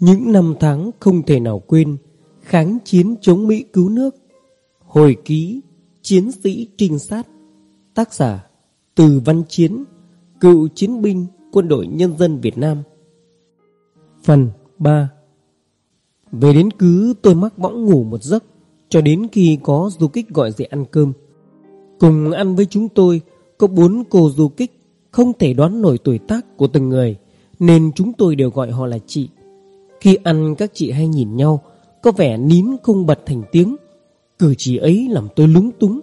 Những năm tháng không thể nào quên, Kháng chiến chống Mỹ cứu nước. Hồi ký, Chiến sĩ trinh sát, Tác giả Từ Văn Chiến, Cựu chiến binh Quân đội Nhân dân Việt Nam. Phần 3 Về đến cứ tôi mắc võng ngủ một giấc, Cho đến khi có du kích gọi dậy ăn cơm. Cùng ăn với chúng tôi, Có bốn cô du kích Không thể đoán nổi tuổi tác của từng người, Nên chúng tôi đều gọi họ là chị. Khi ăn, các chị hay nhìn nhau, Có vẻ nín không bật thành tiếng. Cử chỉ ấy làm tôi lúng túng.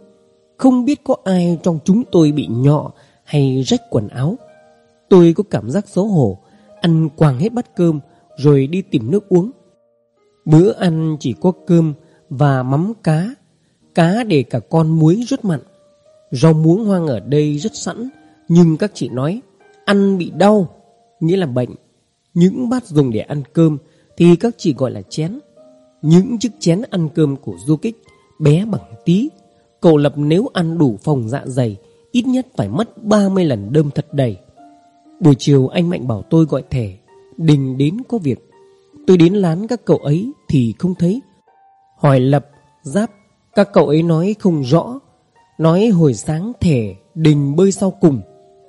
Không biết có ai trong chúng tôi bị nhọ Hay rách quần áo. Tôi có cảm giác xấu hổ, Ăn quàng hết bát cơm, Rồi đi tìm nước uống. Bữa ăn chỉ có cơm Và mắm cá Cá để cả con muối rất mặn. Rau muống hoang ở đây rất sẵn, Nhưng các chị nói, Ăn bị đau, Nghĩa là bệnh. Những bát dùng để ăn cơm Thì các chị gọi là chén. Những chiếc chén ăn cơm của du kích Bé bằng tí. Cậu Lập nếu ăn đủ phòng dạ dày Ít nhất phải mất 30 lần đơm thật đầy. Buổi chiều anh Mạnh bảo tôi gọi thẻ Đình đến có việc. Tôi đến lán các cậu ấy thì không thấy. Hỏi Lập, Giáp Các cậu ấy nói không rõ. Nói hồi sáng thẻ Đình bơi sau cùng.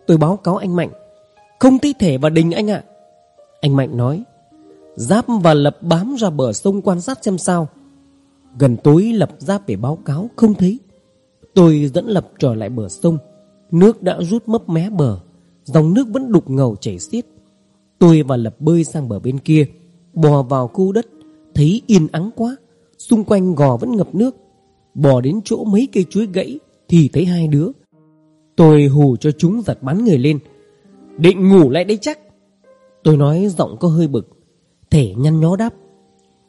Tôi báo cáo anh Mạnh Không thấy thẻ và Đình anh ạ. Anh Mạnh nói, Giáp và Lập bám ra bờ sông quan sát xem sao. Gần tối Lập Giáp để báo cáo không thấy. Tôi dẫn Lập trở lại bờ sông. Nước đã rút mấp mé bờ. Dòng nước vẫn đục ngầu chảy xiết. Tôi và Lập bơi sang bờ bên kia, Bò vào khu đất. Thấy yên ắng quá. Xung quanh gò vẫn ngập nước. Bò đến chỗ mấy cây chuối gãy Thì thấy hai đứa. Tôi hù cho chúng giật bắn người lên. Định ngủ lại đấy chắc. Tôi nói giọng có hơi bực. Thể nhăn nhó đáp.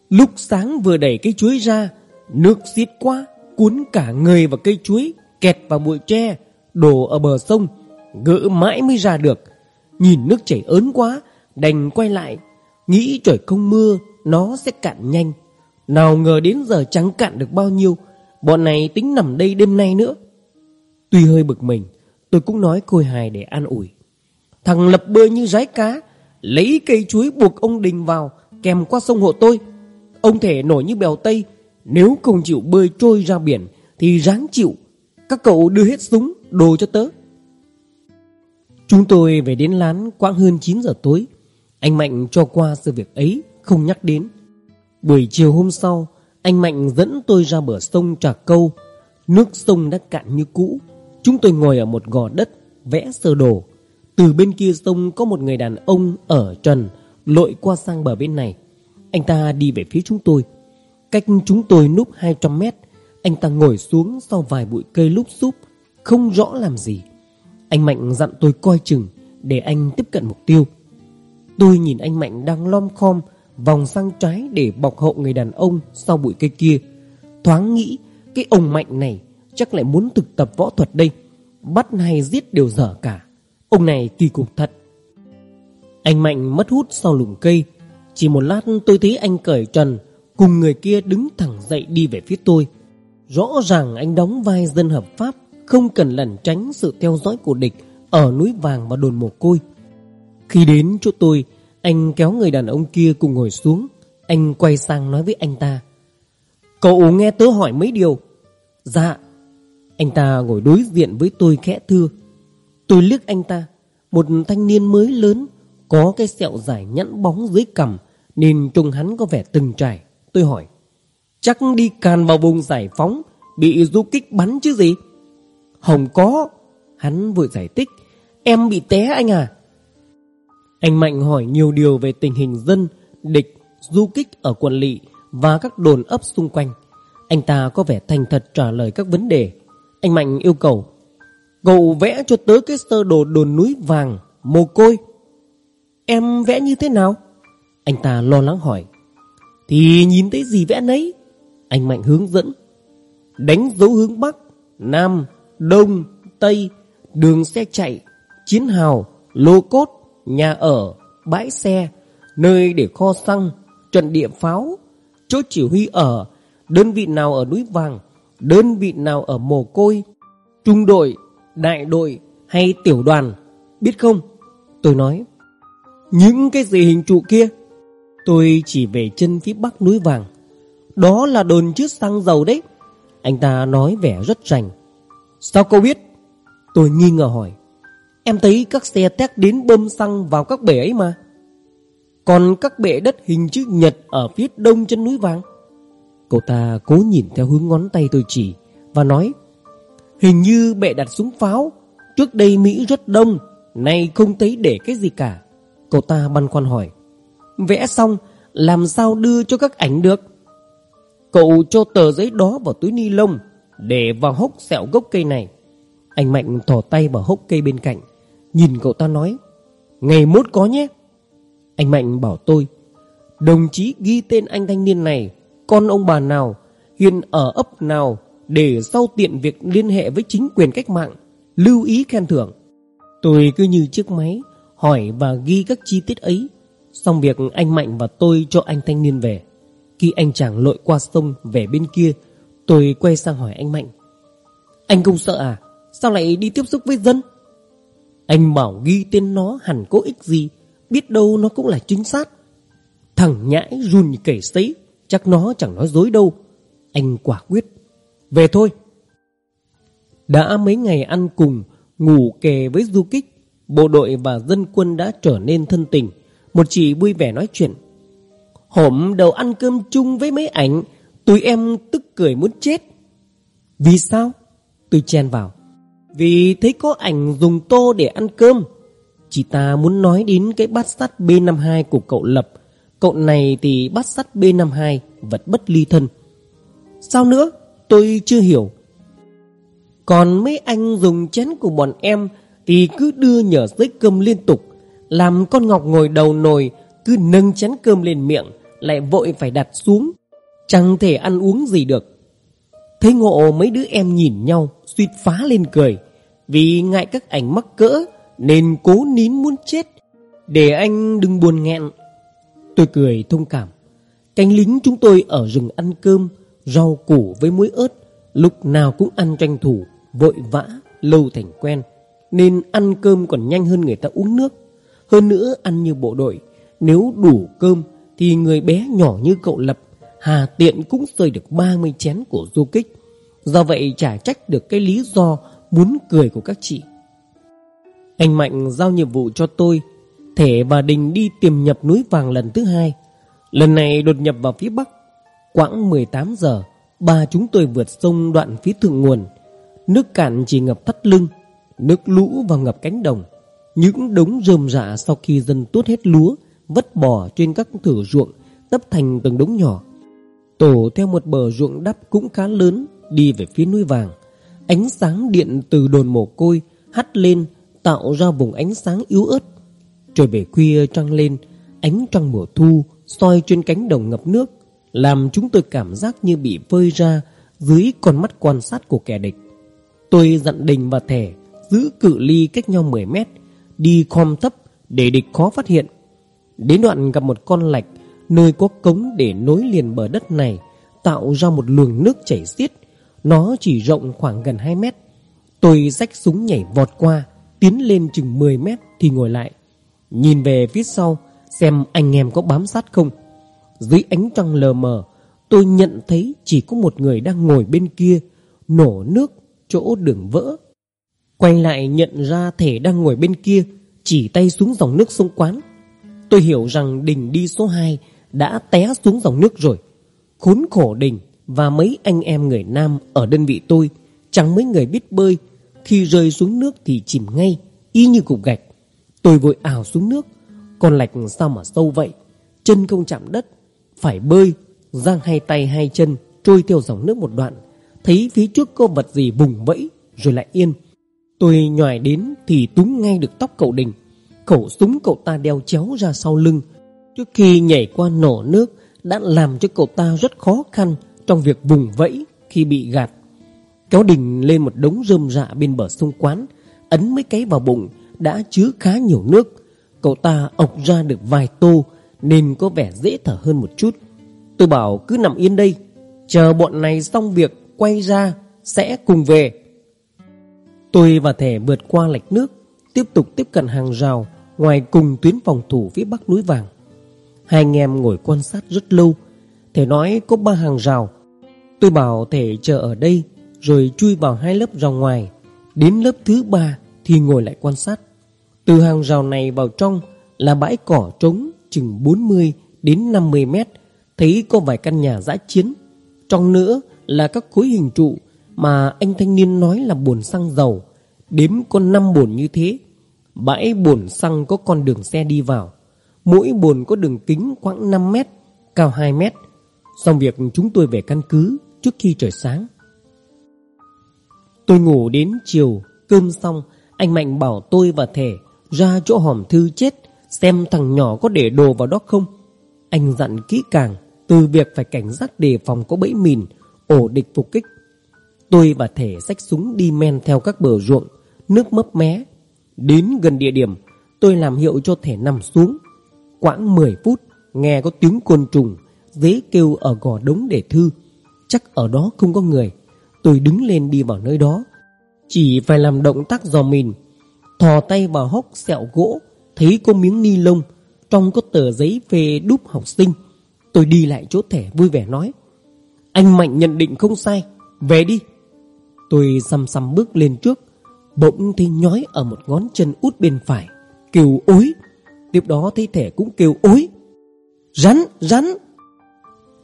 Lúc sáng vừa đẩy cây chuối ra, Nước xiết quá, Cuốn cả người vào cây chuối, Kẹt vào bụi tre, Đổ ở bờ sông, Gỡ mãi mới ra được. Nhìn nước chảy ớn quá, Đành quay lại, Nghĩ trời không mưa, Nó sẽ cạn nhanh. Nào ngờ đến giờ chẳng cạn được bao nhiêu, Bọn này tính nằm đây đêm nay nữa. Tuy hơi bực mình, Tôi cũng nói khôi hài để an ủi. Thằng Lập bơi như rái cá Lấy cây chuối buộc ông Đình vào, Kèm qua sông hộ tôi. Ông thể nổi như bèo Tây, Nếu không chịu bơi trôi ra biển Thì ráng chịu. Các cậu đưa hết súng, Đồ cho tớ. Chúng tôi về đến lán quãng hơn 9 giờ tối. Anh Mạnh cho qua sự việc ấy, Không nhắc đến. Buổi chiều hôm sau, Anh Mạnh dẫn tôi ra bờ sông Trà Câu. Nước sông đã cạn như cũ. Chúng tôi ngồi ở một gò đất, Vẽ sơ đồ. Từ bên kia sông có một người đàn ông ở trần, Lội qua sang bờ bên này. Anh ta đi về phía chúng tôi. Cách chúng tôi núp 200 mét, Anh ta ngồi xuống sau vài bụi cây lúc xúp, Không rõ làm gì. Anh Mạnh dặn tôi coi chừng Để anh tiếp cận mục tiêu. Tôi nhìn anh Mạnh đang lom khom, Vòng sang trái để bọc hậu người đàn ông Sau bụi cây kia. Thoáng nghĩ, Cái ông Mạnh này chắc lại muốn thực tập võ thuật đây, Bắt hay giết đều dở cả. Ông này kỳ cục thật. Anh Mạnh mất hút sau lùm cây. Chỉ một lát tôi thấy anh cởi trần, Cùng người kia đứng thẳng dậy đi về phía tôi. Rõ ràng anh đóng vai dân hợp pháp, Không cần lẩn tránh sự theo dõi của địch Ở núi vàng và đồn mồ côi. Khi đến chỗ tôi, Anh kéo người đàn ông kia cùng ngồi xuống. Anh quay sang nói với anh ta. Cậu nghe tớ hỏi mấy điều? Dạ Anh ta ngồi đối diện với tôi khẽ thưa. Tôi liếc anh ta Một thanh niên mới lớn Có cái sẹo dài nhẵn bóng dưới cằm Nên trông hắn có vẻ từng trải. Tôi hỏi Chắc đi càn vào vùng giải phóng Bị du kích bắn chứ gì? Hồng có. Hắn vội giải thích Em bị té anh à? Anh Mạnh hỏi nhiều điều về tình hình dân Địch, du kích ở quận lỵ Và các đồn ấp xung quanh. Anh ta có vẻ thành thật trả lời các vấn đề. Anh Mạnh yêu cầu Cậu vẽ cho tớ cái sơ đồ đồn núi vàng Mồ côi. Em vẽ như thế nào? Anh ta lo lắng hỏi. Thì nhìn thấy gì vẽ nấy? Anh Mạnh hướng dẫn. Đánh dấu hướng Bắc Nam, Đông, Tây Đường xe chạy Chiến hào, lô cốt Nhà ở, bãi xe Nơi để kho xăng Trận địa pháo Chốt chỉ huy ở Đơn vị nào ở núi vàng Đơn vị nào ở mồ côi Trung đội, đại đội hay tiểu đoàn, Biết không? Tôi nói, Những cái gì hình trụ kia, Tôi chỉ về chân phía bắc núi vàng. Đó là đồn chứa xăng dầu đấy. Anh ta nói vẻ rất rành. Sao cô biết? Tôi nghi ngờ hỏi. Em thấy các xe tét đến bơm xăng vào các bể ấy mà. Còn các bể đất hình chữ nhật Ở phía đông chân núi vàng. Cậu ta cố nhìn theo hướng ngón tay tôi chỉ Và nói Hình như bệ đặt súng pháo. Trước đây Mỹ rất đông, Nay không thấy để cái gì cả. Cậu ta băn khoăn hỏi. Vẽ xong, làm sao đưa cho các ảnh được? Cậu cho tờ giấy đó vào túi ni lông, Để vào hốc sẹo gốc cây này. Anh Mạnh thò tay vào hốc cây bên cạnh, Nhìn cậu ta nói, Ngày mốt có nhé. Anh Mạnh bảo tôi, Đồng chí ghi tên anh thanh niên này, Con ông bà nào Hiện ở ấp nào để sau tiện việc liên hệ với chính quyền cách mạng, Lưu ý khen thưởng. Tôi cứ như chiếc máy, Hỏi và ghi các chi tiết ấy. Xong việc anh Mạnh và tôi cho anh thanh niên về. Khi anh chàng lội qua sông Về bên kia, Tôi quay sang hỏi anh Mạnh. Anh không sợ à? Sao lại đi tiếp xúc với dân? Anh bảo ghi tên nó hẳn có ích gì, Biết đâu nó cũng là chính xác Thằng nhãi run như kể sấy, Chắc nó chẳng nói dối đâu. Anh quả quyết. Về thôi. Đã mấy ngày ăn cùng, Ngủ kề với du kích, Bộ đội và dân quân đã trở nên thân tình. Một chị vui vẻ nói chuyện. Hổm đầu ăn cơm chung với mấy ảnh, Tụi em tức cười muốn chết. Vì sao? Tôi chen vào. Vì thấy có ảnh dùng tô để ăn cơm. Chị ta muốn nói đến cái bát sắt B52 của cậu Lập. Cậu này thì bát sắt B52 Vật bất ly thân. Sao nữa? Tôi chưa hiểu. Còn mấy anh dùng chén của bọn em Thì cứ đưa nhở dưới cơm liên tục, Làm con Ngọc ngồi đầu nồi, Cứ nâng chén cơm lên miệng, Lại vội phải đặt xuống, Chẳng thể ăn uống gì được. Thấy ngộ mấy đứa em nhìn nhau, Suýt phá lên cười. Vì ngại các ảnh mắc cỡ, Nên cố nín muốn chết, Để anh đừng buồn nghẹn. Tôi cười thông cảm. Cánh lính chúng tôi ở rừng ăn cơm Rau củ với muối ớt Lúc nào cũng ăn tranh thủ Vội vã, lâu thành quen. Nên ăn cơm còn nhanh hơn người ta uống nước. Hơn nữa ăn như bộ đội. Nếu đủ cơm Thì người bé nhỏ như cậu Lập Hà tiện cũng rơi được 30 chén của du kích. Do vậy chả trách được cái lý do Muốn cười của các chị. Anh Mạnh giao nhiệm vụ cho tôi Thể và Đình đi tìm nhập núi vàng lần thứ hai. Lần này đột nhập vào phía bắc Quãng 18 giờ, Ba chúng tôi vượt sông đoạn phía thượng nguồn. Nước cạn chỉ ngập thắt lưng, Nước lũ và ngập cánh đồng. Những đống rơm rạ sau khi dân tuốt hết lúa Vất bỏ trên các thử ruộng, Tấp thành từng đống nhỏ. Tổ theo một bờ ruộng đắp cũng khá lớn, Đi về phía núi vàng. Ánh sáng điện từ đồn mồ côi Hắt lên, tạo ra vùng ánh sáng yếu ớt. Trời về khuya trăng lên, Ánh trăng mùa thu soi trên cánh đồng ngập nước làm chúng tôi cảm giác như bị vơi ra dưới con mắt quan sát của kẻ địch. Tôi dặn Đình và Thẻ giữ cự ly cách nhau 10 mét, đi khom thấp để địch khó phát hiện. Đến đoạn gặp một con lạch nơi có cống để nối liền bờ đất này tạo ra một luồng nước chảy xiết. Nó chỉ rộng khoảng gần 2 mét. Tôi rách súng nhảy vọt qua, tiến lên chừng 10 mét thì ngồi lại. Nhìn về phía sau xem anh em có bám sát không. Dưới ánh trăng lờ mờ, Tôi nhận thấy chỉ có một người đang ngồi bên kia, Nổ nước, chỗ đường vỡ. Quay lại nhận ra thể đang ngồi bên kia, Chỉ tay xuống dòng nước sông quán. Tôi hiểu rằng Đình đi số 2 Đã té xuống dòng nước rồi. Khốn khổ Đình Và mấy anh em người Nam ở đơn vị tôi, Chẳng mấy người biết bơi. Khi rơi xuống nước thì chìm ngay, Y như cục gạch. Tôi vội ảo xuống nước, Còn lạch sao mà sâu vậy? Chân không chạm đất phải bơi, Giang hai tay hai chân, Trôi theo dòng nước một đoạn. Thấy phía trước có vật gì bùng vẫy Rồi lại yên. Tôi nhòi đến thì túm ngay được tóc cậu Đình. Khẩu súng cậu ta đeo chéo ra sau lưng. Trước khi nhảy qua nổ nước, Đã làm cho cậu ta rất khó khăn Trong việc vùng vẫy khi bị gạt. Kéo Đình lên một đống rơm rạ bên bờ sông quán, Ấn mấy cái vào bụng, Đã chứa khá nhiều nước. Cậu ta ọc ra được vài tô nên có vẻ dễ thở hơn một chút. Tôi bảo cứ nằm yên đây, chờ bọn này xong việc quay ra sẽ cùng về. Tôi và Thẻ vượt qua lạch nước, tiếp tục tiếp cận hàng rào ngoài cùng tuyến phòng thủ phía bắc núi vàng. Hai anh em ngồi quan sát rất lâu Thể nói có ba hàng rào Tôi bảo Thể chờ ở đây Rồi chui vào hai lớp rào ngoài Đến lớp thứ ba Thì ngồi lại quan sát Từ hàng rào này vào trong Là bãi cỏ trống chừng 40 đến 50 mét, Thấy có vài căn nhà dã chiến. Trong nữa là các khối hình trụ Mà anh thanh niên nói là bồn xăng dầu. Đếm có 5 bồn như thế, Bãi bồn xăng có con đường xe đi vào. Mỗi bồn có đường kính khoảng 5 mét, Cao 2 mét. Xong việc chúng tôi về căn cứ Trước khi trời sáng. Tôi ngủ đến chiều, Cơm xong, Anh Mạnh bảo tôi và Thể Ra chỗ hòm thư chết. Xem thằng nhỏ có để đồ vào đó không? Anh dặn kỹ càng, Từ việc phải cảnh giác đề phòng có bẫy mìn, Ổ địch phục kích. Tôi và Thể xách súng đi men theo các bờ ruộng, Nước mấp mé. Đến gần địa điểm, Tôi làm hiệu cho Thể nằm xuống. Quãng 10 phút, Nghe có tiếng côn trùng, Dế kêu ở gò đống để thư. Chắc ở đó không có người. Tôi đứng lên đi vào nơi đó. Chỉ phải làm động tác dò mìn, Thò tay vào hốc sẹo gỗ Thấy có miếng ni lông Trong có tờ giấy về đúc học sinh. Tôi đi lại chỗ thẻ vui vẻ nói Anh Mạnh nhận định không sai Về đi. Tôi xăm xăm bước lên trước Bỗng thấy nhói ở một ngón chân út bên phải Kêu ối. Tiếp đó thấy thẻ cũng kêu ối. Rắn, rắn.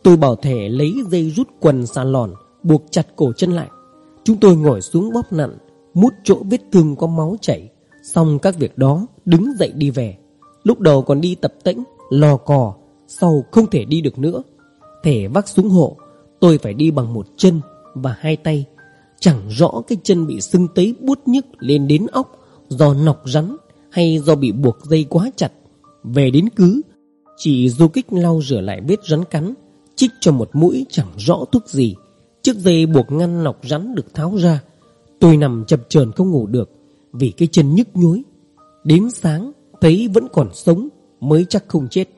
Tôi bảo thẻ lấy dây rút quần xà lòn Buộc chặt cổ chân lại. Chúng tôi ngồi xuống bóp nặn Mút chỗ vết thương có máu chảy. Xong các việc đó, đứng dậy đi về. Lúc đầu còn đi tập tĩnh, Lò cò, Sau không thể đi được nữa. Thể vác xuống hộ, Tôi phải đi bằng một chân và hai tay. Chẳng rõ cái chân bị sưng tấy bút nhức lên đến óc Do nọc rắn Hay do bị buộc dây quá chặt. Về đến cứ, Chỉ du kích lau rửa lại vết rắn cắn, Chích cho một mũi chẳng rõ thuốc gì. Chiếc dây buộc ngăn nọc rắn được tháo ra. Tôi nằm chập chờn không ngủ được. Vì cái chân nhức nhối. Đến sáng thấy vẫn còn sống Mới chắc không chết.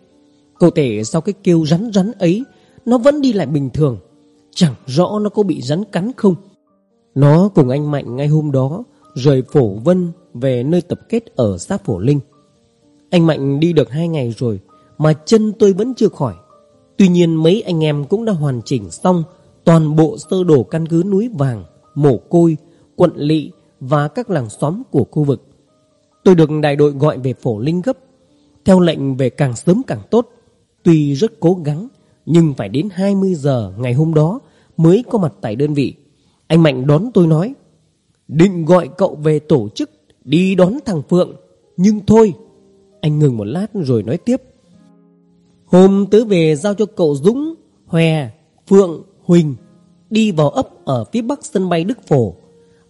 Cậu thể sau cái kêu rắn rắn ấy Nó vẫn đi lại bình thường. Chẳng rõ nó có bị rắn cắn không. Nó cùng anh Mạnh ngay hôm đó Rời Phổ Vân Về nơi tập kết ở xã Phổ Linh. Anh Mạnh đi được hai ngày rồi Mà chân tôi vẫn chưa khỏi. Tuy nhiên mấy anh em cũng đã hoàn chỉnh xong toàn bộ sơ đồ căn cứ núi vàng, mổ côi, quận lỵ và các làng xóm của khu vực. Tôi được đại đội gọi về phổ linh gấp, theo lệnh về càng sớm càng tốt. Tuy rất cố gắng, nhưng phải đến 20 giờ ngày hôm đó mới có mặt tại đơn vị. Anh Mạnh đón tôi nói, định gọi cậu về tổ chức đi đón thằng Phượng, nhưng thôi. Anh ngừng một lát rồi nói tiếp. Hôm tớ về giao cho cậu Dũng, Hòe, Phượng, Huỳnh đi vào ấp ở phía bắc sân bay Đức Phổ.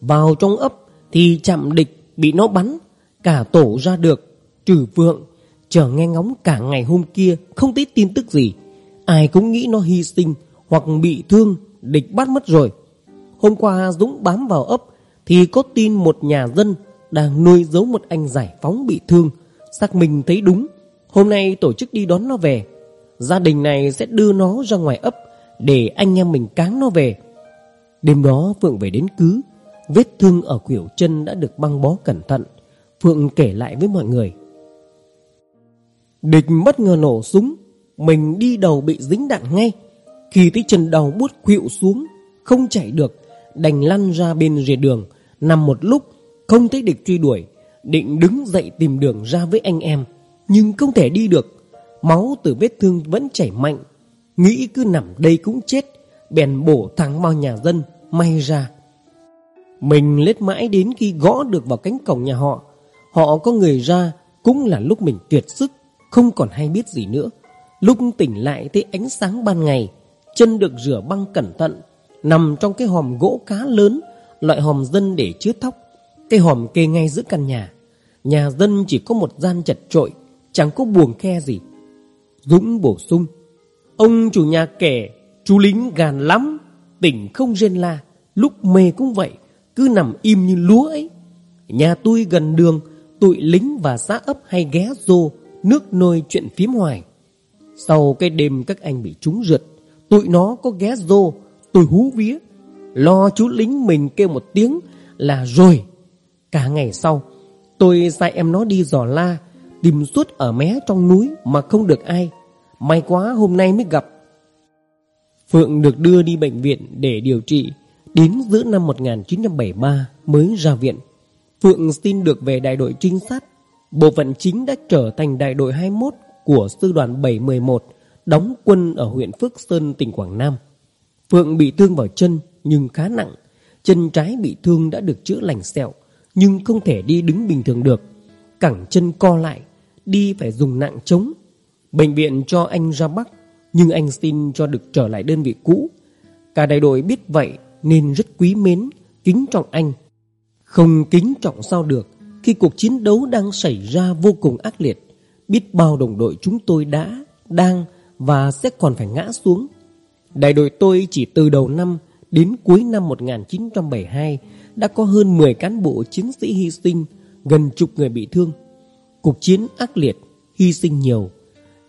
Vào trong ấp thì chạm địch bị nó bắn, cả tổ ra được, trừ vượng Chờ nghe ngóng cả ngày hôm kia không thấy tin tức gì. Ai cũng nghĩ nó hy sinh hoặc bị thương, địch bắt mất rồi. Hôm qua Dũng bám vào ấp thì có tin một nhà dân đang nuôi giấu một anh giải phóng bị thương. Xác minh thấy đúng Hôm nay tổ chức đi đón nó về Gia đình này sẽ đưa nó ra ngoài ấp Để anh em mình cáng nó về Đêm đó Phượng về đến cứ Vết thương ở khuỷu chân đã được băng bó cẩn thận Phượng kể lại với mọi người Địch bất ngờ nổ súng Mình đi đầu bị dính đạn ngay Khi tới chân đầu bút khuỵu xuống Không chạy được Đành lăn ra bên rìa đường Nằm một lúc Không thấy địch truy đuổi Định đứng dậy tìm đường ra với anh em nhưng không thể đi được. Máu từ vết thương vẫn chảy mạnh. Nghĩ cứ nằm đây cũng chết, bèn bổ thẳng vào nhà dân, may ra. Mình lết mãi đến khi gõ được vào cánh cổng nhà họ. Họ có người ra, cũng là lúc mình tuyệt sức, không còn hay biết gì nữa. Lúc tỉnh lại thấy ánh sáng ban ngày, chân được rửa băng cẩn thận, nằm trong cái hòm gỗ cá lớn, loại hòm dân để chứa thóc. Cái hòm kê ngay giữa căn nhà. Nhà dân chỉ có một gian chật trội, Chẳng có buồng khe gì Dũng bổ sung Ông chủ nhà kể Chú lính gàn lắm Tỉnh không rên la Lúc mê cũng vậy cứ nằm im như lúa ấy. Nhà tôi gần đường, Tụi lính và xã ấp hay ghé rô Nước nôi chuyện phím hoài. Sau cái đêm các anh bị trúng rượt Tụi nó có ghé rô Tôi hú vía, Lo chú lính mình kêu một tiếng Là rồi. Cả ngày sau, Tôi sai em nó đi dò la, Tìm suốt ở mé trong núi mà không được ai. May quá hôm nay mới gặp. Phượng được đưa đi bệnh viện để điều trị. Đến giữa năm 1973 mới ra viện Phượng xin được về đại đội trinh sát Bộ phận chính đã trở thành đại đội 21 của sư đoàn 711 đóng quân ở huyện Phước Sơn, tỉnh Quảng Nam. Phượng bị thương vào chân nhưng khá nặng. Chân trái bị thương đã được chữa lành sẹo nhưng không thể đi đứng bình thường được. Cẳng chân co lại, đi phải dùng nặng chống. Bệnh viện cho anh ra Bắc nhưng anh xin cho được trở lại đơn vị cũ. Cả đại đội biết vậy nên rất quý mến, kính trọng anh. Không kính trọng sao được khi cuộc chiến đấu đang xảy ra vô cùng ác liệt. Biết bao đồng đội chúng tôi đã, đang và sẽ còn phải ngã xuống. Đại đội tôi chỉ từ đầu năm đến cuối năm 1972 đã có hơn 10 cán bộ chiến sĩ hy sinh, gần chục người bị thương. Cuộc chiến ác liệt, hy sinh nhiều.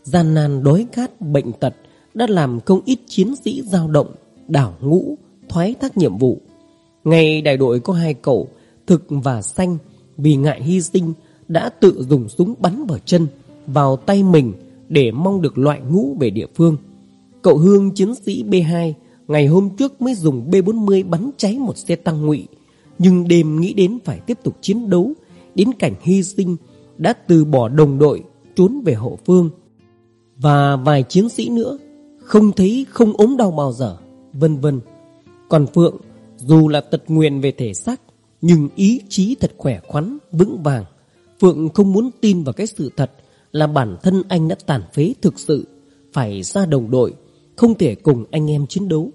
Gian nan đói khát, bệnh tật đã làm không ít chiến sĩ dao động, đảo ngũ, thoái thác nhiệm vụ. Ngày đại đội có hai cậu, thực và xanh, vì ngại hy sinh đã tự dùng súng bắn vào chân, vào tay mình để mong được loại ngũ về địa phương. Cậu Hương chiến sĩ B2 ngày hôm trước mới dùng B40 bắn cháy một xe tăng ngụy, nhưng đêm nghĩ đến phải tiếp tục chiến đấu, đến cảnh hy sinh đã từ bỏ đồng đội trốn về hậu phương. Và vài chiến sĩ nữa không thấy không ốm đau bao giờ, vân vân. Còn Phượng dù là tật nguyền về thể xác nhưng ý chí thật khỏe khoắn, vững vàng. Phượng không muốn tin vào cái sự thật là bản thân anh đã tàn phế thực sự, phải ra đồng đội, không thể cùng anh em chiến đấu.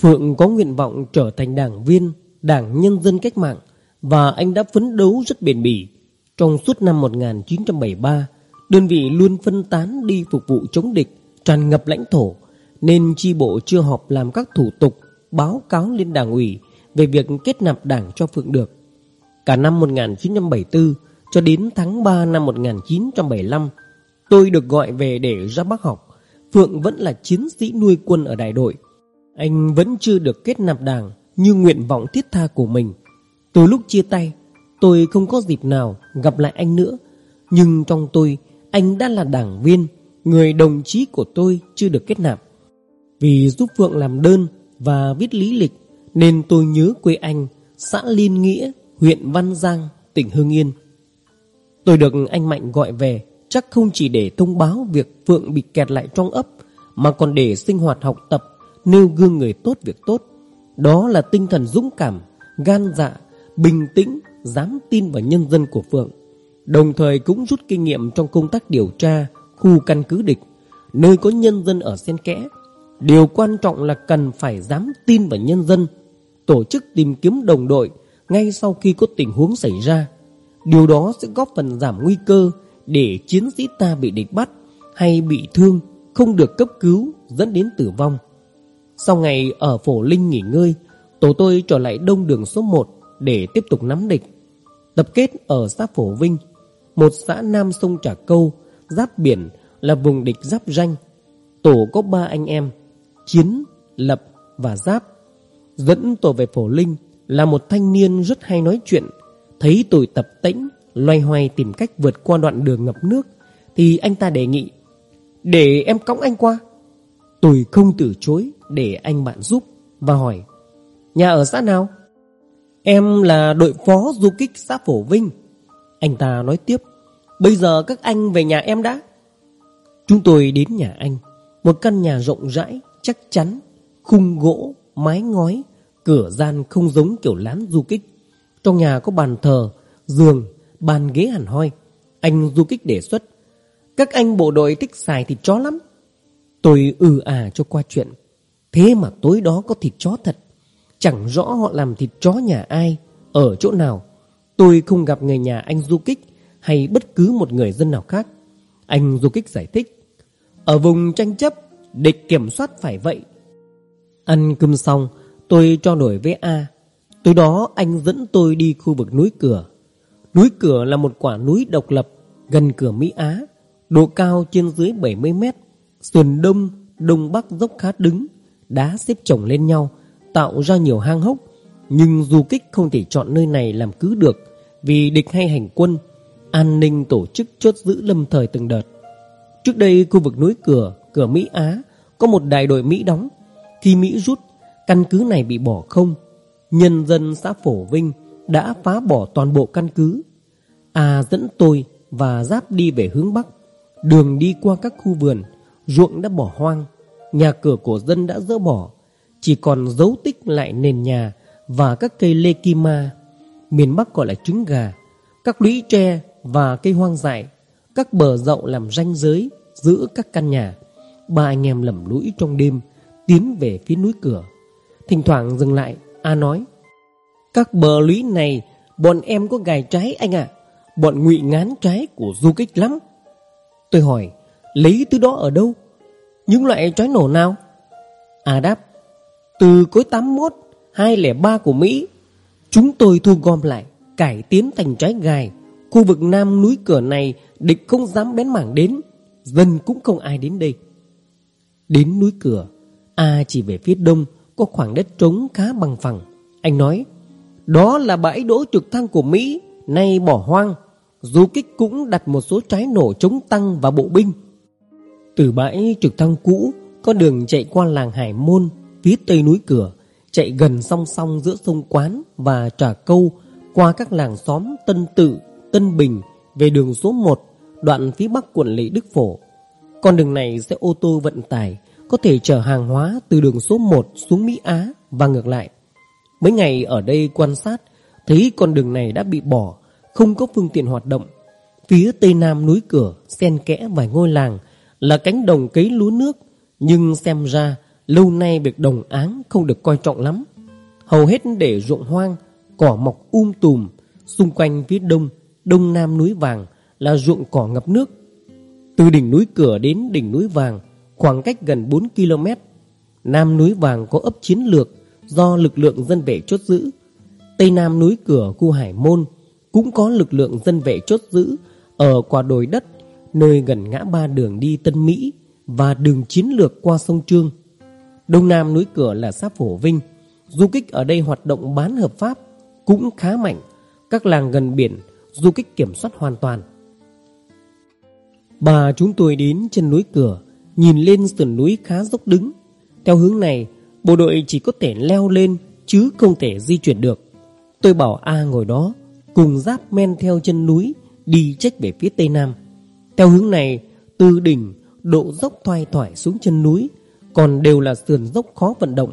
Phượng có nguyện vọng trở thành đảng viên, đảng nhân dân cách mạng và anh đã phấn đấu rất bền bỉ. Trong suốt năm 1973, đơn vị luôn phân tán đi phục vụ chống địch, tràn ngập lãnh thổ, nên chi bộ chưa họp làm các thủ tục báo cáo lên đảng ủy về việc kết nạp đảng cho Phượng được. Cả năm 1974, cho đến tháng 3 năm 1975 Tôi được gọi về để ra Bắc học. Phượng vẫn là chiến sĩ nuôi quân ở đại đội. Anh vẫn chưa được kết nạp đảng Như nguyện vọng thiết tha của mình. Từ lúc chia tay Tôi không có dịp nào gặp lại anh nữa. Nhưng trong tôi Anh đã là đảng viên Người đồng chí của tôi chưa được kết nạp. Vì giúp Phượng làm đơn Và viết lý lịch Nên tôi nhớ quê anh Xã Liên Nghĩa Huyện Văn Giang Tỉnh Hưng Yên. Tôi được anh Mạnh gọi về Chắc không chỉ để thông báo việc Phượng bị kẹt lại trong ấp Mà còn để sinh hoạt học tập Nêu gương người tốt việc tốt. Đó là tinh thần dũng cảm Gan dạ, bình tĩnh Dám tin vào nhân dân của Phượng. Đồng thời cũng rút kinh nghiệm trong công tác điều tra Khu căn cứ địch Nơi có nhân dân ở xen kẽ Điều quan trọng là cần phải dám tin vào nhân dân Tổ chức tìm kiếm đồng đội Ngay sau khi có tình huống xảy ra Điều đó sẽ góp phần giảm nguy cơ để chiến sĩ ta bị địch bắt hay bị thương không được cấp cứu dẫn đến tử vong. Sau ngày ở Phổ Linh nghỉ ngơi, tổ tôi trở lại đông đường số 1 để tiếp tục nắm địch. Tập kết ở xã Phổ Vinh, một xã nam sông Trà Câu, giáp biển là vùng địch giáp ranh. Tổ có ba anh em, Chiến, Lập và Giáp. Dẫn tổ về Phổ Linh là một thanh niên rất hay nói chuyện, Thấy tôi tập tĩnh Loay hoay tìm cách vượt qua đoạn đường ngập nước Thì anh ta đề nghị Để em cõng anh qua. Tôi không từ chối Để anh bạn giúp Và hỏi Nhà ở xã nào? Em là đội phó du kích xã Phổ Vinh. Anh ta nói tiếp Bây giờ các anh về nhà em đã. Chúng tôi đến nhà anh Một căn nhà rộng rãi Chắc chắn Khung gỗ, mái ngói Cửa gian không giống kiểu lán du kích trong nhà có bàn thờ, giường, bàn ghế hẳn hoi. Anh du kích đề xuất. Các anh bộ đội thích xài thịt chó lắm. Tôi ừ à cho qua chuyện. Thế mà tối đó có thịt chó thật. Chẳng rõ họ làm thịt chó nhà ai, ở chỗ nào. Tôi không gặp người nhà anh du kích hay bất cứ một người dân nào khác. Anh du kích giải thích. Ở vùng tranh chấp, địch kiểm soát phải vậy. Ăn cơm xong, tôi cho đổi với A Tối đó anh dẫn tôi đi khu vực núi Cửa. Núi Cửa là một quả núi độc lập gần cửa Mỹ Á, độ cao trên dưới 70 mét, sườn đông, đông bắc dốc khá đứng, đá xếp chồng lên nhau, tạo ra nhiều hang hốc. Nhưng du kích không thể chọn nơi này làm cứ được vì địch hay hành quân, an ninh tổ chức chốt giữ lâm thời từng đợt. Trước đây khu vực núi Cửa, Cửa Mỹ Á có một đại đội Mỹ đóng. Khi Mỹ rút, căn cứ này bị bỏ không. Nhân dân xã Phổ Vinh đã phá bỏ toàn bộ căn cứ. A dẫn tôi và Giáp đi về hướng Bắc. Đường đi qua các khu vườn, ruộng đã bỏ hoang, nhà cửa của dân đã dỡ bỏ, chỉ còn dấu tích lại nền nhà và các cây lê kim ma. Miền Bắc gọi là trứng gà, các lũy tre và cây hoang dại, các bờ rậu làm ranh giới giữa các căn nhà. Ba anh em lầm lũi trong đêm tiến về phía núi cửa. Thỉnh thoảng dừng lại, A nói: "Các bờ lũy này bọn em có gài trái anh ạ." Bọn ngụy ngán trái của du kích lắm. Tôi hỏi Lấy thứ đó ở đâu? Những loại trái nổ nào? A đáp Từ cối 81 203 của Mỹ. Chúng tôi thu gom lại Cải tiến thành trái gài. Khu vực nam núi cửa này Địch không dám bén mảng đến. Dân cũng không ai đến đây. Đến núi cửa A chỉ về phía đông Có khoảng đất trống khá bằng phẳng Anh nói Đó là bãi đỗ trực thăng của Mỹ Nay bỏ hoang Du kích cũng đặt một số trái nổ chống tăng và bộ binh. Từ bãi trực thăng cũ có đường chạy qua làng Hải Môn phía tây núi cửa, chạy gần song song giữa sông Quán và Trà Câu qua các làng xóm Tân Tự, Tân Bình về đường số 1, đoạn phía bắc quận Lê Đức Phổ. Con đường này sẽ ô tô vận tải có thể chở hàng hóa từ đường số 1 xuống Mỹ Á và ngược lại. Mấy ngày ở đây quan sát thấy con đường này đã bị bỏ không có phương tiện hoạt động. Phía tây nam núi cửa, xen kẽ vài ngôi làng là cánh đồng cấy lúa nước, nhưng xem ra lâu nay việc đồng áng không được coi trọng lắm. Hầu hết để ruộng hoang, cỏ mọc um tùm, xung quanh phía đông, đông nam núi vàng là ruộng cỏ ngập nước. Từ đỉnh núi cửa đến đỉnh núi vàng, khoảng cách gần 4 km. Nam núi vàng có ấp chiến lược do lực lượng dân vệ chốt giữ. Tây nam núi cửa khu Hải Môn cũng có lực lượng dân vệ chốt giữ ở quả đồi đất nơi gần ngã ba đường đi Tân Mỹ và đường chiến lược qua sông Trương. Đông Nam núi cửa là xã Phổ Vinh. Du kích ở đây hoạt động bán hợp pháp cũng khá mạnh. Các làng gần biển du kích kiểm soát hoàn toàn. Bà chúng tôi đến chân núi cửa, nhìn lên sườn núi khá dốc đứng. Theo hướng này, bộ đội chỉ có thể leo lên chứ không thể di chuyển được. Tôi bảo A ngồi đó, cùng giáp men theo chân núi đi trách về phía tây nam. Theo hướng này, từ đỉnh độ dốc thoai thoải xuống chân núi, còn đều là sườn dốc khó vận động.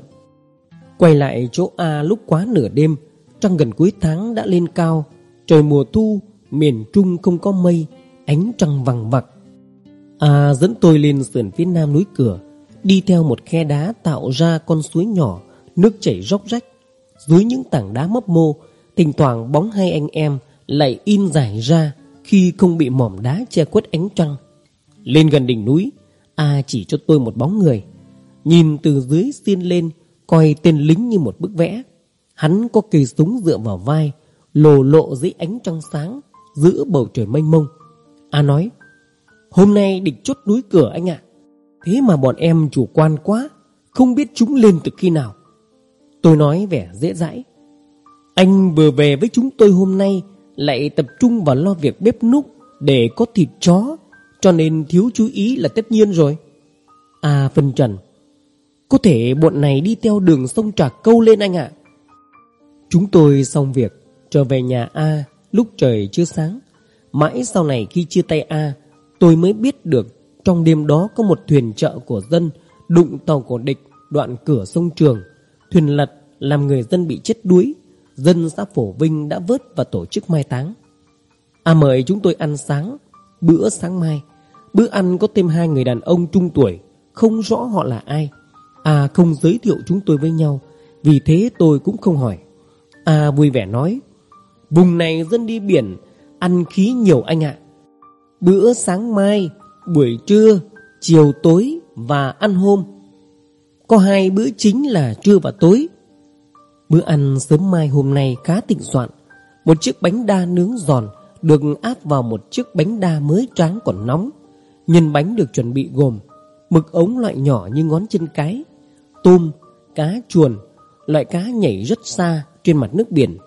Quay lại chỗ A lúc quá nửa đêm, trăng gần cuối tháng đã lên cao, trời mùa thu, miền Trung không có mây, ánh trăng vằng vặc. A dẫn tôi lên sườn phía nam núi cửa, đi theo một khe đá tạo ra con suối nhỏ, nước chảy róc rách. Dưới những tảng đá mấp mô Thỉnh thoảng bóng hai anh em lại in dài ra khi không bị mỏm đá che khuất ánh trăng. Lên gần đỉnh núi, A chỉ cho tôi một bóng người. Nhìn từ dưới xiên lên, coi tên lính như một bức vẽ. Hắn có cây súng dựa vào vai, lồ lộ dưới ánh trăng sáng, giữa bầu trời mênh mông. A nói, hôm nay địch chốt núi cửa anh ạ. Thế mà bọn em chủ quan quá, không biết chúng lên từ khi nào. Tôi nói vẻ dễ dãi. Anh vừa về với chúng tôi hôm nay lại tập trung vào lo việc bếp núc để có thịt chó, cho nên thiếu chú ý là tất nhiên rồi. À phần trần, có thể bọn này đi theo đường sông Trà Câu lên anh ạ. Chúng tôi xong việc, trở về nhà A lúc trời chưa sáng. Mãi sau này khi chia tay A, tôi mới biết được trong đêm đó có một thuyền chợ của dân đụng tàu của địch đoạn cửa sông Trường. Thuyền lật làm người dân bị chết đuối dân xã Phổ Vinh đã vớt và tổ chức mai táng. À mời chúng tôi ăn sáng, bữa sáng mai. Bữa ăn có thêm hai người đàn ông trung tuổi, không rõ họ là ai. À không giới thiệu chúng tôi với nhau, vì thế tôi cũng không hỏi. À vui vẻ nói, vùng này dân đi biển, ăn khí nhiều anh ạ. Bữa sáng mai, buổi trưa, chiều tối và ăn hôm. Có hai bữa chính là trưa và tối. Bữa ăn sớm mai hôm nay khá tịnh soạn Một chiếc bánh đa nướng giòn Được áp vào một chiếc bánh đa mới tráng còn nóng Nhân bánh được chuẩn bị gồm Mực ống loại nhỏ như ngón chân cái Tôm, cá chuồn Loại cá nhảy rất xa trên mặt nước biển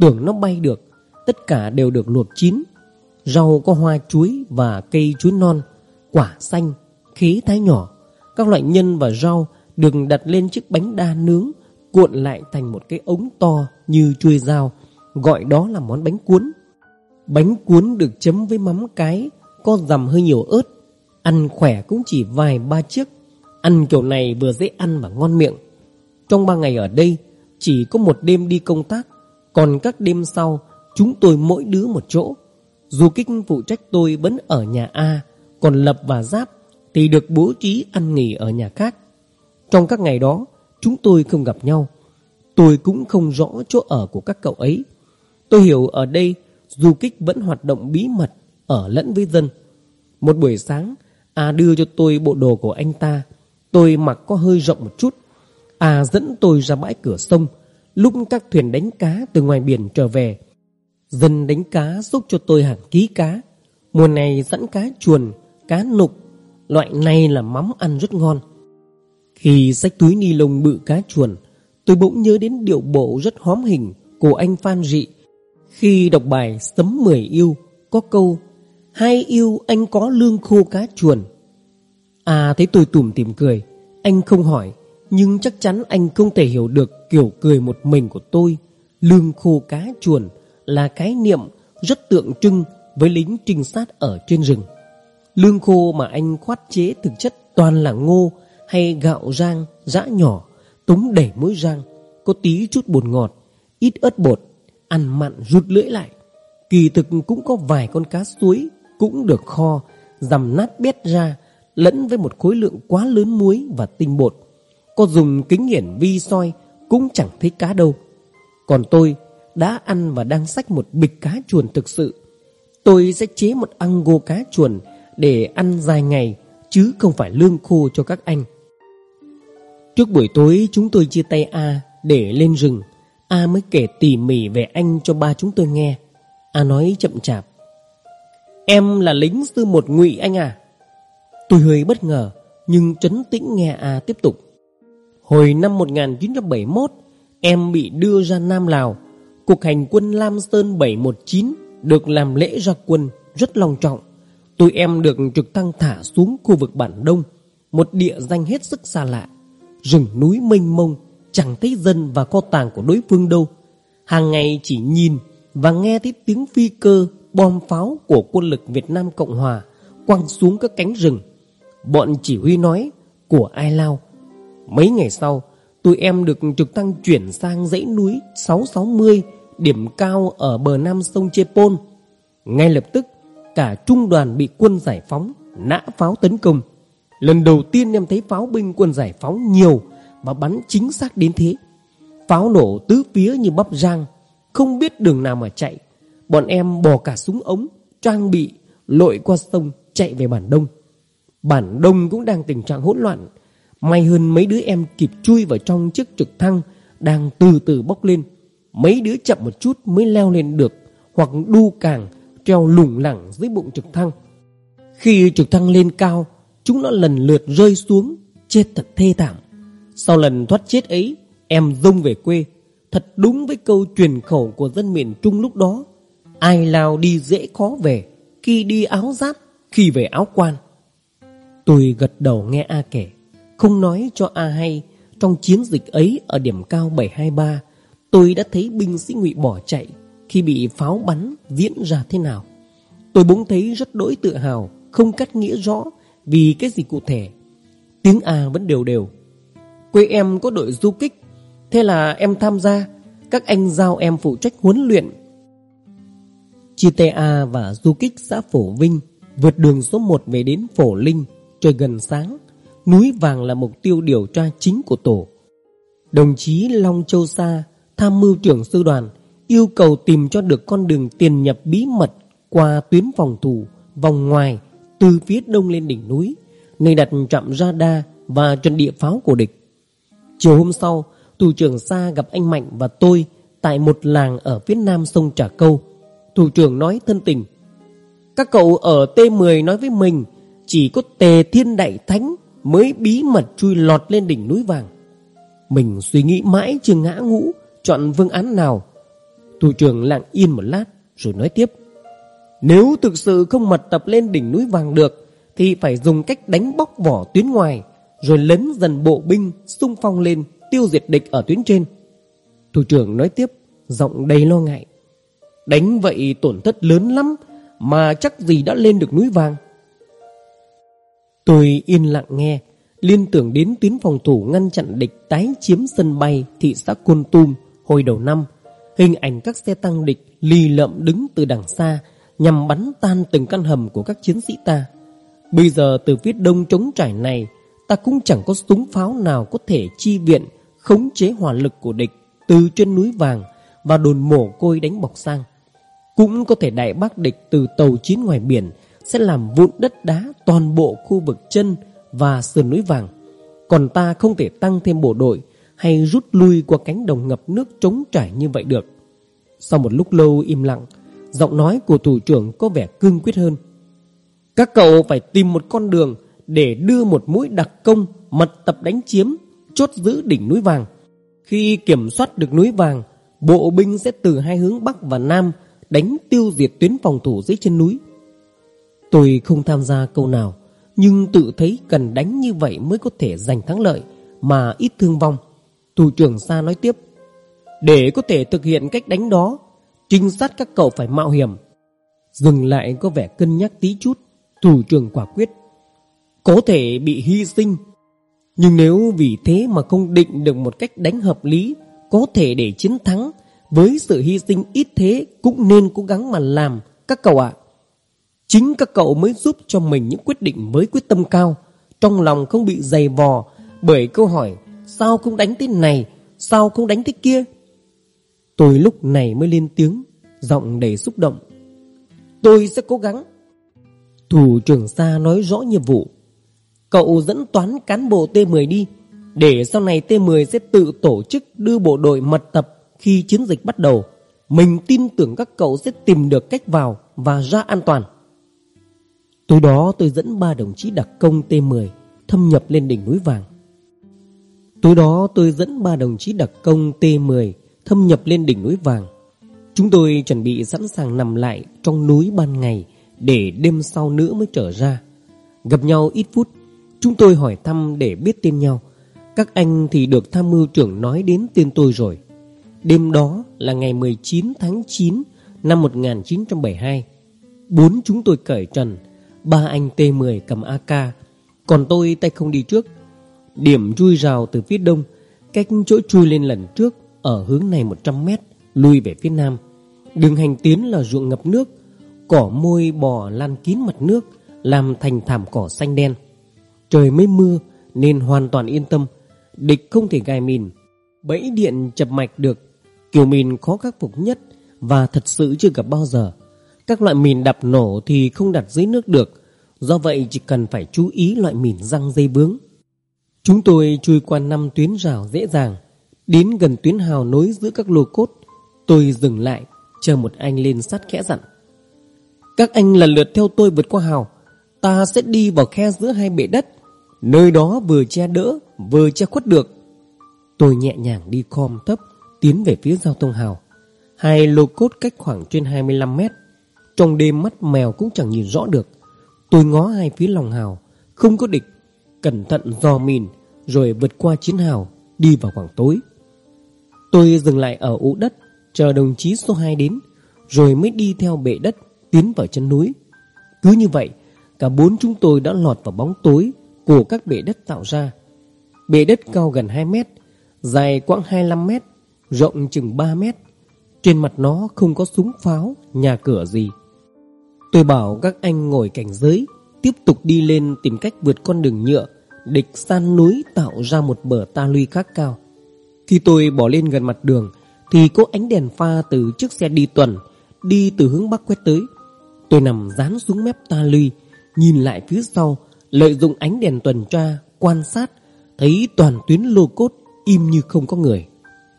Tưởng nó bay được Tất cả đều được luộc chín Rau có hoa chuối và cây chuối non quả xanh, khế thái nhỏ, các loại nhân và rau được đặt lên chiếc bánh đa nướng, cuộn lại thành một cái ống to như chuôi dao, gọi đó là món bánh cuốn. Bánh cuốn được chấm với mắm cái, có dằm hơi nhiều ớt, ăn khỏe cũng chỉ vài ba chiếc. Ăn kiểu này vừa dễ ăn và ngon miệng. Trong ba ngày ở đây, chỉ có một đêm đi công tác, còn các đêm sau, chúng tôi mỗi đứa một chỗ. Du kích phụ trách tôi vẫn ở nhà A, còn Lập và Giáp thì được bố trí ăn nghỉ ở nhà khác. Trong các ngày đó, chúng tôi không gặp nhau. Tôi cũng không rõ chỗ ở của các cậu ấy. Tôi hiểu ở đây du kích vẫn hoạt động bí mật ở lẫn với dân. Một buổi sáng, A đưa cho tôi bộ đồ của anh ta. Tôi mặc có hơi rộng một chút. A dẫn tôi ra bãi cửa sông. Lúc các thuyền đánh cá từ ngoài biển trở về, dân đánh cá giúp cho tôi hàng ký cá. Mùa này dẫn cá chuồn, cá nục. Loại này là mắm ăn rất ngon. Khi xách túi ni lông bự cá chuồn, tôi bỗng nhớ đến điệu bộ rất hóm hình của anh Phan Dị. Khi đọc bài Sấm Mười Yêu, có câu Hai yêu anh có lương khô cá chuồn. À thấy tôi tủm tìm cười, anh không hỏi, nhưng chắc chắn anh không thể hiểu được kiểu cười một mình của tôi. Lương khô cá chuồn là khái niệm rất tượng trưng với lính trinh sát ở trên rừng. Lương khô mà anh khoát chế thực chất toàn là ngô hay gạo rang, giã nhỏ, túng đẩy muối rang, có tí chút bột ngọt, ít ớt bột, ăn mặn rút lưỡi lại. Kỳ thực cũng có vài con cá suối cũng được kho, dằm nát bét ra, lẫn với một khối lượng quá lớn muối và tinh bột. Có dùng kính hiển vi soi cũng chẳng thấy cá đâu. Còn tôi đã ăn và đang xách một bịch cá chuồn thực sự. Tôi sẽ chế một ăn gô cá chuồn để ăn dài ngày, chứ không phải lương khô cho các anh. Trước buổi tối chúng tôi chia tay A để lên rừng. A mới kể tỉ mỉ về anh cho ba chúng tôi nghe. A nói chậm chạp. Em là lính sư một ngụy anh à? Tôi hơi bất ngờ, nhưng trấn tĩnh nghe A tiếp tục. Hồi năm 1971, em bị đưa ra Nam Lào. Cuộc hành quân Lam Sơn 719 được làm lễ ra quân rất long trọng. Tôi em được trực thăng thả xuống khu vực Bản Đông, một địa danh hết sức xa lạ. Rừng núi mênh mông, chẳng thấy dân và kho tàng của đối phương đâu. Hàng ngày chỉ nhìn và nghe thấy tiếng phi cơ, bom pháo của quân lực Việt Nam Cộng Hòa quăng xuống các cánh rừng. Bọn chỉ huy nói của ai lao. Mấy ngày sau, tụi em được trực thăng chuyển sang dãy núi 660, điểm cao ở bờ nam sông Chepon. Ngay lập tức, cả trung đoàn bị quân giải phóng, nã pháo tấn công. Lần đầu tiên em thấy pháo binh quân giải phóng nhiều và bắn chính xác đến thế. Pháo nổ tứ phía như bắp rang, không biết đường nào mà chạy. Bọn em bỏ cả súng ống, trang bị, lội qua sông, chạy về bản đông. Bản đông cũng đang tình trạng hỗn loạn. May hơn mấy đứa em kịp chui vào trong chiếc trực thăng đang từ từ bốc lên. Mấy đứa chậm một chút mới leo lên được hoặc đu càng treo lủng lẳng dưới bụng trực thăng. Khi trực thăng lên cao, chúng nó lần lượt rơi xuống, chết thật thê thảm. Sau lần thoát chết ấy, em dông về quê. Thật đúng với câu truyền khẩu của dân miền Trung lúc đó. Ai lao đi dễ khó về, khi đi áo giáp, khi về áo quan. Tôi gật đầu nghe A kể, không nói cho A hay, trong chiến dịch ấy ở điểm cao 723, tôi đã thấy binh sĩ ngụy bỏ chạy khi bị pháo bắn diễn ra thế nào. Tôi bỗng thấy rất đỗi tự hào, không cắt nghĩa rõ vì cái gì cụ thể. Tiếng A vẫn đều đều. Quê em có đội du kích, thế là em tham gia, các anh giao em phụ trách huấn luyện. Chi tê A và du kích xã Phổ Vinh vượt đường số 1 về đến Phổ Linh, trời gần sáng. Núi Vàng là mục tiêu điều tra chính của tổ. Đồng chí Long Châu Sa, tham mưu trưởng sư đoàn, yêu cầu tìm cho được con đường tiền nhập bí mật qua tuyến phòng thủ vòng ngoài từ phía đông lên đỉnh núi, nơi đặt trạm radar và trận địa pháo của địch. Chiều hôm sau, thủ trưởng Sa gặp anh Mạnh và tôi tại một làng ở phía nam sông Trà Câu. Thủ trưởng nói thân tình. Các cậu ở T10 nói với mình chỉ có Tề Thiên Đại Thánh mới bí mật chui lọt lên đỉnh núi vàng. Mình suy nghĩ mãi chưa ngã ngũ chọn phương án nào. Thủ trưởng lặng yên một lát, rồi nói tiếp. Nếu thực sự không mật tập lên đỉnh núi vàng được, Thì phải dùng cách đánh bóc vỏ tuyến ngoài, Rồi lấn dần bộ binh xung phong lên Tiêu diệt địch ở tuyến trên Thủ trưởng nói tiếp, Giọng đầy lo ngại Đánh vậy tổn thất lớn lắm, Mà chắc gì đã lên được núi vàng Tôi yên lặng nghe, Liên tưởng đến tuyến phòng thủ ngăn chặn địch tái chiếm sân bay thị xã Côn Tum hồi đầu năm. Hình ảnh các xe tăng địch lì lợm đứng từ đằng xa, nhằm bắn tan từng căn hầm của các chiến sĩ ta. Bây giờ từ phía đông trống trải này, ta cũng chẳng có súng pháo nào có thể chi viện, khống chế hỏa lực của địch từ trên núi vàng và đồn mổ côi đánh bọc sang. Cũng có thể đại bác địch từ tàu chiến ngoài biển sẽ làm vụn đất đá toàn bộ khu vực chân và sườn núi vàng. Còn ta không thể tăng thêm bộ đội hay rút lui qua cánh đồng ngập nước trống trải như vậy được. Sau một lúc lâu im lặng, giọng nói của thủ trưởng có vẻ cương quyết hơn. Các cậu phải tìm một con đường để đưa một mũi đặc công mật tập đánh chiếm, chốt giữ đỉnh núi vàng. Khi kiểm soát được núi vàng, bộ binh sẽ từ hai hướng Bắc và Nam đánh tiêu diệt tuyến phòng thủ dưới chân núi. Tôi không tham gia câu nào, nhưng tự thấy cần đánh như vậy mới có thể giành thắng lợi mà ít thương vong. Thủ trưởng Sa nói tiếp, để có thể thực hiện cách đánh đó, trinh sát các cậu phải mạo hiểm. Dừng lại có vẻ cân nhắc tí chút, thủ trưởng quả quyết. Có thể bị hy sinh, nhưng nếu vì thế mà không định được một cách đánh hợp lý, có thể để chiến thắng, với sự hy sinh ít thế cũng nên cố gắng mà làm, các cậu ạ. Chính các cậu mới giúp cho mình những quyết định với quyết tâm cao, trong lòng không bị dày vò bởi câu hỏi sao không đánh tên này, sao không đánh tên kia. Tôi lúc này mới lên tiếng, giọng đầy xúc động. Tôi sẽ cố gắng. Thủ trưởng xa nói rõ nhiệm vụ. Cậu dẫn toán cán bộ T10 đi, để sau này T10 sẽ tự tổ chức đưa bộ đội mật tập khi chiến dịch bắt đầu. Mình tin tưởng các cậu sẽ tìm được cách vào và ra an toàn. Tối đó tôi dẫn ba đồng chí đặc công T10 thâm nhập lên đỉnh núi vàng. Tối đó tôi dẫn ba đồng chí đặc công T10 thâm nhập lên đỉnh núi vàng. Chúng tôi chuẩn bị sẵn sàng nằm lại trong núi ban ngày để đêm sau nữa mới trở ra. Gặp nhau ít phút, chúng tôi hỏi thăm để biết tên nhau. Các anh thì được tham mưu trưởng nói đến tên tôi rồi. Đêm đó là ngày 19 tháng 9 năm 1972. Bốn chúng tôi cởi trần, ba anh T10 cầm AK, còn tôi tay không đi trước. Điểm chui rào từ phía đông, cách chỗ chui lên lần trước ở hướng này 100 mét, lui về phía nam. Đường hành tiến là ruộng ngập nước, cỏ môi bò lan kín mặt nước, làm thành thảm cỏ xanh đen. Trời mới mưa nên hoàn toàn yên tâm, địch không thể gài mìn, bẫy điện chập mạch được. Kiểu mìn khó khắc phục nhất và thật sự chưa gặp bao giờ. Các loại mìn đập nổ thì không đặt dưới nước được, do vậy chỉ cần phải chú ý loại mìn răng dây bướng. Chúng tôi chui qua năm tuyến rào dễ dàng, đến gần tuyến hào nối giữa các lô cốt. Tôi dừng lại, chờ một anh lên sát khẽ dặn. Các anh lần lượt theo tôi vượt qua hào, ta sẽ đi vào khe giữa hai bệ đất. Nơi đó vừa che đỡ, vừa che khuất được. Tôi nhẹ nhàng đi khom thấp, tiến về phía giao thông hào. Hai lô cốt cách khoảng trên 25 mét. Trong đêm mắt mèo cũng chẳng nhìn rõ được. Tôi ngó hai phía lòng hào, không có địch. Cẩn thận dò mìn, rồi vượt qua chiến hào, đi vào khoảng tối. Tôi dừng lại ở ụ đất, chờ đồng chí số 2 đến, rồi mới đi theo bệ đất, tiến vào chân núi. Cứ như vậy, cả bốn chúng tôi đã lọt vào bóng tối của các bệ đất tạo ra. Bệ đất cao gần 2 mét, dài quãng 25 mét, rộng chừng 3 mét. Trên mặt nó không có súng pháo, nhà cửa gì. Tôi bảo các anh ngồi cảnh giới, tiếp tục đi lên tìm cách vượt con đường nhựa, địch san núi tạo ra một bờ ta luy khác cao. Khi tôi bỏ lên gần mặt đường, thì có ánh đèn pha từ chiếc xe đi tuần, đi từ hướng bắc quét tới. Tôi nằm dán xuống mép ta luy, nhìn lại phía sau, lợi dụng ánh đèn tuần tra, quan sát, thấy toàn tuyến lô cốt im như không có người.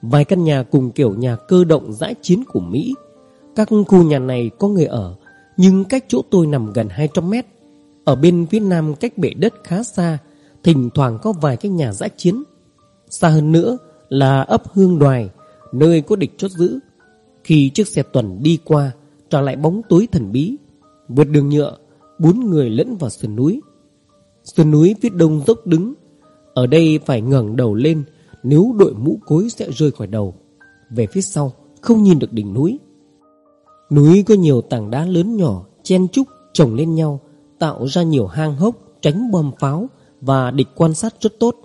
Vài căn nhà cùng kiểu nhà cơ động dã chiến của Mỹ. Các khu nhà này có người ở, nhưng cách chỗ tôi nằm gần 200 mét. Ở bên phía nam cách bể đất khá xa, thỉnh thoảng có vài cái nhà giã chiến. Xa hơn nữa là ấp Hương Đoài, nơi có địch chốt giữ. Khi chiếc xe tuần đi qua, trở lại bóng tối thần bí. Vượt đường nhựa, bốn người lẫn vào sườn núi. Sườn núi phía đông dốc đứng Ở đây phải ngẩng đầu lên Nếu đội mũ cối sẽ rơi khỏi đầu Về phía sau Không nhìn được đỉnh núi Núi có nhiều tảng đá lớn nhỏ Chen chúc chồng lên nhau Tạo ra nhiều hang hốc, Tránh bom pháo Và địch quan sát rất tốt.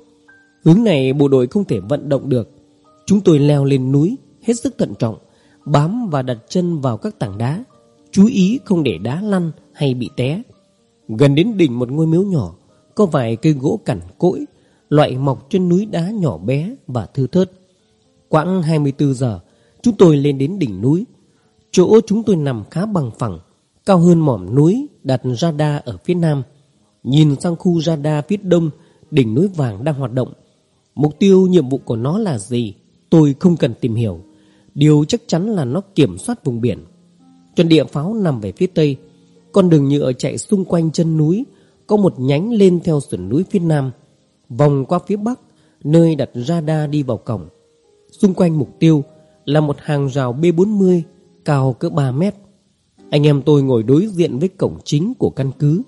Hướng này bộ đội không thể vận động được. Chúng tôi leo lên núi, Hết sức thận trọng, Bám và đặt chân vào các tảng đá, Chú ý không để đá lăn hay bị té. Gần đến đỉnh một ngôi miếu nhỏ, Có vài cây gỗ cằn cỗi, Loại mọc trên núi đá nhỏ bé và thư thớt. Quãng 24 giờ, Chúng tôi lên đến đỉnh núi. Chỗ chúng tôi nằm khá bằng phẳng, Cao hơn mỏm núi đặt radar ở phía nam, Nhìn sang khu radar phía đông, Đỉnh núi vàng đang hoạt động. Mục tiêu, nhiệm vụ của nó là gì? Tôi không cần tìm hiểu. Điều chắc chắn là nó kiểm soát vùng biển. Trận địa pháo nằm về phía tây. Con đường nhựa chạy xung quanh chân núi, Có một nhánh lên theo sườn núi phía nam, Vòng qua phía bắc, Nơi đặt radar đi vào cổng. Xung quanh mục tiêu Là một hàng rào B40 Cao cỡ 3 mét. Anh em tôi ngồi đối diện với cổng chính của căn cứ.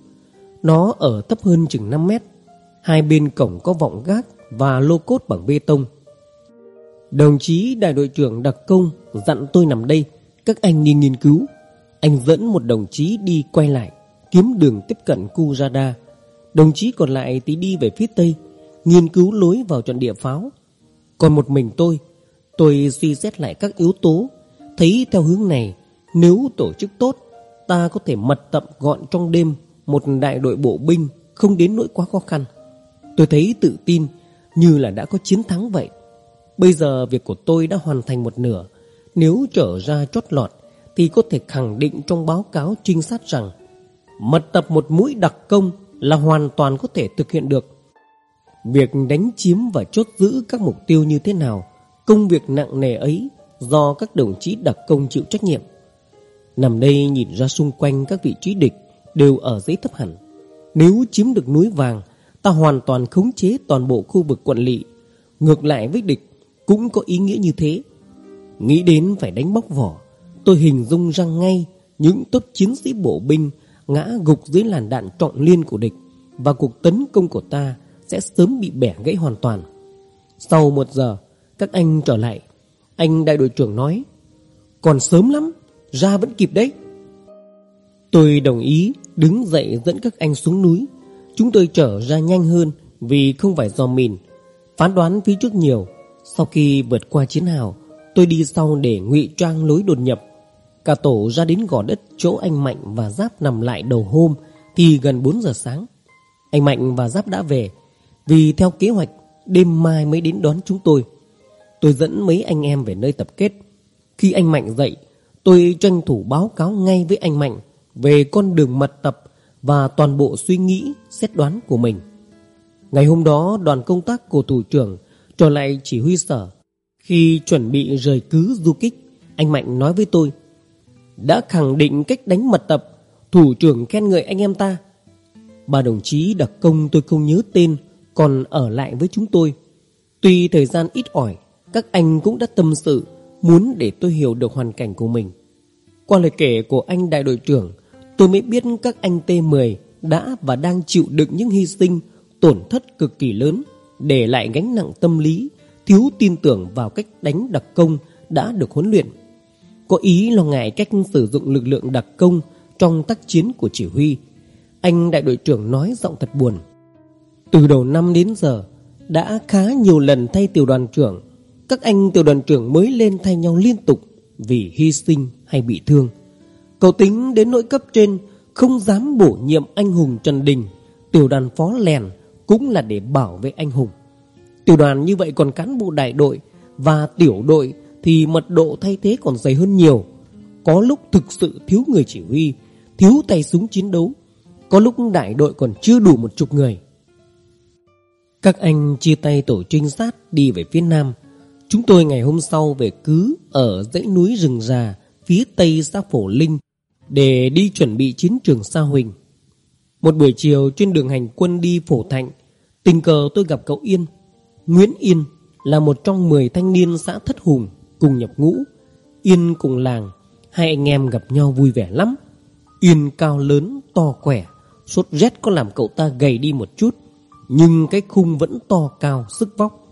Nó ở thấp hơn chừng 5 mét. Hai bên cổng có vọng gác Và lô cốt bằng bê tông. Đồng chí đại đội trưởng đặc công Dặn tôi nằm đây, Các anh đi nghiên cứu. Anh dẫn một đồng chí đi quay lại, Kiếm đường tiếp cận khu radar. Đồng chí còn lại thì đi về phía tây, Nghiên cứu lối vào trận địa pháo. Còn một mình tôi Tôi suy xét lại các yếu tố, Thấy theo hướng này nếu tổ chức tốt, Ta có thể mật tập gọn trong đêm Một đại đội bộ binh Không đến nỗi quá khó khăn. Tôi thấy tự tin Như là đã có chiến thắng vậy. Bây giờ việc của tôi đã hoàn thành một nửa. Nếu trở ra chót lọt, Thì có thể khẳng định trong báo cáo trinh sát rằng Mật tập một mũi đặc công Là hoàn toàn có thể thực hiện được. Việc đánh chiếm và chốt giữ các mục tiêu như thế nào, Công việc nặng nề ấy Do các đồng chí đặc công chịu trách nhiệm. Nằm đây nhìn ra xung quanh các vị trí địch Đều ở dưới thấp hẳn Nếu chiếm được núi vàng Ta hoàn toàn khống chế toàn bộ khu vực quận lỵ Ngược lại với địch cũng có ý nghĩa như thế. Nghĩ đến phải đánh bóc vỏ, tôi hình dung ra ngay những tốp chiến sĩ bộ binh ngã gục dưới làn đạn trọng liên của địch và cuộc tấn công của ta sẽ sớm bị bẻ gãy hoàn toàn. Sau một giờ, các anh trở lại. Anh đại đội trưởng nói, còn sớm lắm, ra vẫn kịp đấy. Tôi đồng ý đứng dậy dẫn các anh xuống núi. Chúng tôi trở ra nhanh hơn vì không phải do mìn. Phán đoán phía trước nhiều sau khi vượt qua chiến hào, Tôi đi sau để ngụy trang lối đột nhập Cả tổ ra đến gò đất Chỗ anh Mạnh và Giáp nằm lại đầu hôm Thì gần 4 giờ sáng Anh Mạnh và Giáp đã về Vì theo kế hoạch, Đêm mai mới đến đón chúng tôi Tôi dẫn mấy anh em về nơi tập kết Khi anh Mạnh dậy Tôi tranh thủ báo cáo ngay với anh Mạnh Về con đường mật tập Và toàn bộ suy nghĩ, Xét đoán của mình. Ngày hôm đó, đoàn công tác của thủ trưởng Trở lại chỉ huy sở. Khi chuẩn bị rời cứ du kích, Anh Mạnh nói với tôi, Đã khẳng định cách đánh mật tập, Thủ trưởng khen ngợi anh em ta. Ba đồng chí đặc công tôi không nhớ tên Còn ở lại với chúng tôi. Tuy thời gian ít ỏi, Các anh cũng đã tâm sự Muốn để tôi hiểu được hoàn cảnh của mình Qua lời kể của anh đại đội trưởng Tôi mới biết các anh T10 Đã và đang chịu đựng những hy sinh Tổn thất cực kỳ lớn để lại gánh nặng tâm lý, thiếu tin tưởng vào cách đánh đặc công đã được huấn luyện. Có ý lo ngại cách sử dụng lực lượng đặc công trong tác chiến của chỉ huy. Anh đại đội trưởng nói giọng thật buồn. Từ đầu năm đến giờ, đã khá nhiều lần thay tiểu đoàn trưởng. Các anh tiểu đoàn trưởng mới lên thay nhau liên tục vì hy sinh hay bị thương. cầu tính đến nỗi cấp trên không dám bổ nhiệm anh hùng Trần Đình, tiểu đoàn phó lèn cũng là để bảo vệ anh hùng. Tiểu đoàn như vậy còn cán bộ đại đội và tiểu đội thì mật độ thay thế còn dày hơn nhiều. Có lúc thực sự thiếu người chỉ huy, thiếu tay súng chiến đấu. Có lúc đại đội còn chưa đủ một chục người. Các anh chia tay tổ trinh sát đi về phía nam. Chúng tôi ngày hôm sau về cứ ở dãy núi rừng già phía tây xã Phổ Linh để đi chuẩn bị chiến trường Sa Huỳnh. Một buổi chiều trên đường hành quân đi Phổ Thạnh Tình cờ tôi gặp cậu Yên. Nguyễn Yên là một trong 10 thanh niên xã Thất Hùng cùng nhập ngũ. Yên cùng làng Hai anh em gặp nhau vui vẻ lắm. Yên cao lớn, to khỏe Sốt rét có làm cậu ta gầy đi một chút Nhưng cái khung vẫn to cao sức vóc.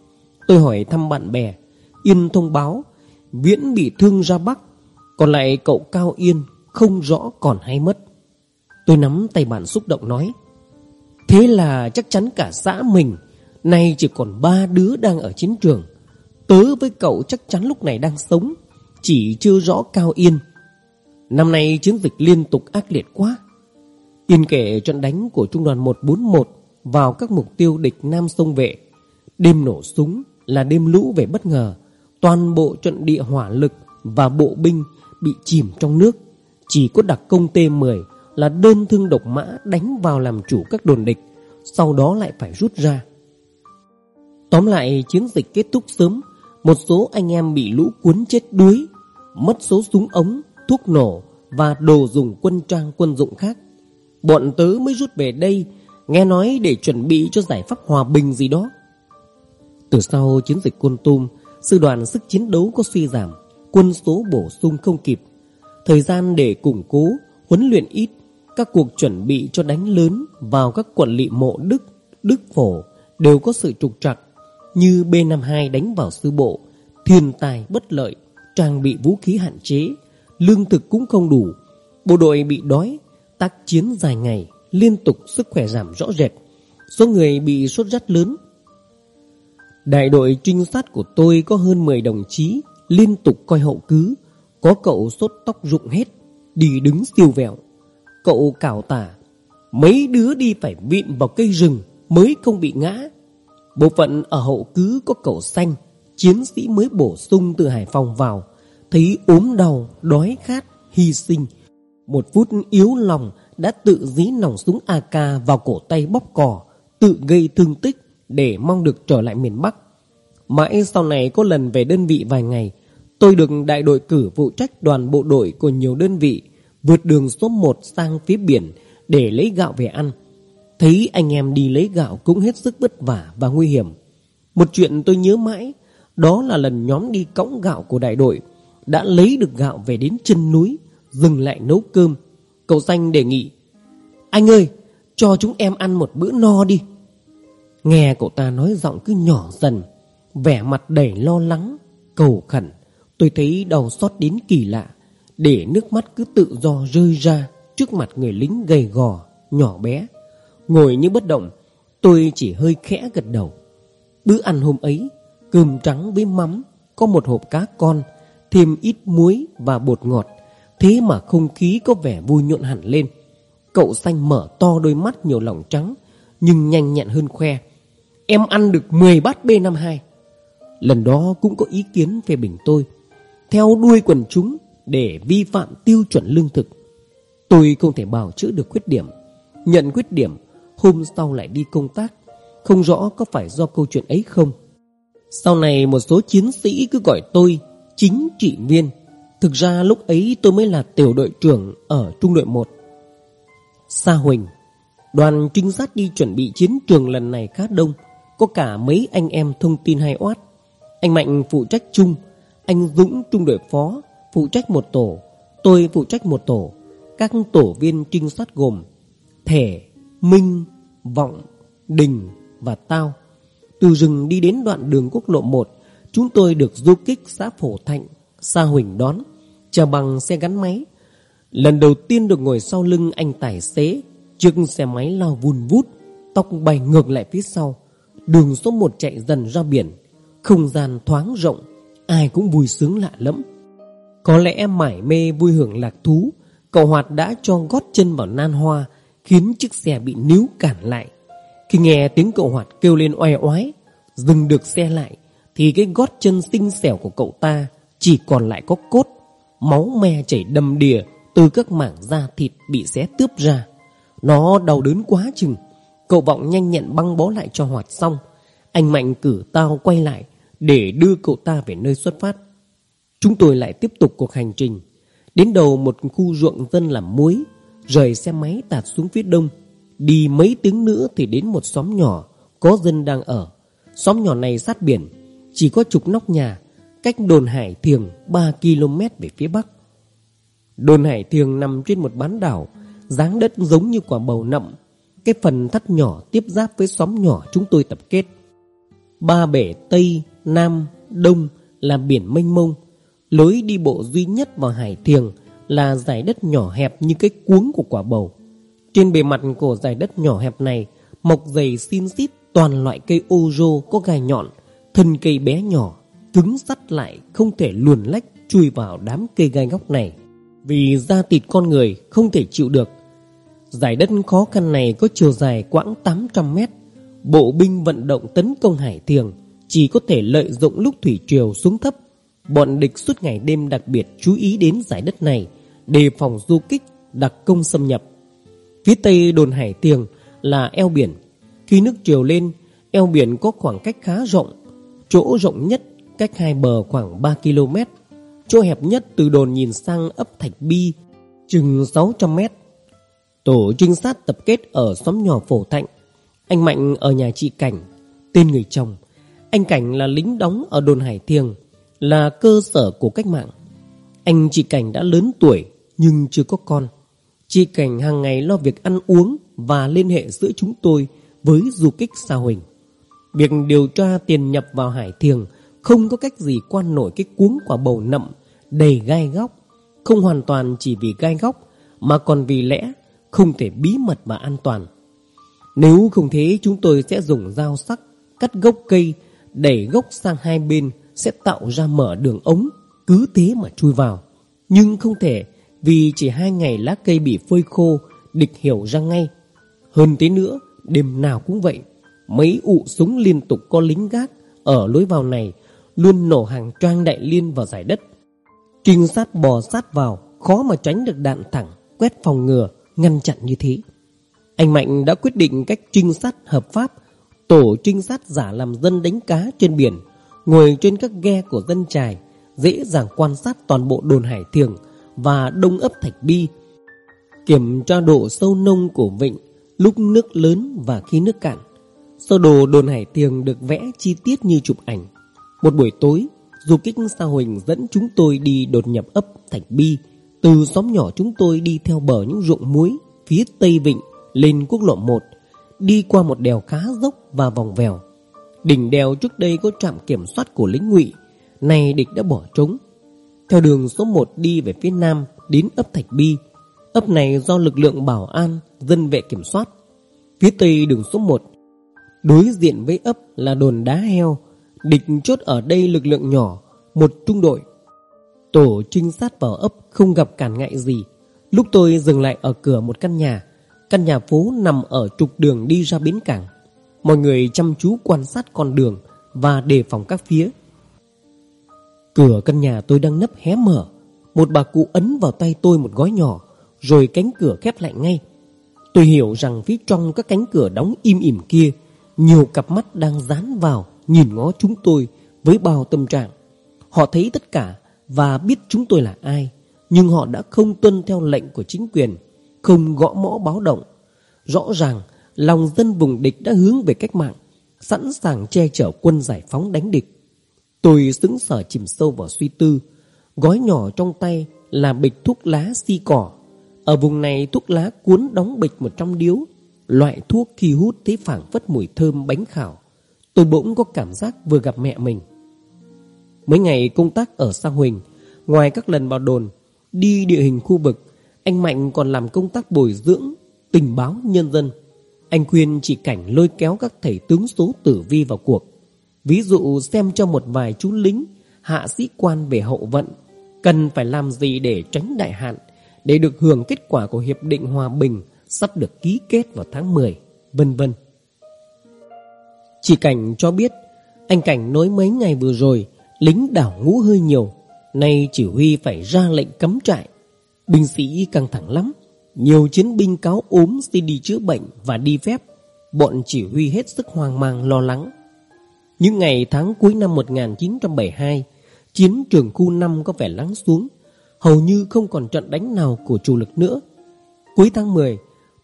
Tôi hỏi thăm bạn bè Yên thông báo, Viễn bị thương ra Bắc, Còn lại cậu Cao Yên Không rõ còn hay mất. Tôi nắm tay bạn xúc động nói, Thế là chắc chắn cả xã mình Nay chỉ còn ba đứa đang ở chiến trường. Tớ với cậu chắc chắn lúc này đang sống, Chỉ chưa rõ Cao Yên. Năm nay chiến dịch liên tục ác liệt quá. Yên kể trận đánh của trung đoàn 141 Vào các mục tiêu địch Nam Sông Vệ. Đêm nổ súng là đêm lũ về bất ngờ. Toàn bộ trận địa hỏa lực và bộ binh bị chìm trong nước. Chỉ có đặc công T-10 là đơn thương độc mã đánh vào làm chủ các đồn địch Sau đó lại phải rút ra. Tóm lại chiến dịch kết thúc sớm Một số anh em bị lũ cuốn chết đuối Mất số súng ống, thuốc nổ Và đồ dùng quân trang quân dụng khác. Bọn tớ mới rút về đây Nghe nói để chuẩn bị cho giải pháp hòa bình gì đó. Từ sau chiến dịch Côn Tum Sư đoàn sức chiến đấu có suy giảm, Quân số bổ sung không kịp. Thời gian để củng cố, Huấn luyện ít, Các cuộc chuẩn bị cho đánh lớn Vào các quận lỵ mộ Đức Đức Phổ Đều có sự trục trặc, Như B-52 đánh vào sư bộ, Thiên tài bất lợi, Trang bị vũ khí hạn chế, Lương thực cũng không đủ. Bộ đội bị đói, Tác chiến dài ngày, Liên tục sức khỏe giảm rõ rệt. Số người bị sốt rét lớn Đại đội trinh sát của tôi có hơn 10 đồng chí Liên tục coi hậu cứ. Có cậu sốt tóc rụng hết Đi đứng siêu vẹo. Cậu cào tả Mấy đứa đi phải vịn vào cây rừng Mới không bị ngã. Bộ phận ở hậu cứ có cậu xanh Chiến sĩ mới bổ sung từ Hải Phòng vào. Thấy ốm đau, đói khát, hy sinh. Một phút yếu lòng Đã tự dí nòng súng AK vào cổ tay bóp cò Tự gây thương tích. Để mong được trở lại miền Bắc. Mãi sau này có lần về đơn vị vài ngày, Tôi được đại đội cử phụ trách đoàn bộ đội của nhiều đơn vị Vượt đường số 1 sang phía biển Để lấy gạo về ăn. Thấy anh em đi lấy gạo cũng hết sức vất vả và nguy hiểm. Một chuyện tôi nhớ mãi, Đó là lần nhóm đi cõng gạo của đại đội Đã lấy được gạo về đến chân núi, Dừng lại nấu cơm. Cậu xanh đề nghị, Anh ơi, cho chúng em ăn một bữa no đi. Nghe cậu ta nói giọng cứ nhỏ dần, Vẻ mặt đầy lo lắng, Cầu khẩn. Tôi thấy đau xót đến kỳ lạ, Để nước mắt cứ tự do rơi ra Trước mặt người lính gầy gò, Nhỏ bé. Ngồi như bất động, Tôi chỉ hơi khẽ gật đầu. Bữa ăn hôm ấy, Cơm trắng với mắm, Có một hộp cá con, Thêm ít muối và bột ngọt. Thế mà không khí có vẻ vui nhộn hẳn lên. Cậu xanh mở to đôi mắt nhiều lòng trắng, Nhưng nhanh nhẹn hơn khoe. Em ăn được 10 bát B52 Lần đó cũng có ý kiến phê bình tôi. Theo đuôi quần chúng Để vi phạm tiêu chuẩn lương thực, Tôi không thể bào chữa được khuyết điểm. Nhận khuyết điểm Hôm sau lại đi công tác. Không rõ có phải do câu chuyện ấy không. Sau này một số chiến sĩ cứ gọi tôi Chính trị viên. Thực ra lúc ấy tôi mới là tiểu đội trưởng Ở trung đội 1 Sa Huỳnh, Đoàn trinh sát đi chuẩn bị chiến trường lần này khá đông. Có cả mấy anh em thông tin hay oát. Anh Mạnh phụ trách chung Anh Dũng trung đội phó Phụ trách một tổ Tôi phụ trách một tổ. Các tổ viên trinh sát gồm Thể, Minh, Vọng, Đình và Tao. Từ rừng đi đến đoạn đường quốc lộ 1 Chúng tôi được du kích xã Phổ Thạnh Sa Huỳnh đón Chờ bằng xe gắn máy. Lần đầu tiên được ngồi sau lưng anh tài xế Chiếc xe máy lao vun vút Tóc bay ngược lại phía sau. Đường số 1 chạy dần ra biển. Không gian thoáng rộng, Ai cũng vui sướng lạ lắm Có lẽ mải mê vui hưởng lạc thú, Cậu Hoạt đã cho gót chân vào nan hoa, Khiến chiếc xe bị níu cản lại. Khi nghe tiếng cậu Hoạt kêu lên oai oái, Dừng được xe lại, Thì cái gót chân xinh xẻo của cậu ta Chỉ còn lại có cốt, Máu me chảy đầm đìa Từ các mảng da thịt bị xé tướp ra. Nó đau đớn quá chừng. Cậu Vọng nhanh nhẹn băng bó lại cho Hoạt xong. Anh Mạnh cử tao quay lại Để đưa cậu ta về nơi xuất phát. Chúng tôi lại tiếp tục cuộc hành trình. Đến đầu một khu ruộng dân làm muối, Rời xe máy tạt xuống phía đông. Đi mấy tiếng nữa thì đến một xóm nhỏ Có dân đang ở. Xóm nhỏ này sát biển, Chỉ có chục nóc nhà, Cách đồn Hải Thiềng 3 km về phía bắc. Đồn Hải Thiềng nằm trên một bán đảo, dáng đất giống như quả bầu nậm cái phần thắt nhỏ tiếp giáp với xóm nhỏ chúng tôi tập kết. Ba bể Tây, Nam, Đông là biển mênh mông. Lối đi bộ duy nhất vào hải thiềng Là giải đất nhỏ hẹp như cái cuống của quả bầu. Trên bề mặt của giải đất nhỏ hẹp này Mọc dày xin xít toàn loại cây ô rô có gai nhọn Thân cây bé nhỏ Cứng sắt lại không thể luồn lách Chui vào đám cây gai góc này. Vì da thịt con người không thể chịu được Giải đất khó khăn này có chiều dài quãng 800 mét. Bộ binh vận động tấn công hải thiềng Chỉ có thể lợi dụng lúc thủy triều xuống thấp. Bọn địch suốt ngày đêm đặc biệt chú ý đến giải đất này, Đề phòng du kích, đặc công xâm nhập. Phía tây đồn hải thiềng là eo biển. Khi nước triều lên, Eo biển có khoảng cách khá rộng. Chỗ rộng nhất cách hai bờ khoảng 3 km Chỗ hẹp nhất từ đồn nhìn sang ấp Thạch Bi Chừng 600 mét. Tổ trinh sát tập kết ở xóm nhỏ phổ thạnh. Anh Mạnh ở nhà chị Cảnh, Tên người chồng. Anh Cảnh là lính đóng ở đồn Hải Thiêng, Là cơ sở của cách mạng. Anh chị Cảnh đã lớn tuổi Nhưng chưa có con. Chị Cảnh hàng ngày lo việc ăn uống Và liên hệ giữa chúng tôi Với du kích Sa Huỳnh. Việc điều tra tiền nhập vào Hải Thiêng Không có cách gì quan nổi cái cuống quả bầu nậm Đầy gai góc. Không hoàn toàn chỉ vì gai góc Mà còn vì lẽ không thể bí mật mà an toàn. Nếu không thế chúng tôi sẽ dùng dao sắc cắt gốc cây, đẩy gốc sang hai bên sẽ tạo ra mở đường ống, cứ thế mà chui vào. Nhưng không thể vì chỉ hai ngày lá cây bị phơi khô, địch hiểu ra ngay. Hơn thế nữa, đêm nào cũng vậy. Mấy ụ súng liên tục có lính gác ở lối vào này luôn nổ hàng trang đại liên vào giải đất. Trinh sát bò sát vào, khó mà tránh được đạn thẳng, quét phòng ngừa ngăn chặn như thế. Anh Mạnh đã quyết định cách trinh sát hợp pháp, tổ trinh sát giả làm dân đánh cá trên biển, ngồi trên các ghe của dân trài, dễ dàng quan sát toàn bộ đồn hải thiềng và đông ấp thạch bi, kiểm tra độ sâu nông của vịnh lúc nước lớn và khi nước cạn. Sơ đồ đồn hải thiềng được vẽ chi tiết như chụp ảnh. Một buổi tối, du kích Sa Huỳnh dẫn chúng tôi đi đột nhập ấp Thạch Bi, từ xóm nhỏ chúng tôi đi theo bờ những ruộng muối phía Tây Vịnh lên quốc lộ 1, đi qua một đèo khá dốc và vòng vèo. Đỉnh đèo trước đây có trạm kiểm soát của lính ngụy, nay địch đã bỏ trống. Theo đường số 1 đi về phía nam đến ấp Thạch Bi, ấp này do lực lượng bảo an, dân vệ kiểm soát. Phía tây đường số 1, đối diện với ấp là đồn đá heo, địch chốt ở đây lực lượng nhỏ, một trung đội Tổ trinh sát vào ấp không gặp cản ngại gì. Lúc tôi dừng lại ở cửa một căn nhà Căn nhà phố nằm ở trục đường đi ra bến cảng. Mọi người chăm chú quan sát con đường Và đề phòng các phía. Cửa căn nhà tôi đang nấp hé mở. Một bà cụ ấn vào tay tôi một gói nhỏ, Rồi cánh cửa khép lại ngay. Tôi hiểu rằng phía trong các cánh cửa đóng im ỉm kia, Nhiều cặp mắt đang dán vào Nhìn ngó chúng tôi Với bao tâm trạng. Họ thấy tất cả và biết chúng tôi là ai, nhưng họ đã không tuân theo lệnh của chính quyền, không gõ mõ báo động. Rõ ràng, lòng dân vùng địch đã hướng về cách mạng, sẵn sàng che chở quân giải phóng đánh địch. Tôi sững sờ chìm sâu vào suy tư, gói nhỏ trong tay là bịch thuốc lá si cỏ. Ở vùng này thuốc lá cuốn đóng bịch một trong điếu, loại thuốc khi hút thấy phảng phất mùi thơm bánh khảo. Tôi bỗng có cảm giác vừa gặp mẹ mình. Mấy ngày công tác ở Sa Huỳnh, ngoài các lần vào đồn, đi địa hình khu vực, anh Mạnh còn làm công tác bồi dưỡng, tình báo nhân dân. Anh khuyên chỉ cảnh lôi kéo các thầy tướng số tử vi vào cuộc. Ví dụ xem cho một vài chú lính, hạ sĩ quan về hậu vận, cần phải làm gì để tránh đại hạn, để được hưởng kết quả của Hiệp định Hòa Bình sắp được ký kết vào tháng 10, vân vân. Chỉ cảnh cho biết, anh Cảnh nói mấy ngày vừa rồi, Lính đảo ngũ hơi nhiều, Nay chỉ huy phải ra lệnh cấm trại. Binh sĩ căng thẳng lắm, Nhiều chiến binh cáo ốm xin đi chữa bệnh và đi phép. Bọn chỉ huy hết sức hoang mang, lo lắng. Những ngày tháng cuối năm 1972 Chiến trường khu 5 có vẻ lắng xuống, Hầu như không còn trận đánh nào của chủ lực nữa. Cuối tháng 10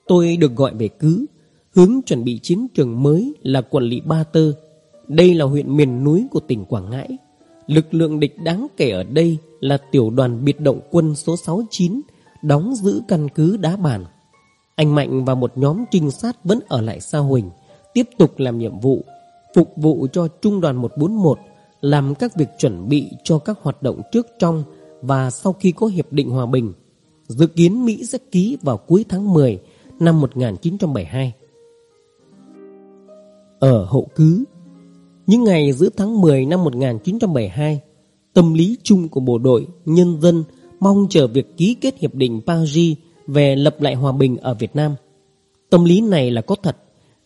Tôi được gọi về cứ, Hướng chuẩn bị chiến trường mới là quận lỵ Ba Tơ. Đây là huyện miền núi của tỉnh Quảng Ngãi. Lực lượng địch đáng kể ở đây là tiểu đoàn biệt động quân số 69 đóng giữ căn cứ đá bàn. Anh Mạnh và một nhóm trinh sát vẫn ở lại Sa Huỳnh, tiếp tục làm nhiệm vụ, phục vụ cho Trung đoàn 141, làm các việc chuẩn bị cho các hoạt động trước trong và sau khi có Hiệp định Hòa Bình. Dự kiến Mỹ sẽ ký vào cuối tháng 10 năm 1972. Ở hậu cứ, những ngày giữa tháng 10 năm 1972, tâm lý chung của bộ đội, nhân dân mong chờ việc ký kết Hiệp định Paris về lập lại hòa bình ở Việt Nam. Tâm lý này là có thật,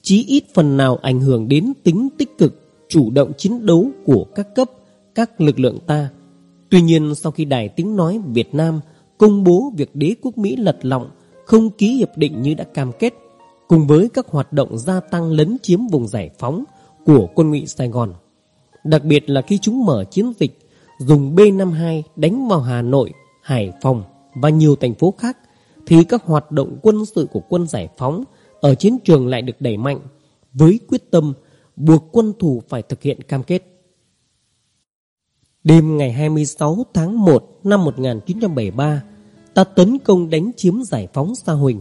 chí ít phần nào ảnh hưởng đến tính tích cực, chủ động chiến đấu của các cấp, các lực lượng ta. Tuy nhiên sau khi Đài Tiếng Nói Việt Nam công bố việc đế quốc Mỹ lật lọng, không ký hiệp định như đã cam kết, cùng với các hoạt động gia tăng lấn chiếm vùng giải phóng của quân ngụy Sài Gòn. Đặc biệt là khi chúng mở chiến dịch dùng B-52 đánh vào Hà Nội, Hải Phòng và nhiều thành phố khác, thì các hoạt động quân sự của quân giải phóng ở chiến trường lại được đẩy mạnh với quyết tâm buộc quân thù phải thực hiện cam kết. Đêm ngày 26 tháng 1 năm 1973, ta tấn công đánh chiếm giải phóng Sa Huỳnh.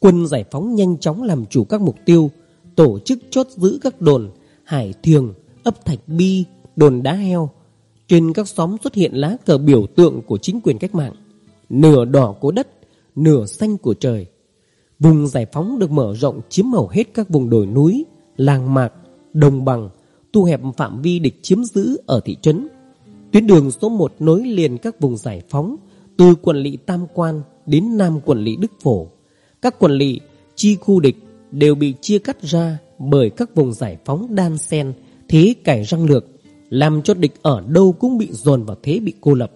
Quân giải phóng nhanh chóng làm chủ các mục tiêu, tổ chức chốt giữ các đồn Hải Thường, ấp Thạch Bi, đồn Đá Heo. Trên các xóm xuất hiện lá cờ biểu tượng của chính quyền cách mạng, nửa đỏ của đất, nửa xanh của trời. Vùng giải phóng được mở rộng chiếm hầu hết các vùng đồi núi, làng mạc, đồng bằng, thu hẹp phạm vi địch chiếm giữ ở thị trấn. Tuyến đường số 1 nối liền các vùng giải phóng từ quận lỵ Tam Quan đến Nam quận lỵ Đức Phổ. Các quận lỵ, chi khu địch đều bị chia cắt ra bởi các vùng giải phóng đan xen, thế cải răng lược, làm cho địch ở đâu cũng bị dồn vào thế bị cô lập.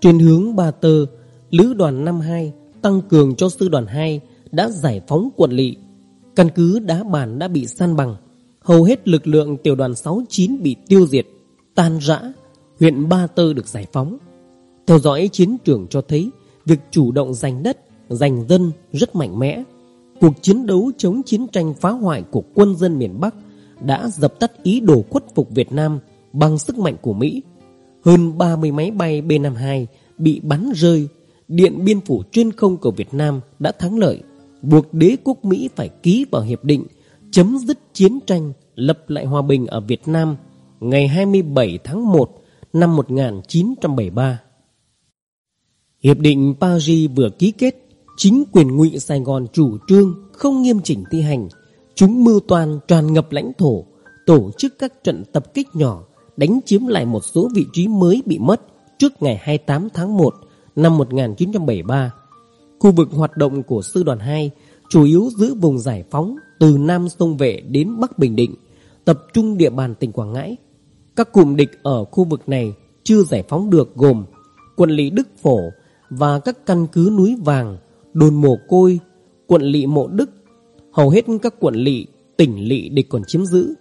Trên hướng Ba Tơ, Lữ đoàn 52 tăng cường cho sư đoàn 2 đã giải phóng quận lỵ. Căn cứ đá bàn đã bị san bằng, hầu hết lực lượng tiểu đoàn 69 bị tiêu diệt, tan rã, huyện Ba Tơ được giải phóng. Theo dõi chiến trường cho thấy việc chủ động giành đất, giành dân rất mạnh mẽ. Cuộc chiến đấu chống chiến tranh phá hoại của quân dân miền Bắc đã dập tắt ý đồ khuất phục Việt Nam bằng sức mạnh của Mỹ. Hơn 30 máy bay B-52 bị bắn rơi, Điện Biên Phủ trên không của Việt Nam đã thắng lợi, buộc đế quốc Mỹ phải ký vào hiệp định chấm dứt chiến tranh, lập lại hòa bình ở Việt Nam ngày 27 tháng 1 năm 1973. Hiệp định Paris vừa ký kết, chính quyền ngụy Sài Gòn chủ trương không nghiêm chỉnh thi hành, chúng mưu toan tràn ngập lãnh thổ, tổ chức các trận tập kích nhỏ, đánh chiếm lại một số vị trí mới bị mất trước ngày 28 tháng 1 năm 1973. Khu vực hoạt động của Sư đoàn 2 chủ yếu giữ vùng giải phóng từ Nam Sông Vệ đến Bắc Bình Định, tập trung địa bàn tỉnh Quảng Ngãi. Các cụm địch ở khu vực này chưa giải phóng được gồm quân lý Đức Phổ và các căn cứ núi vàng, đồn mồ côi, quận lỵ Mộ Đức. Hầu hết các quận lỵ, tỉnh lỵ địch còn chiếm giữ.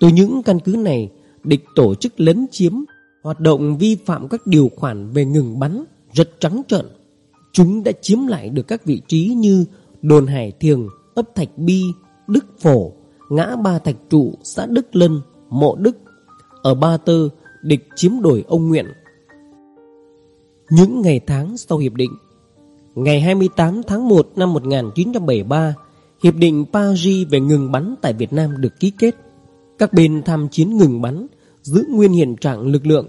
Từ những căn cứ này, địch tổ chức lấn chiếm, hoạt động vi phạm các điều khoản về ngừng bắn rất trắng trợn. Chúng đã chiếm lại được các vị trí như đồn Hải Thiềng, ấp Thạch Bi, Đức Phổ, ngã ba Thạch Trụ, xã Đức Lân, Mộ Đức. Ở Ba Tơ, địch chiếm đổi ông Nguyện. Những ngày tháng sau hiệp định, ngày 28 tháng 1 năm 1973, hiệp định Paris về ngừng bắn tại Việt Nam được ký kết. Các bên tham chiến ngừng bắn, giữ nguyên hiện trạng lực lượng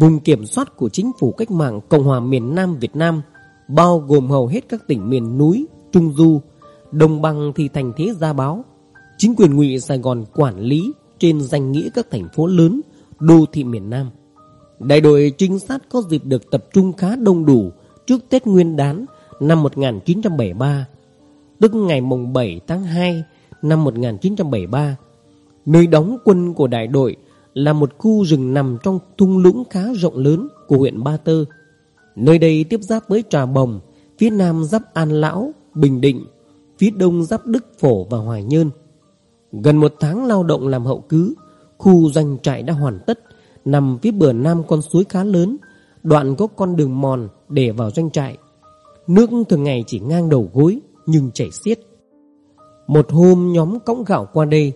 Vùng kiểm soát của chính phủ cách mạng Cộng hòa miền Nam Việt Nam bao gồm hầu hết các tỉnh miền núi, Trung Du, Đồng bằng thì thành thế gia báo. Chính quyền ngụy Sài Gòn quản lý trên danh nghĩa các thành phố lớn, đô thị miền Nam. Đại đội trinh sát có dịp được tập trung khá đông đủ trước Tết Nguyên đán năm 1973, tức ngày mùng 7 tháng 2 năm 1973. Nơi đóng quân của đại đội là một khu rừng nằm trong thung lũng khá rộng lớn của huyện Ba Tơ. Nơi đây tiếp giáp với Trà Bồng, phía nam giáp An Lão, Bình Định, phía đông giáp Đức Phổ và Hoài Nhơn. Gần một tháng lao động làm hậu cứ, khu doanh trại đã hoàn tất, nằm phía bờ nam con suối khá lớn, đoạn có con đường mòn để vào doanh trại. Nước thường ngày chỉ ngang đầu gối nhưng chảy xiết. Một hôm nhóm cõng gạo qua đây,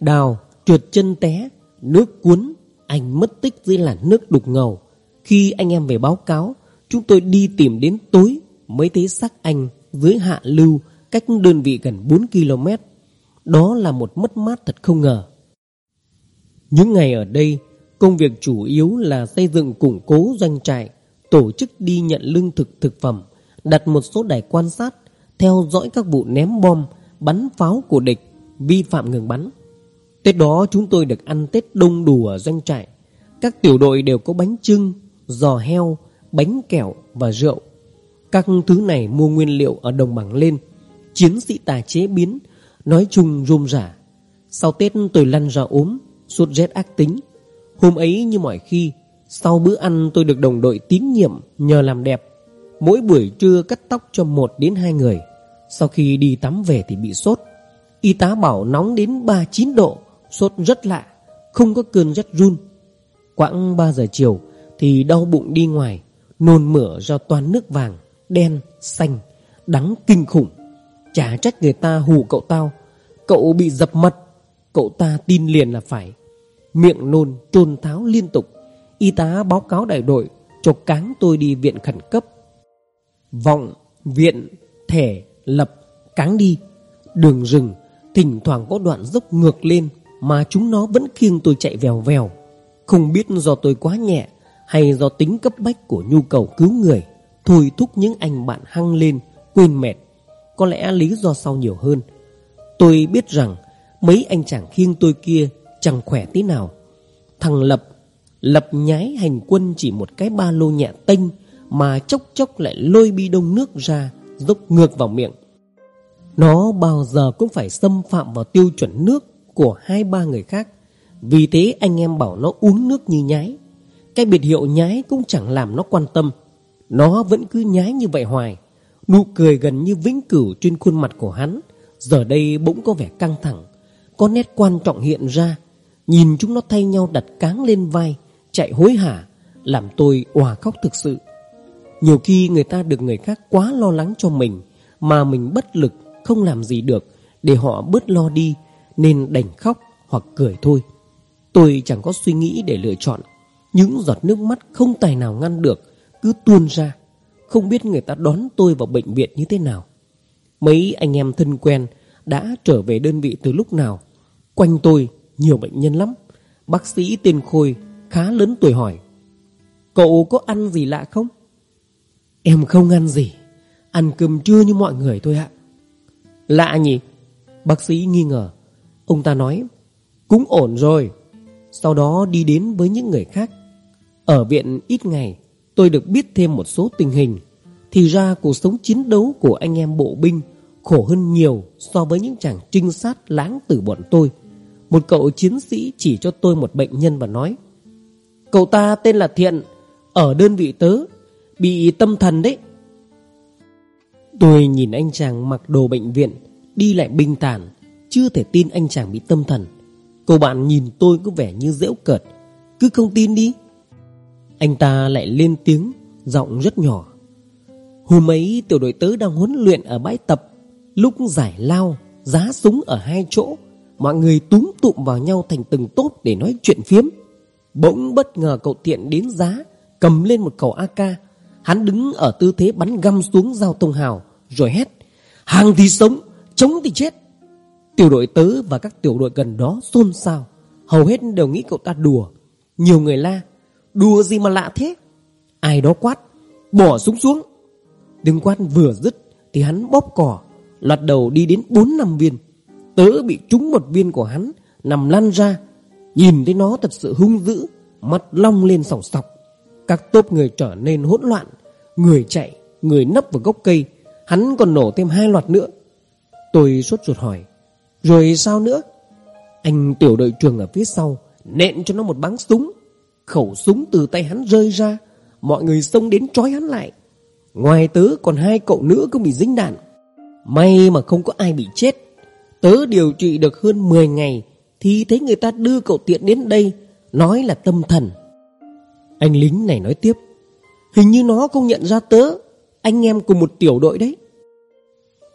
đào trượt chân té Nước cuốn Anh mất tích dưới làn nước đục ngầu Khi anh em về báo cáo Chúng tôi đi tìm đến tối Mới thấy xác anh dưới hạ lưu cách đơn vị gần 4 km. Đó là một mất mát thật không ngờ. Những ngày ở đây, công việc chủ yếu là xây dựng củng cố doanh trại, tổ chức đi nhận lương thực thực phẩm, đặt một số đài quan sát, theo dõi các vụ ném bom, bắn pháo của địch, vi phạm ngừng bắn. Tết đó chúng tôi được ăn Tết đông đủ ở doanh trại. Các tiểu đội đều có bánh trưng, giò heo, bánh kẹo và rượu. Các thứ này mua nguyên liệu ở đồng bằng lên, chiến sĩ tà chế biến, nói chung rôm rả. Sau Tết tôi lăn ra ốm, sốt rét ác tính. Hôm ấy như mọi khi, sau bữa ăn tôi được đồng đội tín nhiệm nhờ làm đẹp. Mỗi buổi trưa cắt tóc cho một đến hai người. Sau khi đi tắm về thì bị sốt. Y tá bảo nóng đến 39 độ, sốt rất lạ, không có cơn rét run. Quãng 3 giờ chiều thì đau bụng đi ngoài, nôn mửa do toàn nước vàng, đen, xanh, đắng kinh khủng. Chả trách người ta hù cậu tao, cậu bị dập mật, cậu ta tin liền là phải. Miệng nôn, trôn tháo liên tục, y tá báo cáo đại đội cho cáng tôi đi viện khẩn cấp. Vọng, viện, thể, lập, cáng đi, đường rừng, thỉnh thoảng có đoạn dốc ngược lên mà chúng nó vẫn khiêng tôi chạy vèo vèo. Không biết do tôi quá nhẹ hay do tính cấp bách của nhu cầu cứu người thôi thúc những anh bạn hăng lên, quên mệt. Có lẽ lý do sau nhiều hơn. Tôi biết rằng mấy anh chàng khiêng tôi kia chẳng khỏe tí nào. Thằng Lập, Lập nhái hành quân chỉ một cái ba lô nhẹ tênh mà chốc chốc lại lôi bi đông nước ra, dốc ngược vào miệng. Nó bao giờ cũng phải xâm phạm vào tiêu chuẩn nước của hai ba người khác. Vì thế anh em bảo nó uống nước như nhái. Cái biệt hiệu nhái cũng chẳng làm nó quan tâm. Nó vẫn cứ nhái như vậy hoài. Nụ cười gần như vĩnh cửu trên khuôn mặt của hắn. Giờ đây bỗng có vẻ căng thẳng. Có nét quan trọng hiện ra. Nhìn chúng nó thay nhau đặt cáng lên vai, chạy hối hả, làm tôi òa khóc thực sự. Nhiều khi người ta được người khác quá lo lắng cho mình, mà mình bất lực, không làm gì được, để họ bớt lo đi, nên đành khóc hoặc cười thôi. Tôi chẳng có suy nghĩ để lựa chọn. Những giọt nước mắt không tài nào ngăn được, cứ tuôn ra. Không biết người ta đón tôi vào bệnh viện như thế nào. Mấy anh em thân quen đã trở về đơn vị từ lúc nào. Quanh tôi nhiều bệnh nhân lắm. Bác sĩ tên Khôi khá lớn tuổi hỏi. Cậu có ăn gì lạ không? Em không ăn gì. Ăn cơm trưa như mọi người thôi ạ. Lạ nhỉ? Bác sĩ nghi ngờ. Ông ta nói, Cũng ổn rồi, Sau đó đi đến với những người khác Ở viện ít ngày, Tôi được biết thêm một số tình hình, Thì ra cuộc sống chiến đấu của anh em bộ binh Khổ hơn nhiều so với những chàng trinh sát láng từ bọn tôi một cậu chiến sĩ chỉ cho tôi một bệnh nhân và nói, Cậu ta tên là Thiện, Ở đơn vị tớ, Bị tâm thần đấy. Tôi nhìn anh chàng mặc đồ bệnh viện, Đi lại bình tản chưa thể tin anh chàng bị tâm thần. Cô bạn nhìn tôi có vẻ như dễu cợt, Cứ không tin đi. Anh ta lại lên tiếng, Giọng rất nhỏ, Hôm ấy tiểu đội tớ đang huấn luyện ở bãi tập, Lúc giải lao, Giá súng ở hai chỗ Mọi người túm tụm vào nhau thành từng tốt Để nói chuyện phiếm. Bỗng bất ngờ cậu tiện đến giá, Cầm lên một khẩu AK Hắn đứng ở tư thế bắn găm xuống giao tông hào, Rồi hét, Hàng thì sống, Chống thì chết. Tiểu đội tớ và các tiểu đội gần đó xôn xao. Hầu hết đều nghĩ cậu ta đùa. Nhiều người la, Đùa gì mà lạ thế? Ai đó quát, Bỏ súng xuống. Tiếng quát vừa dứt Thì hắn bóp cỏ Loạt đầu đi đến 4 năm viên. Tớ bị trúng một viên của hắn Nằm lăn ra Nhìn thấy nó thật sự hung dữ Mắt long lên sòng sọc. Các tốp người trở nên hỗn loạn Người chạy, người nấp vào gốc cây Hắn còn nổ thêm hai loạt nữa. Tôi sốt ruột hỏi rồi sao nữa? Anh tiểu đội trưởng ở phía sau Nện cho nó một bắn súng Khẩu súng từ tay hắn rơi ra Mọi người xông đến trói hắn lại. Ngoài tớ còn hai cậu nữa cũng bị dính đạn. May mà không có ai bị chết Tớ điều trị được hơn 10 ngày Thì thấy người ta đưa cậu tiện đến đây Nói là tâm thần Anh lính này nói tiếp Hình như nó không nhận ra tớ Anh em cùng một tiểu đội đấy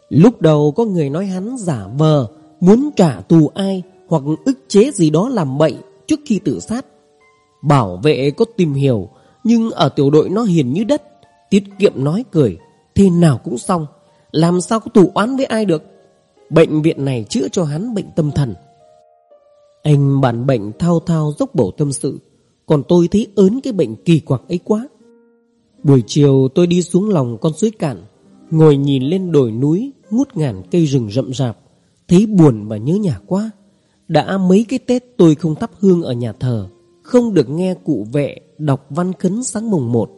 Lúc đầu có người nói hắn giả vờ muốn trả tù ai hoặc ức chế gì đó làm bậy trước khi tự sát. Bảo vệ có tìm hiểu, nhưng ở tiểu đội nó hiền như đất, tiết kiệm nói cười, thế nào cũng xong. Làm sao có tù oán với ai được Bệnh viện này chữa cho hắn bệnh tâm thần. Anh bản bệnh thao thao dốc bổ tâm sự Còn tôi thấy ớn cái bệnh kỳ quặc ấy quá. Buổi chiều tôi đi xuống lòng con suối cạn Ngồi nhìn lên đồi núi Ngút ngàn cây rừng rậm rạp Thấy buồn và nhớ nhà quá. Đã mấy cái Tết tôi không thắp hương ở nhà thờ Không được nghe cụ vệ Đọc văn khấn sáng mùng 1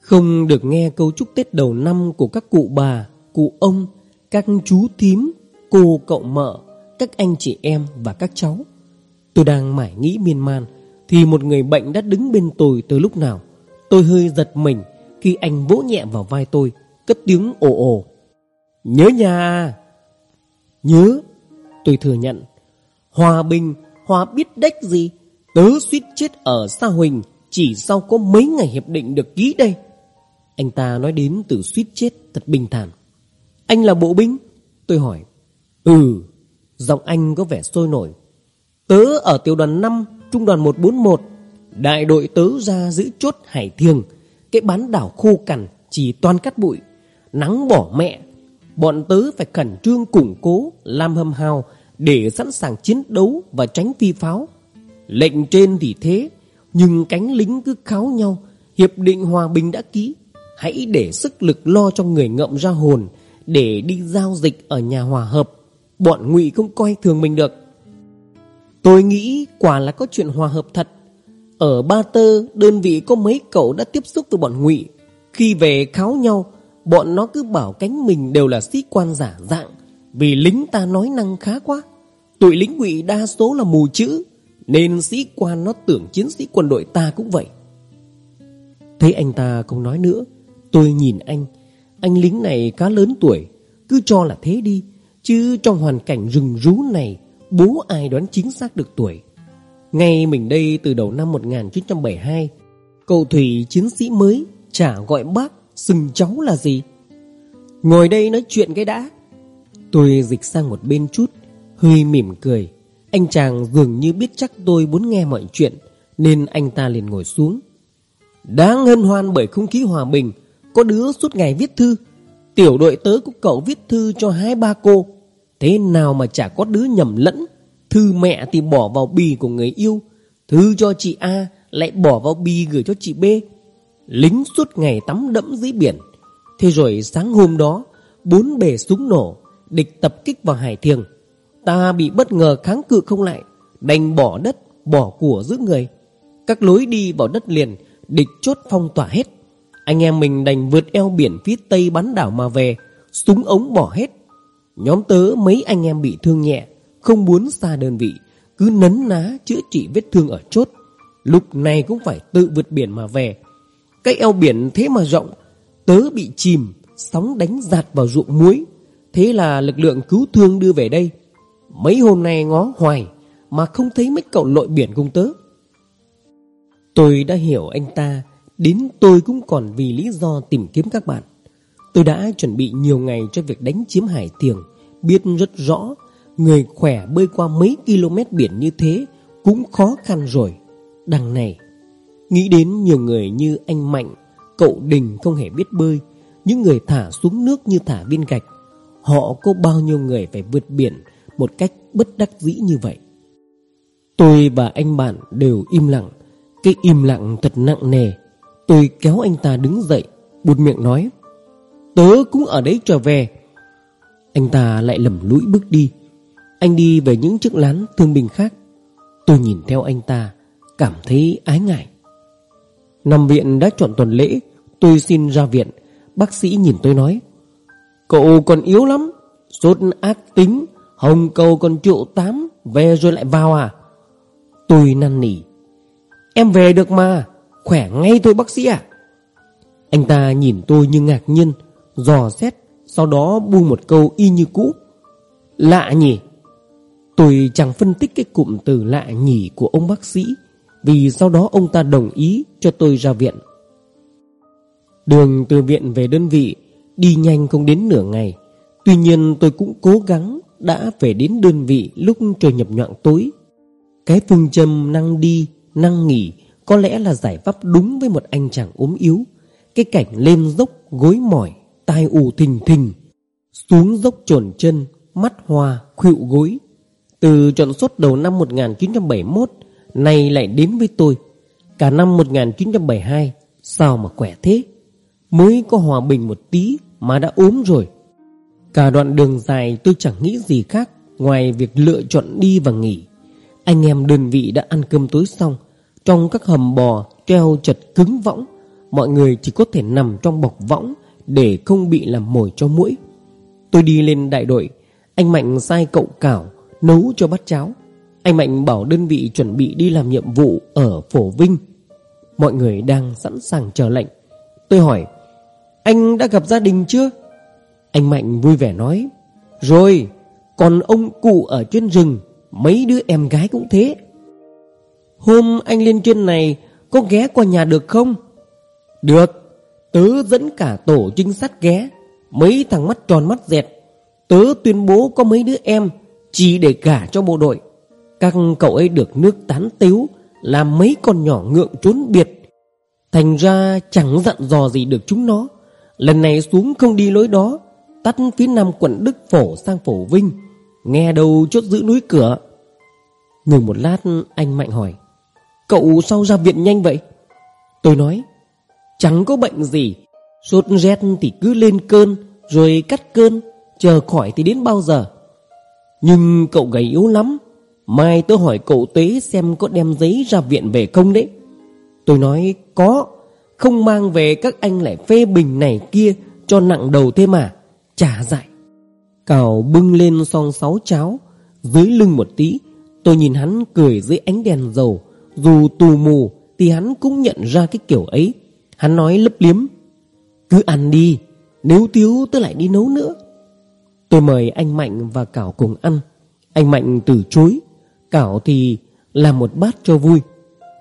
Không được nghe câu chúc Tết đầu năm Của các cụ bà, cụ ông Các chú thím, cô cậu mợ, Các anh chị em và các cháu. Tôi đang mải nghĩ miên man, Thì một người bệnh đã đứng bên tôi từ lúc nào. Tôi hơi giật mình Khi anh vỗ nhẹ vào vai tôi, Cất tiếng ồ ồ. Nhớ nhà? Nhớ, Tôi thừa nhận. Hòa bình, Hòa biết đếch gì? Tớ suýt chết ở Sa Huỳnh, Chỉ sau có mấy ngày hiệp định được ký đây. Anh ta nói đến từ suýt chết thật bình thản. Anh là bộ binh? Tôi hỏi. Ừ Giọng anh có vẻ sôi nổi. Tớ ở tiểu đoàn 5 Trung đoàn 141 Đại đội tớ ra giữ chốt Hải Thiêng. Cái bán đảo khô cằn, Chỉ toàn cắt bụi, Nắng bỏ mẹ. Bọn tớ phải khẩn trương củng cố, Làm hầm hào Để sẵn sàng chiến đấu Và tránh phi pháo. Lệnh trên thì thế, Nhưng cánh lính cứ kháo nhau. Hiệp định hòa bình đã ký, Hãy để sức lực lo cho người ngậm ra hồn Để đi giao dịch ở nhà hòa hợp. Bọn ngụy không coi thường mình được. Tôi nghĩ quả là có chuyện hòa hợp thật. Ở Ba Tơ, Đơn vị có mấy cậu đã tiếp xúc với bọn ngụy. Khi về kháo nhau, Bọn nó cứ bảo cánh mình đều là sĩ quan giả dạng, Vì lính ta nói năng khá quá. Tụi lính ngụy đa số là mù chữ, Nên sĩ quan nó tưởng chiến sĩ quân đội ta cũng vậy. Thấy anh ta không nói nữa, Tôi nhìn anh. Anh lính này khá lớn tuổi, Cứ cho là thế đi Chứ trong hoàn cảnh rừng rú này, Bố ai đoán chính xác được tuổi? Ngay mình đây từ đầu năm 1972 Cậu Thủy chiến sĩ mới Chả gọi bác sừng cháu là gì. Ngồi đây nói chuyện cái đã. Tôi dịch sang một bên chút, Hơi mỉm cười. Anh chàng dường như biết chắc tôi muốn nghe mọi chuyện, Nên anh ta liền ngồi xuống. Đáng hân hoan bởi không khí hòa bình, Có đứa suốt ngày viết thư. Tiểu đội tớ của cậu viết thư cho hai ba cô. Thế nào mà chả có đứa nhầm lẫn? Thư mẹ thì bỏ vào bì của người yêu. Thư cho chị A, Lại bỏ vào bì gửi cho chị B. Lính suốt ngày tắm đẫm dưới biển. Thế rồi sáng hôm đó, Bốn bể súng nổ, Địch tập kích vào hải thiêng Ta bị bất ngờ kháng cự không lại, Đành bỏ đất, Bỏ của giữ người. Các lối đi vào đất liền, Địch chốt phong tỏa hết. Anh em mình đành vượt eo biển phía tây bán đảo mà về, Súng ống bỏ hết. Nhóm tớ mấy anh em bị thương nhẹ, Không muốn xa đơn vị, Cứ nấn ná chữa trị vết thương ở chốt. Lúc này cũng phải tự vượt biển mà về. Cái eo biển thế mà rộng, Tớ bị chìm, Sóng đánh giạt vào ruộng muối. Thế là lực lượng cứu thương đưa về đây. Mấy hôm nay ngó hoài, Mà không thấy mấy cậu lội biển cùng tớ. Tôi đã hiểu anh ta Đến tôi cũng còn vì lý do tìm kiếm các bạn. Tôi đã chuẩn bị nhiều ngày cho việc đánh chiếm hải tiềng, Biết rất rõ Người khỏe bơi qua mấy km biển như thế Cũng khó khăn rồi. Đằng này Nghĩ đến nhiều người như anh Mạnh Cậu Đình không hề biết bơi Những người thả xuống nước như thả viên gạch Họ có bao nhiêu người phải vượt biển Một cách bất đắc dĩ như vậy? Tôi và anh bạn đều im lặng. Cái im lặng thật nặng nề Tôi kéo anh ta đứng dậy, Buột miệng nói, Tớ cũng ở đấy trở về. Anh ta lại lầm lũi bước đi. Anh đi về những chiếc lán thương binh khác. Tôi nhìn theo anh ta, Cảm thấy ái ngại. Nằm viện đã chọn tuần lễ, Tôi xin ra viện. Bác sĩ nhìn tôi nói, Cậu còn yếu lắm, Sốt ác tính, Hồng cầu còn triệu tám, Về rồi lại vào à? Tôi năn nỉ, Em về được mà. Khỏe ngay thôi, bác sĩ ạ. Anh ta nhìn tôi như ngạc nhiên, Dò xét, Sau đó buông một câu y như cũ. Lạ nhỉ? Tôi chẳng phân tích cái cụm từ lạ nhỉ của ông bác sĩ, Vì sau đó ông ta đồng ý cho tôi ra viện. Đường từ viện về đơn vị, Đi nhanh không đến nửa ngày. Tuy nhiên tôi cũng cố gắng Đã về đến đơn vị lúc trời nhập nhọn tối. Cái phương châm năng đi, Năng nghỉ có lẽ là giải pháp đúng với một anh chàng ốm yếu. Cái cảnh lên dốc gối mỏi, Tai ù thình thình, Xuống dốc trồn chân, Mắt hoa, khuỵu gối. Từ trận suốt đầu năm 1971 Này lại đến với tôi. Cả năm 1972 Sao mà khỏe thế? Mới có hòa bình một tí Mà đã ốm rồi. Cả đoạn đường dài tôi chẳng nghĩ gì khác Ngoài việc lựa chọn đi và nghỉ. Anh em đơn vị đã ăn cơm tối xong trong các hầm bò Treo chật cứng võng, Mọi người chỉ có thể nằm trong bọc võng Để không bị làm mồi cho mũi Tôi đi lên đại đội, Anh Mạnh sai cậu cảo Nấu cho bát cháo. Anh Mạnh bảo đơn vị chuẩn bị đi làm nhiệm vụ Ở Phổ Vinh. Mọi người đang sẵn sàng chờ lệnh. Tôi hỏi, Anh đã gặp gia đình chưa? Anh Mạnh vui vẻ nói, Rồi, Còn ông cụ ở trên rừng, Mấy đứa em gái cũng thế. Hôm anh lên trên này, Có ghé qua nhà được không? Được. Tớ dẫn cả tổ trinh sát ghé. Mấy thằng mắt tròn mắt dẹt. Tớ tuyên bố có mấy đứa em, Chỉ để gả cho bộ đội. Các cậu ấy được nước tán tiếu Làm mấy con nhỏ ngượng trốn biệt. Thành ra chẳng dặn dò gì được chúng nó. Lần này xuống không đi lối đó, Tắt phía nam quận Đức Phổ sang Phổ Vinh. Nghe đâu chốt giữ núi cửa. Ngừng một lát, anh Mạnh hỏi. Cậu sao ra viện nhanh vậy? Tôi nói, Chẳng có bệnh gì. Sốt rét thì cứ lên cơn, Rồi cắt cơn, Chờ khỏi thì đến bao giờ? Nhưng cậu gầy yếu lắm. Mai tôi hỏi cậu tế xem có đem giấy ra viện về không đấy. Tôi nói, có. Không mang về, các anh lại phê bình này kia, Cho nặng đầu thế mà Chả dại. Cào bưng lên son sáu cháo, Dưới lưng một tí, Tôi nhìn hắn cười dưới ánh đèn dầu. Dù tù mù Thì hắn cũng nhận ra cái kiểu ấy. Hắn nói lấp liếm, Cứ ăn đi, Nếu thiếu tôi lại đi nấu nữa. Tôi mời anh Mạnh và Cảo cùng ăn. Anh Mạnh từ chối. Cảo thì làm một bát cho vui.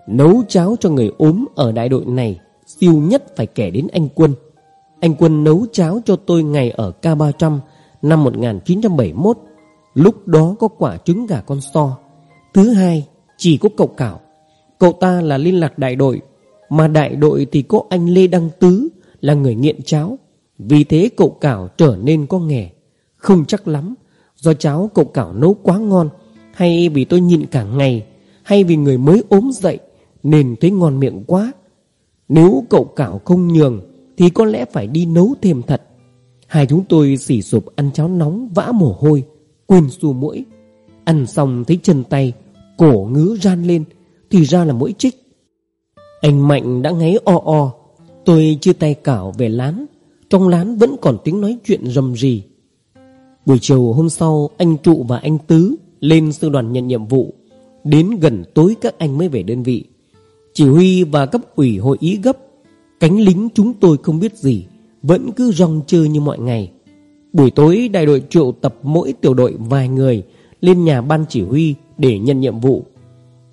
Nấu cháo cho người ốm ở đại đội này, Siêu nhất phải kể đến anh Quân. Anh Quân nấu cháo cho tôi ngày ở K300 Năm 1971 Lúc đó có quả trứng gà con so. Thứ hai, Chỉ có cậu Cảo. Cậu ta là liên lạc đại đội, Mà đại đội thì có anh Lê Đăng Tứ Là người nghiện cháo. Vì thế cậu Cảo trở nên có nghề. Không chắc lắm, Do cháo cậu Cảo nấu quá ngon, Hay vì tôi nhịn cả ngày, Hay vì người mới ốm dậy Nên thấy ngon miệng quá. Nếu cậu Cảo không nhường, Thì có lẽ phải đi nấu thêm thật. Hai chúng tôi xỉ sụp ăn cháo nóng vã mồ hôi, Quên xua mũi. Ăn xong thấy chân tay, Cổ ngứa ran lên thì ra là mũi trích Anh Mạnh đã ngáy o o. Tôi chia tay cảo về lán. Trong lán vẫn còn tiếng nói chuyện rầm rì. Buổi chiều hôm sau, Anh Trụ và anh Tứ Lên sư đoàn nhận nhiệm vụ. Đến gần tối các anh mới về đơn vị. Chỉ huy và cấp ủy hội ý gấp. Cánh lính chúng tôi không biết gì. Vẫn cứ rong chơi như mọi ngày. Buổi tối, đại đội triệu tập mỗi tiểu đội vài người Lên nhà ban chỉ huy để nhận nhiệm vụ.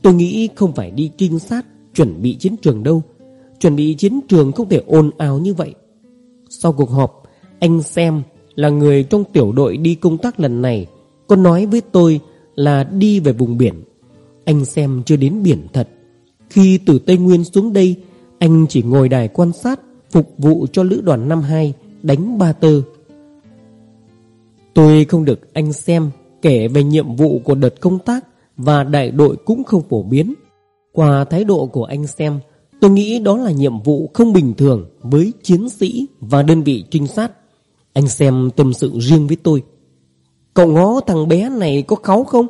Tôi nghĩ không phải đi trinh sát, Chuẩn bị chiến trường đâu. Chuẩn bị chiến trường không thể ồn ào như vậy. Sau cuộc họp, Anh xem là người trong tiểu đội đi công tác lần này, Có nói với tôi là đi về vùng biển. Anh xem chưa đến biển thật. Khi từ Tây Nguyên xuống đây, Anh chỉ ngồi đài quan sát, Phục vụ cho lữ đoàn 52 Đánh ba tơ. Tôi không được anh xem Kể về nhiệm vụ của đợt công tác. Và đại đội cũng không phổ biến. Qua thái độ của anh xem, Tôi nghĩ đó là nhiệm vụ không bình thường Với chiến sĩ và đơn vị trinh sát. Anh xem tâm sự riêng với tôi. Cậu ngó thằng bé này có kháu không?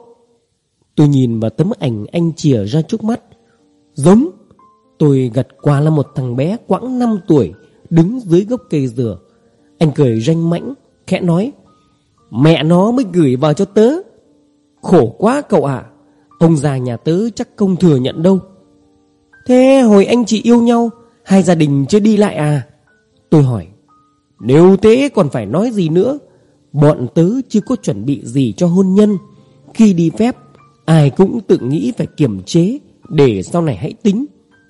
Tôi nhìn vào tấm ảnh anh chìa ra trước mắt. Giống, Tôi gật qua là một thằng bé quãng 5 tuổi, Đứng dưới gốc cây dừa. Anh cười ranh mãnh, Khẽ nói, Mẹ nó mới gửi vào cho tớ. Khổ quá cậu ạ. Ông già nhà tớ chắc không thừa nhận đâu. Thế hồi anh chị yêu nhau, Hai gia đình chưa đi lại à? Tôi hỏi, Nếu thế còn phải nói gì nữa? Bọn tớ chưa có chuẩn bị gì cho hôn nhân. Khi đi phép, Ai cũng tự nghĩ phải kiềm chế Để sau này hãy tính.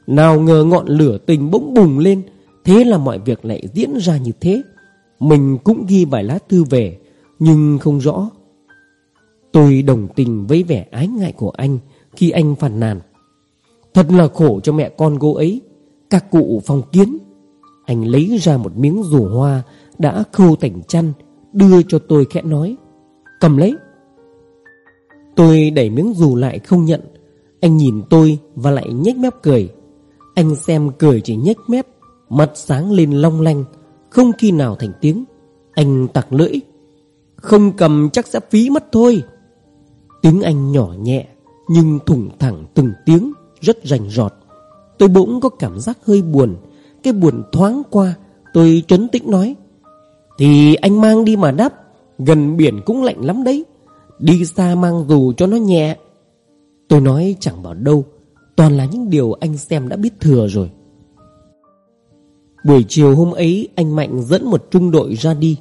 Nào ngờ ngọn lửa tình bỗng bùng lên, Thế là mọi việc lại diễn ra như thế. Mình cũng ghi vài lá thư về, Nhưng không rõ Tôi đồng tình với vẻ ái ngại của anh Khi anh phàn nàn. Thật là khổ cho mẹ con cô ấy. Các cụ phong kiến, Anh lấy ra một miếng rủ hoa Đã khâu thành chăn, Đưa cho tôi khẽ nói. Cầm lấy. Tôi đẩy miếng dù lại không nhận. Anh nhìn tôi và lại nhếch mép cười. Anh xem cười chỉ nhếch mép Mặt sáng lên long lanh, Không khi nào thành tiếng. Anh tặc lưỡi. Không cầm chắc sẽ phí mất thôi. Tiếng anh nhỏ nhẹ, Nhưng thủng thẳng từng tiếng, Rất rành rọt. Tôi bỗng có cảm giác hơi buồn. Cái buồn thoáng qua, Tôi trấn tĩnh nói, Thì anh mang đi mà đắp Gần biển cũng lạnh lắm đấy. Đi xa mang dù cho nó nhẹ. Tôi nói chẳng bảo đâu, Toàn là những điều anh xem đã biết thừa rồi. Buổi chiều hôm ấy, Anh Mạnh dẫn một trung đội ra đi.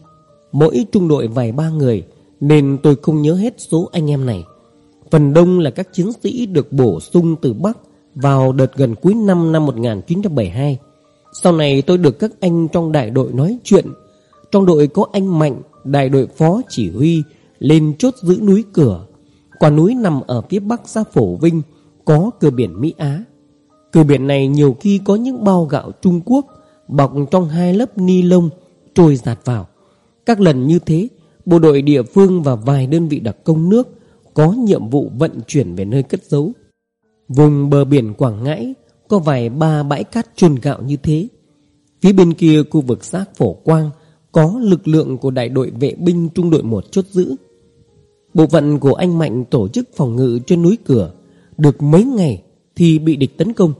Mỗi trung đội vài ba người, Nên tôi không nhớ hết số anh em này. Phần đông là các chiến sĩ được bổ sung từ Bắc Vào đợt gần cuối năm năm 1972 Sau này tôi được các anh trong đại đội nói chuyện. Trong đội có anh Mạnh, Đại đội phó chỉ huy, Lên chốt giữ núi cửa. Quả núi nằm ở phía bắc xa Phổ Vinh, Có cửa biển Mỹ Á. Cửa biển này nhiều khi có những bao gạo Trung Quốc Bọc trong hai lớp ni lông Trôi giạt vào. Các lần như thế, Bộ đội địa phương và vài đơn vị đặc công nước có nhiệm vụ vận chuyển về nơi cất giấu. Vùng bờ biển Quảng Ngãi Có vài ba bãi cát chôn gạo như thế. Phía bên kia khu vực xác Phổ Quang Có lực lượng của đại đội vệ binh trung đội một chốt giữ. Bộ phận của anh Mạnh tổ chức phòng ngự trên núi cửa Được mấy ngày thì bị địch tấn công.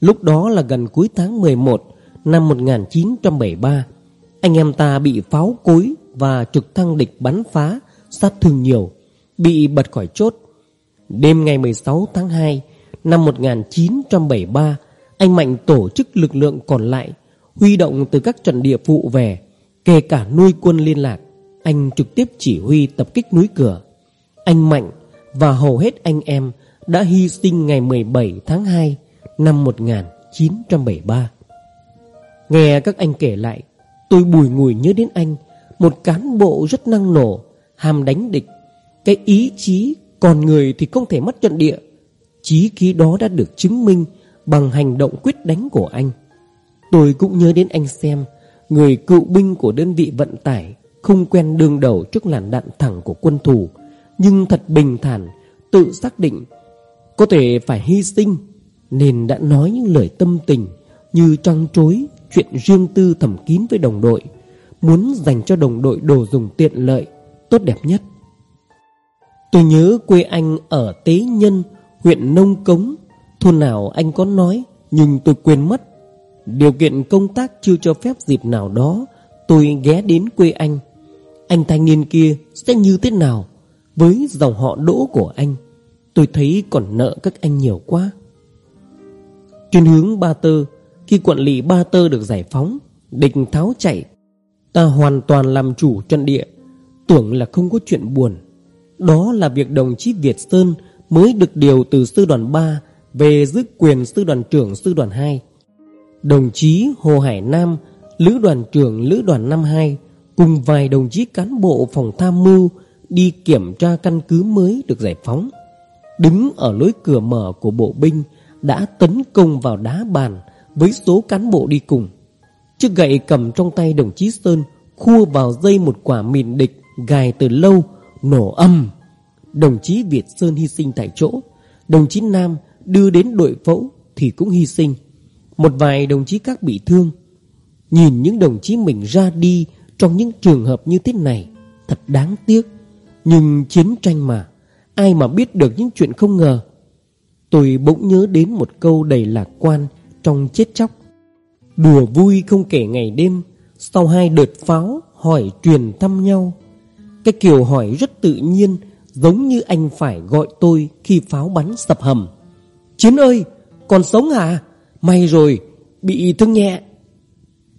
Lúc đó là gần cuối tháng 11 năm 1973 Anh em ta bị pháo cối và trực thăng địch bắn phá Sát thương nhiều. Bị bật khỏi chốt Đêm ngày 16 tháng 2 năm 1973 Anh Mạnh tổ chức lực lượng còn lại Huy động từ các trận địa phụ về Kể cả nuôi quân liên lạc Anh trực tiếp chỉ huy tập kích núi cửa Anh Mạnh và hầu hết anh em đã hy sinh ngày 17 tháng 2 năm 1973. Nghe các anh kể lại, tôi bùi ngùi nhớ đến anh, một cán bộ rất năng nổ, ham đánh địch. Cái ý chí, còn người thì không thể mất trận địa. Chí khí đó đã được chứng minh bằng hành động quyết đánh của anh. Tôi cũng nhớ đến anh xem, người cựu binh của đơn vị vận tải không quen đường đầu trước làn đạn thẳng của quân thù, nhưng thật bình thản, tự xác định có thể phải hy sinh nên đã nói những lời tâm tình như trăng trối chuyện riêng tư thầm kín với đồng đội, muốn dành cho đồng đội đồ dùng tiện lợi, tốt đẹp nhất. Tôi nhớ quê anh ở Tế Nhân, huyện Nông Cống, thôn nào anh có nói nhưng tôi quên mất. Điều kiện công tác chưa cho phép dịp nào đó tôi ghé đến quê anh. Anh thanh niên kia sẽ như thế nào với dòng họ đỗ của anh? Tôi thấy còn nợ các anh nhiều quá. Trên hướng Ba Tơ Khi quận lỵ Ba Tơ được giải phóng Địch tháo chạy Ta hoàn toàn làm chủ trận địa Tưởng là không có chuyện buồn đó là việc đồng chí Việt Sơn Mới được điều từ sư đoàn 3 Về giữ quyền sư đoàn trưởng sư đoàn 2 Đồng chí Hồ Hải Nam Lữ đoàn trưởng Lữ đoàn 52 Cùng vài đồng chí cán bộ phòng tham mưu Đi kiểm tra căn cứ mới được giải phóng Đứng ở lối cửa mở của bộ binh đã tấn công vào đá bàn với số cán bộ đi cùng. Chiếc gậy cầm trong tay đồng chí Sơn khua vào dây một quả mìn địch gài từ lâu, nổ âm. Đồng chí Việt Sơn hy sinh tại chỗ, đồng chí Nam đưa đến đội phẫu thì cũng hy sinh. Một vài đồng chí khác bị thương. Nhìn những đồng chí mình ra đi trong những trường hợp như thế này, thật đáng tiếc. Nhưng chiến tranh mà, ai mà biết được những chuyện không ngờ. Tôi bỗng nhớ đến một câu đầy lạc quan trong chết chóc. Đùa vui không kể ngày đêm, sau hai đợt pháo hỏi truyền thăm nhau. Cái kiểu hỏi rất tự nhiên, giống như anh phải gọi tôi khi pháo bắn sập hầm. Chiến ơi, còn sống hả? May rồi, bị thương nhẹ.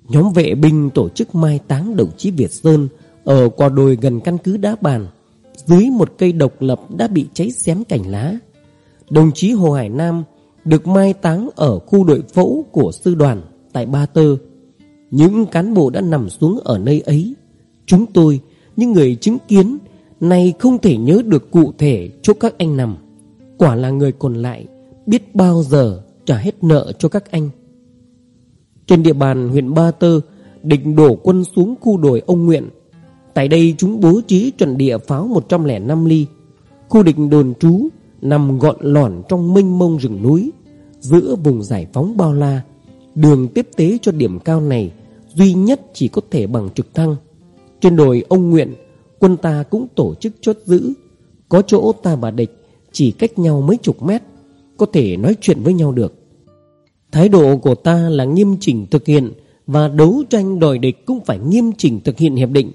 Nhóm vệ binh tổ chức mai táng đồng chí Việt Sơn ở qua đồi gần căn cứ đá bàn. Dưới một cây độc lập đã bị cháy xém cành lá. Đồng chí Hồ Hải Nam được mai táng ở khu đội phẫu của sư đoàn tại Ba Tơ. Những cán bộ đã nằm xuống ở nơi ấy. Chúng tôi, những người chứng kiến, nay không thể nhớ được cụ thể chỗ các anh nằm. Quả là người còn lại biết bao giờ trả hết nợ cho các anh. Trên địa bàn huyện Ba Tơ, địch đổ quân xuống khu đồi ông Nguyện. Tại đây chúng bố trí chuẩn địa pháo 105 ly Khu địch đồn trú Nằm gọn lỏn trong mênh mông rừng núi Giữa vùng giải phóng bao la Đường tiếp tế cho điểm cao này Duy nhất chỉ có thể bằng trực thăng trên đồi ông Nguyện, Quân ta cũng tổ chức chốt giữ. Có chỗ ta và địch Chỉ cách nhau mấy chục mét, Có thể nói chuyện với nhau được. Thái độ của ta là nghiêm chỉnh thực hiện Và đấu tranh đòi địch cũng phải nghiêm chỉnh thực hiện hiệp định.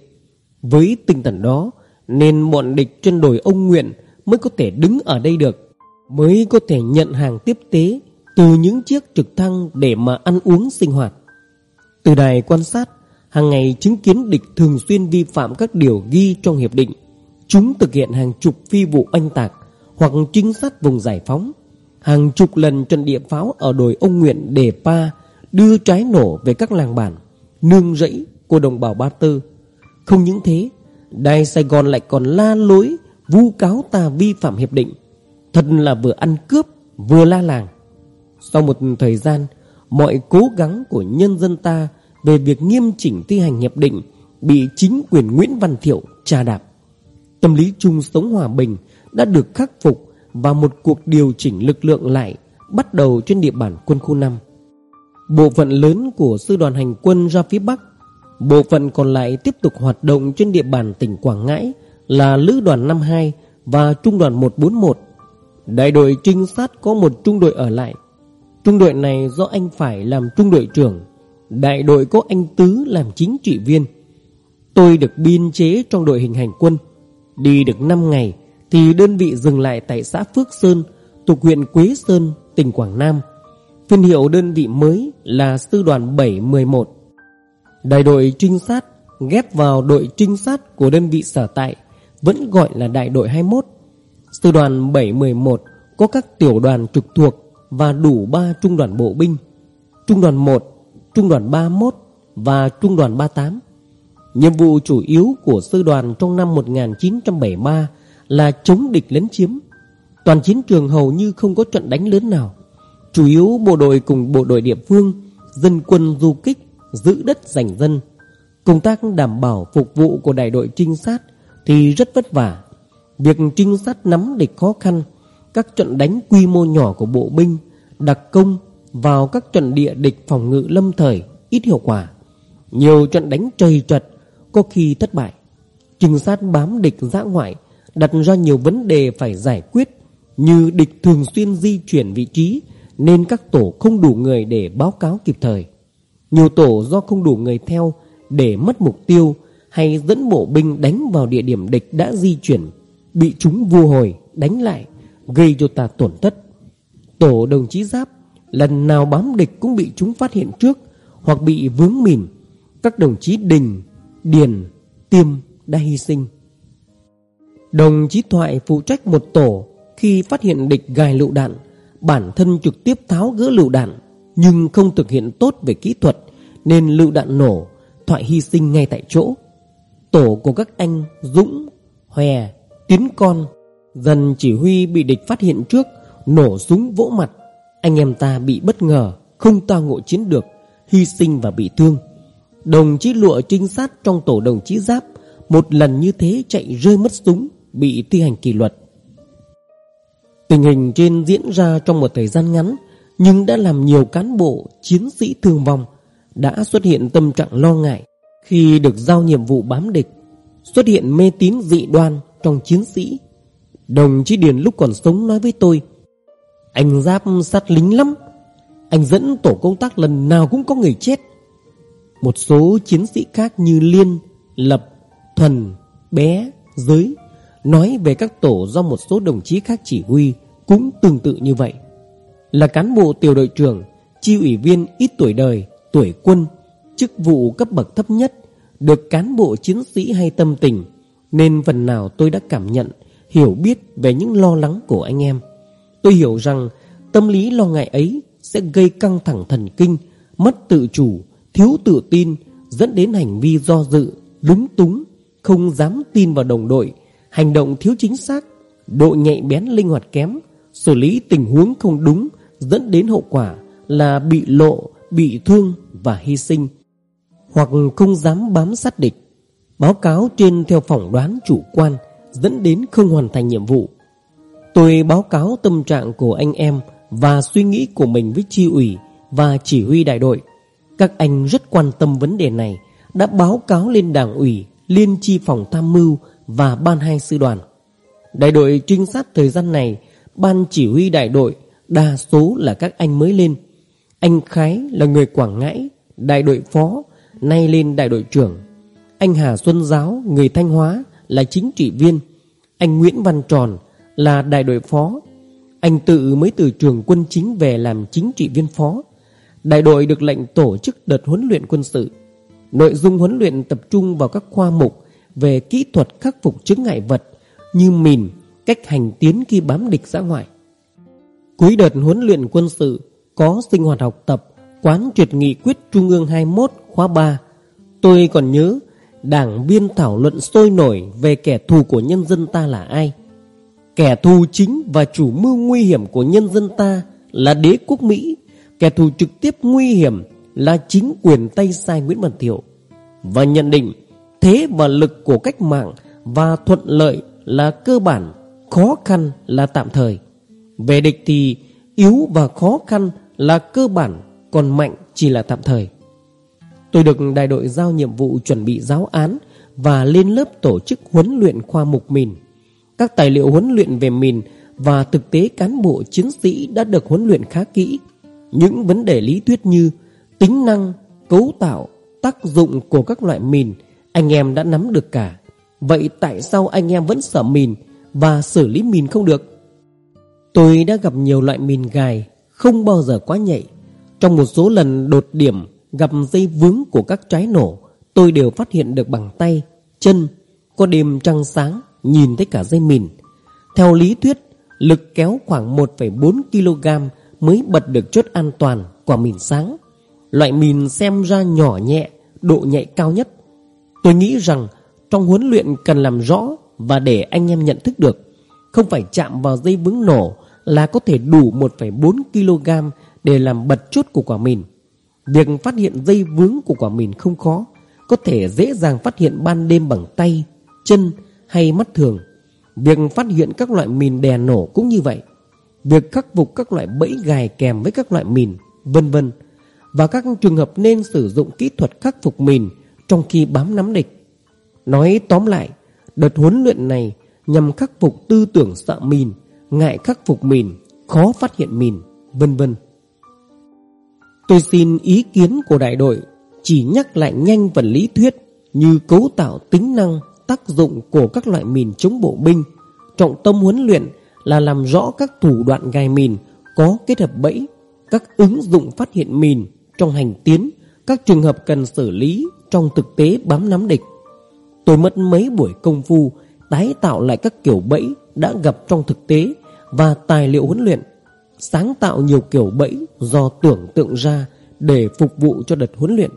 Với tinh thần đó, Nên bọn địch trên đồi ông Nguyện Mới có thể đứng ở đây được, Mới có thể nhận hàng tiếp tế Từ những chiếc trực thăng để mà ăn uống sinh hoạt. Từ đài quan sát hàng ngày chứng kiến địch thường xuyên vi phạm các điều ghi trong hiệp định. Chúng thực hiện hàng chục phi vụ oanh tạc hoặc trinh sát vùng giải phóng. Hàng chục lần trận địa pháo ở đồi ông Nguyện Đề Pa đưa trái nổ về các làng bản, nương rẫy của đồng bào Ba Tư. Không những thế, Đài Sài Gòn lại còn la lối vu cáo ta vi phạm hiệp định. Thật là vừa ăn cướp vừa la làng. Sau một thời gian, mọi cố gắng của nhân dân ta về việc nghiêm chỉnh thi hành hiệp định bị chính quyền Nguyễn Văn Thiệu trà đạp. Tâm lý chung sống hòa bình đã được khắc phục và một cuộc điều chỉnh lực lượng lại bắt đầu trên địa bàn quân khu 5. Bộ phận lớn của sư đoàn hành quân ra phía Bắc, bộ phận còn lại tiếp tục hoạt động trên địa bàn tỉnh Quảng Ngãi là Lữ đoàn 52 và Trung đoàn 141. Đại đội trinh sát có một trung đội ở lại. Trung đội này do anh phải làm trung đội trưởng Đại đội có anh Tứ làm chính trị viên. Tôi được biên chế trong đội hình hành quân. Đi được 5 ngày Thì đơn vị dừng lại tại xã Phước Sơn Thuộc huyện Quế Sơn, tỉnh Quảng Nam. Phiên hiệu đơn vị mới là Sư đoàn 711 Đại đội trinh sát ghép vào đội trinh sát của đơn vị sở tại Vẫn gọi là đại đội 21 Sư đoàn 711 có các tiểu đoàn trực thuộc Và đủ 3 trung đoàn bộ binh. Trung đoàn 1 Trung đoàn 31 và Trung đoàn 38. Nhiệm vụ chủ yếu của sư đoàn trong năm 1973 là chống địch lấn chiếm. Toàn chiến trường hầu như không có trận đánh lớn nào. Chủ yếu bộ đội cùng bộ đội địa phương, dân quân du kích, giữ đất giành dân. Công tác đảm bảo phục vụ của đại đội trinh sát thì rất vất vả. Việc trinh sát nắm địch khó khăn, các trận đánh quy mô nhỏ của bộ binh, đặc công vào các trận địa địch phòng ngự lâm thời ít hiệu quả. Nhiều trận đánh trầy trật, có khi thất bại. Trinh sát bám địch dã ngoại đặt ra nhiều vấn đề phải giải quyết như địch thường xuyên di chuyển vị trí nên các tổ không đủ người để báo cáo kịp thời. Nhiều tổ do không đủ người theo để mất mục tiêu hay dẫn bộ binh đánh vào địa điểm địch đã di chuyển, bị chúng vua hồi, đánh lại, gây cho ta tổn thất. Tổ đồng chí Giáp Lần nào bám địch cũng bị chúng phát hiện trước Hoặc bị vướng mìn. Các đồng chí Đình, Điền, Tiêm đã hy sinh. Đồng chí Thoại phụ trách một tổ Khi phát hiện địch gài lựu đạn Bản thân trực tiếp tháo gỡ lựu đạn Nhưng không thực hiện tốt về kỹ thuật Nên lựu đạn nổ Thoại hy sinh ngay tại chỗ. Tổ của các anh Dũng, Hòe, Tiến Con Dần chỉ huy bị địch phát hiện trước Nổ súng vỗ mặt anh em ta bị bất ngờ, Không tao ngộ chiến được, Hy sinh và bị thương. Đồng chí lụa trinh sát trong tổ đồng chí giáp, Một lần như thế chạy rơi mất súng, Bị thi hành kỷ luật. Tình hình trên diễn ra trong một thời gian ngắn, Nhưng đã làm nhiều cán bộ, Chiến sĩ thương vong, Đã xuất hiện tâm trạng lo ngại Khi được giao nhiệm vụ bám địch, Xuất hiện mê tín dị đoan Trong chiến sĩ. Đồng chí Điền lúc còn sống nói với tôi anh Giáp sát lính lắm. Anh dẫn tổ công tác lần nào cũng có người chết. Một số chiến sĩ khác như Liên, Lập, Thuần, Bé, Giới Nói về các tổ do một số đồng chí khác chỉ huy Cũng tương tự như vậy. Là cán bộ tiểu đội trưởng Chi ủy viên ít tuổi đời, tuổi quân Chức vụ cấp bậc thấp nhất Được cán bộ chiến sĩ hay tâm tình Nên phần nào tôi đã cảm nhận Hiểu biết về những lo lắng của anh em. Tôi hiểu rằng tâm lý lo ngại ấy sẽ gây căng thẳng thần kinh, mất tự chủ, thiếu tự tin, dẫn đến hành vi do dự, lúng túng, không dám tin vào đồng đội, hành động thiếu chính xác, độ nhạy bén linh hoạt kém, xử lý tình huống không đúng, dẫn đến hậu quả là bị lộ, bị thương và hy sinh, hoặc không dám bám sát địch. Báo cáo trên theo phỏng đoán chủ quan Dẫn đến không hoàn thành nhiệm vụ Tôi báo cáo tâm trạng của anh em Và suy nghĩ của mình với chi ủy Và chỉ huy đại đội. Các anh rất quan tâm vấn đề này, Đã báo cáo lên đảng ủy, Liên chi phòng tham mưu Và ban hai sư đoàn. Đại đội trinh sát thời gian này, Ban chỉ huy đại đội, Đa số là các anh mới lên. Anh Khái là người Quảng Ngãi, Đại đội phó, Nay lên đại đội trưởng. Anh Hà Xuân Giáo, người Thanh Hóa, Là chính trị viên. Anh Nguyễn Văn Tròn là đại đội phó. Anh tự mới từ trường quân chính về làm chính trị viên phó. Đại đội được lệnh tổ chức đợt huấn luyện quân sự. Nội dung huấn luyện tập trung vào các khoa mục Về kỹ thuật khắc phục chứng ngại vật Như mìn, cách hành tiến khi bám địch xã ngoại. Cuối đợt huấn luyện quân sự Có sinh hoạt học tập Quán triệt nghị quyết Trung ương 21 khóa 3 Tôi còn nhớ Đảng viên thảo luận sôi nổi Về kẻ thù của nhân dân ta là ai. Kẻ thù chính và chủ mưu nguy hiểm của nhân dân ta Là đế quốc Mỹ. Kẻ thù trực tiếp nguy hiểm Là chính quyền tay sai Nguyễn Văn Thiệu. Và nhận định Thế và lực của cách mạng Và thuận lợi là cơ bản, Khó khăn là tạm thời. Về địch thì yếu và khó khăn là cơ bản, Còn mạnh chỉ là tạm thời. Tôi được đại đội giao nhiệm vụ chuẩn bị giáo án Và lên lớp tổ chức huấn luyện khoa mục mìn. Các tài liệu huấn luyện về mìn Và thực tế cán bộ chiến sĩ đã được huấn luyện khá kỹ. Những vấn đề lý thuyết như Tính năng, cấu tạo, tác dụng của các loại mìn Anh em đã nắm được cả. Vậy tại sao anh em vẫn sợ mìn Và xử lý mìn không được? Tôi đã gặp nhiều loại mìn gài Không bao giờ quá nhạy. Trong một số lần đột điểm Gặp dây vướng của các trái nổ Tôi đều phát hiện được bằng tay Chân Có đêm trăng sáng. Nhìn thấy cả dây mìn. Theo lý thuyết Lực kéo khoảng 1,4 kg Mới bật được chốt an toàn Quả mìn sáng. Loại mìn xem ra nhỏ nhẹ Độ nhạy cao nhất. Tôi nghĩ rằng Trong huấn luyện cần làm rõ Và để anh em nhận thức được Không phải chạm vào dây vướng nổ là có thể đủ 1,4 kg để làm bật chốt của quả mìn. Việc phát hiện dây vướng của quả mìn không khó, có thể dễ dàng phát hiện ban đêm bằng tay, chân hay mắt thường. Việc phát hiện các loại mìn đè nổ cũng như vậy. Việc khắc phục các loại bẫy gài kèm với các loại mìn, vân vân. Và các trường hợp nên sử dụng kỹ thuật khắc phục mìn trong khi bám nắm địch. Nói tóm lại, đợt huấn luyện này nhằm khắc phục tư tưởng sợ mìn ngại khắc phục mìn, khó phát hiện mìn, vân vân. Tôi xin ý kiến của đại đội chỉ nhắc lại nhanh phần lý thuyết như cấu tạo tính năng, tác dụng của các loại mìn chống bộ binh. Trọng tâm huấn luyện là làm rõ các thủ đoạn gài mìn có kết hợp bẫy, các ứng dụng phát hiện mìn trong hành tiến, các trường hợp cần xử lý trong thực tế bám nắm địch. Tôi mất mấy buổi công phu tái tạo lại các kiểu bẫy đã gặp trong thực tế và tài liệu huấn luyện, sáng tạo nhiều kiểu bẫy do tưởng tượng ra để phục vụ cho đợt huấn luyện.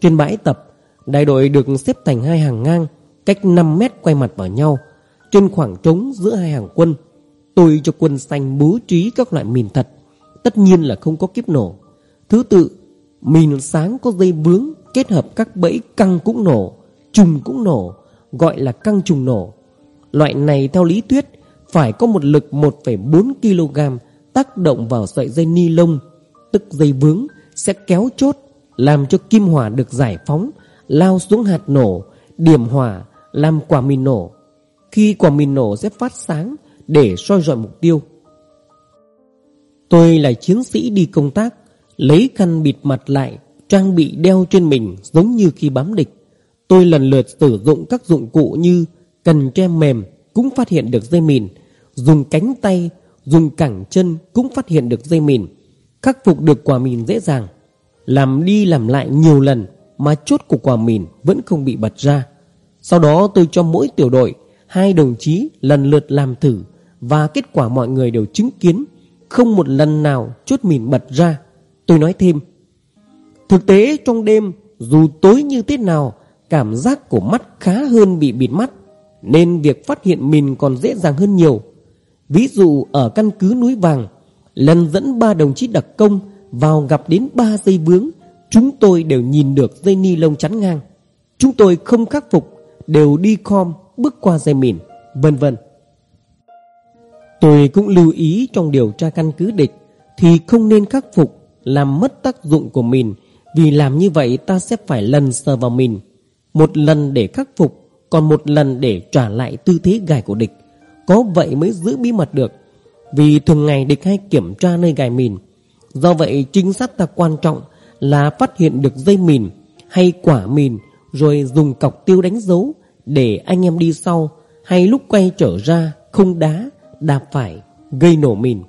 Trên bãi tập, đại đội được xếp thành hai hàng ngang, cách 5 mét quay mặt vào nhau. Trên khoảng trống giữa hai hàng quân, tôi cho quân xanh bố trí các loại mìn thật, tất nhiên là không có kiếp nổ. Thứ tự, mìn sáng có dây vướng kết hợp các bẫy căng cũng nổ, trùng cũng nổ, gọi là căng trùng nổ. Loại này theo lý thuyết phải có một lực 1,4 kg tác động vào sợi dây ni lông, tức dây vướng sẽ kéo chốt, làm cho kim hỏa được giải phóng, lao xuống hạt nổ, điểm hỏa, làm quả mìn nổ. Khi quả mìn nổ sẽ phát sáng để soi rọi mục tiêu. Tôi là chiến sĩ đi công tác, lấy khăn bịt mặt lại, trang bị đeo trên mình giống như khi bám địch. Tôi lần lượt sử dụng các dụng cụ như cần tre mềm cũng phát hiện được dây mìn, dùng cánh tay, dùng cẳng chân cũng phát hiện được dây mìn, khắc phục được quả mìn dễ dàng. Làm đi làm lại nhiều lần mà chốt của quả mìn vẫn không bị bật ra. Sau đó tôi cho mỗi tiểu đội hai đồng chí lần lượt làm thử và kết quả mọi người đều chứng kiến không một lần nào chốt mìn bật ra. Tôi nói thêm, thực tế trong đêm dù tối như thế nào cảm giác của mắt khá hơn bị bịt mắt nên việc phát hiện mìn còn dễ dàng hơn nhiều. Ví dụ ở căn cứ núi vàng, lần dẫn ba đồng chí đặc công vào gặp đến ba dây vướng, chúng tôi đều nhìn được dây ni lông chắn ngang. Chúng tôi không khắc phục Đều đi com bước qua dây mìn, Vân vân. Tôi cũng lưu ý trong điều tra căn cứ địch Thì không nên khắc phục Làm mất tác dụng của mình Vì làm như vậy ta sẽ phải lần sờ vào mình Một lần để khắc phục, Còn một lần để trả lại tư thế gài của địch. Có vậy mới giữ bí mật được, Vì thường ngày địch hay kiểm tra nơi gài mìn. Do vậy trinh sát ta quan trọng Là phát hiện được dây mìn Hay quả mìn, Rồi dùng cọc tiêu đánh dấu để anh em đi sau Hay lúc quay trở ra không đá đạp phải, gây nổ mìn.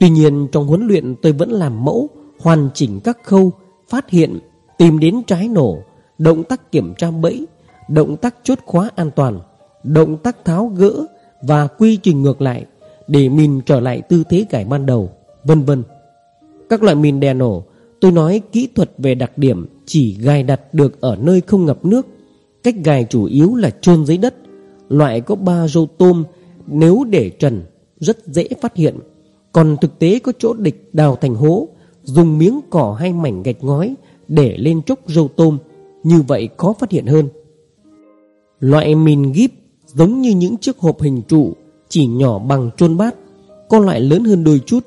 Tuy nhiên trong huấn luyện tôi vẫn làm mẫu, hoàn chỉnh các khâu, phát hiện, tìm đến trái nổ, động tác kiểm tra bẫy, động tác chốt khóa an toàn, động tác tháo gỡ và quy trình ngược lại để mìn trở lại tư thế cải ban đầu, vân vân. Các loại mìn đè nổ, tôi nói kỹ thuật về đặc điểm chỉ gài đặt được ở nơi không ngập nước. Cách gài chủ yếu là chôn dưới đất, loại có ba râu tôm nếu để trần rất dễ phát hiện. Còn thực tế có chỗ địch đào thành hố Dùng miếng cỏ hay mảnh gạch ngói Để lên chốc râu tôm Như vậy khó phát hiện hơn. Loại mìn gíp Giống như những chiếc hộp hình trụ Chỉ nhỏ bằng chôn bát Có loại lớn hơn đôi chút.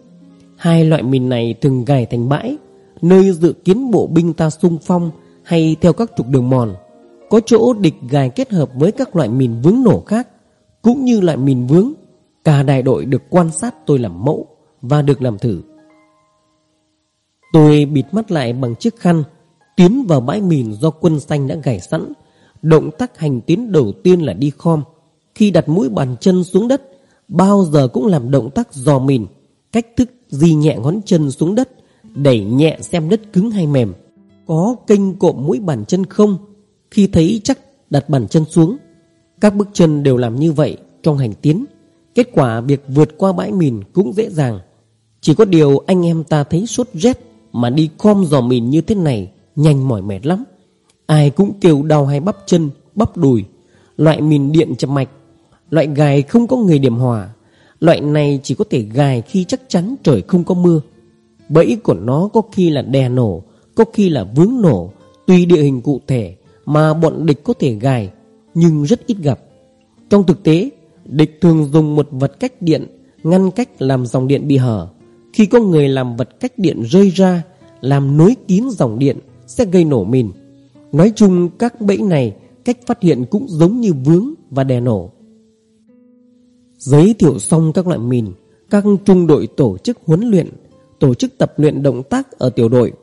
Hai loại mìn này thường gài thành bãi Nơi dự kiến bộ binh ta xung phong Hay theo các trục đường mòn. Có chỗ địch gài kết hợp với các loại mìn vướng nổ khác cũng như loại mìn vướng. Cả đại đội được quan sát tôi làm mẫu và được làm thử. Tôi bịt mắt lại bằng chiếc khăn, tiến vào bãi mìn do quân xanh đã gảy sẵn. Động tác hành tiến đầu tiên là đi khom. Khi đặt mũi bàn chân xuống đất, bao giờ cũng làm động tác dò mìn, cách thức di nhẹ ngón chân xuống đất, đẩy nhẹ xem đất cứng hay mềm. Có kênh cộm mũi bàn chân không? Khi thấy chắc đặt bàn chân xuống, các bước chân đều làm như vậy trong hành tiến. Kết quả việc vượt qua bãi mìn cũng dễ dàng. Chỉ có điều anh em ta thấy sốt rét mà đi com dò mìn như thế này nhanh mỏi mệt lắm. Ai cũng kêu đau hai bắp chân, bắp đùi. Loại mìn điện chậm mạch, loại gài không có người điểm hòa. Loại này chỉ có thể gài khi chắc chắn trời không có mưa. Bẫy của nó có khi là đè nổ, có khi là vướng nổ, tùy địa hình cụ thể mà bọn địch có thể gài nhưng rất ít gặp. Trong thực tế, địch thường dùng một vật cách điện ngăn cách làm dòng điện bị hở. Khi có người làm vật cách điện rơi ra, làm nối kín dòng điện sẽ gây nổ mìn. Nói chung các bẫy này cách phát hiện cũng giống như vướng và đè nổ. Giới thiệu xong các loại mìn, các trung đội tổ chức huấn luyện, tổ chức tập luyện động tác ở tiểu đội.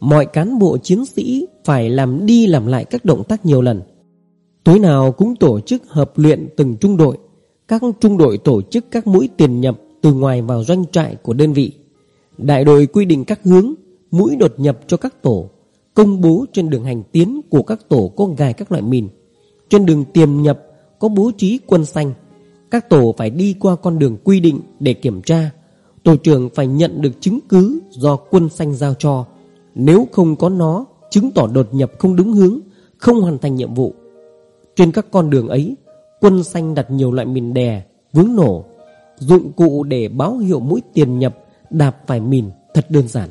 Mọi cán bộ chiến sĩ phải làm đi làm lại các động tác nhiều lần. Tối nào cũng tổ chức hợp luyện từng trung đội. Các trung đội tổ chức các mũi tiền nhập từ ngoài vào doanh trại của đơn vị. Đại đội quy định các hướng, Mũi đột nhập cho các tổ, Công bố trên đường hành tiến của các tổ có gài các loại mìn. Trên đường tiềm nhập có bố trí quân xanh. Các tổ phải đi qua con đường quy định để kiểm tra. Tổ trưởng phải nhận được chứng cứ do quân xanh giao cho. Nếu không có nó, Chứng tỏ đột nhập không đúng hướng, Không hoàn thành nhiệm vụ. Trên các con đường ấy, Quân xanh đặt nhiều loại mìn đè, Vướng nổ, Dụng cụ để báo hiệu mũi tiền nhập, Đạp phải mìn thật đơn giản.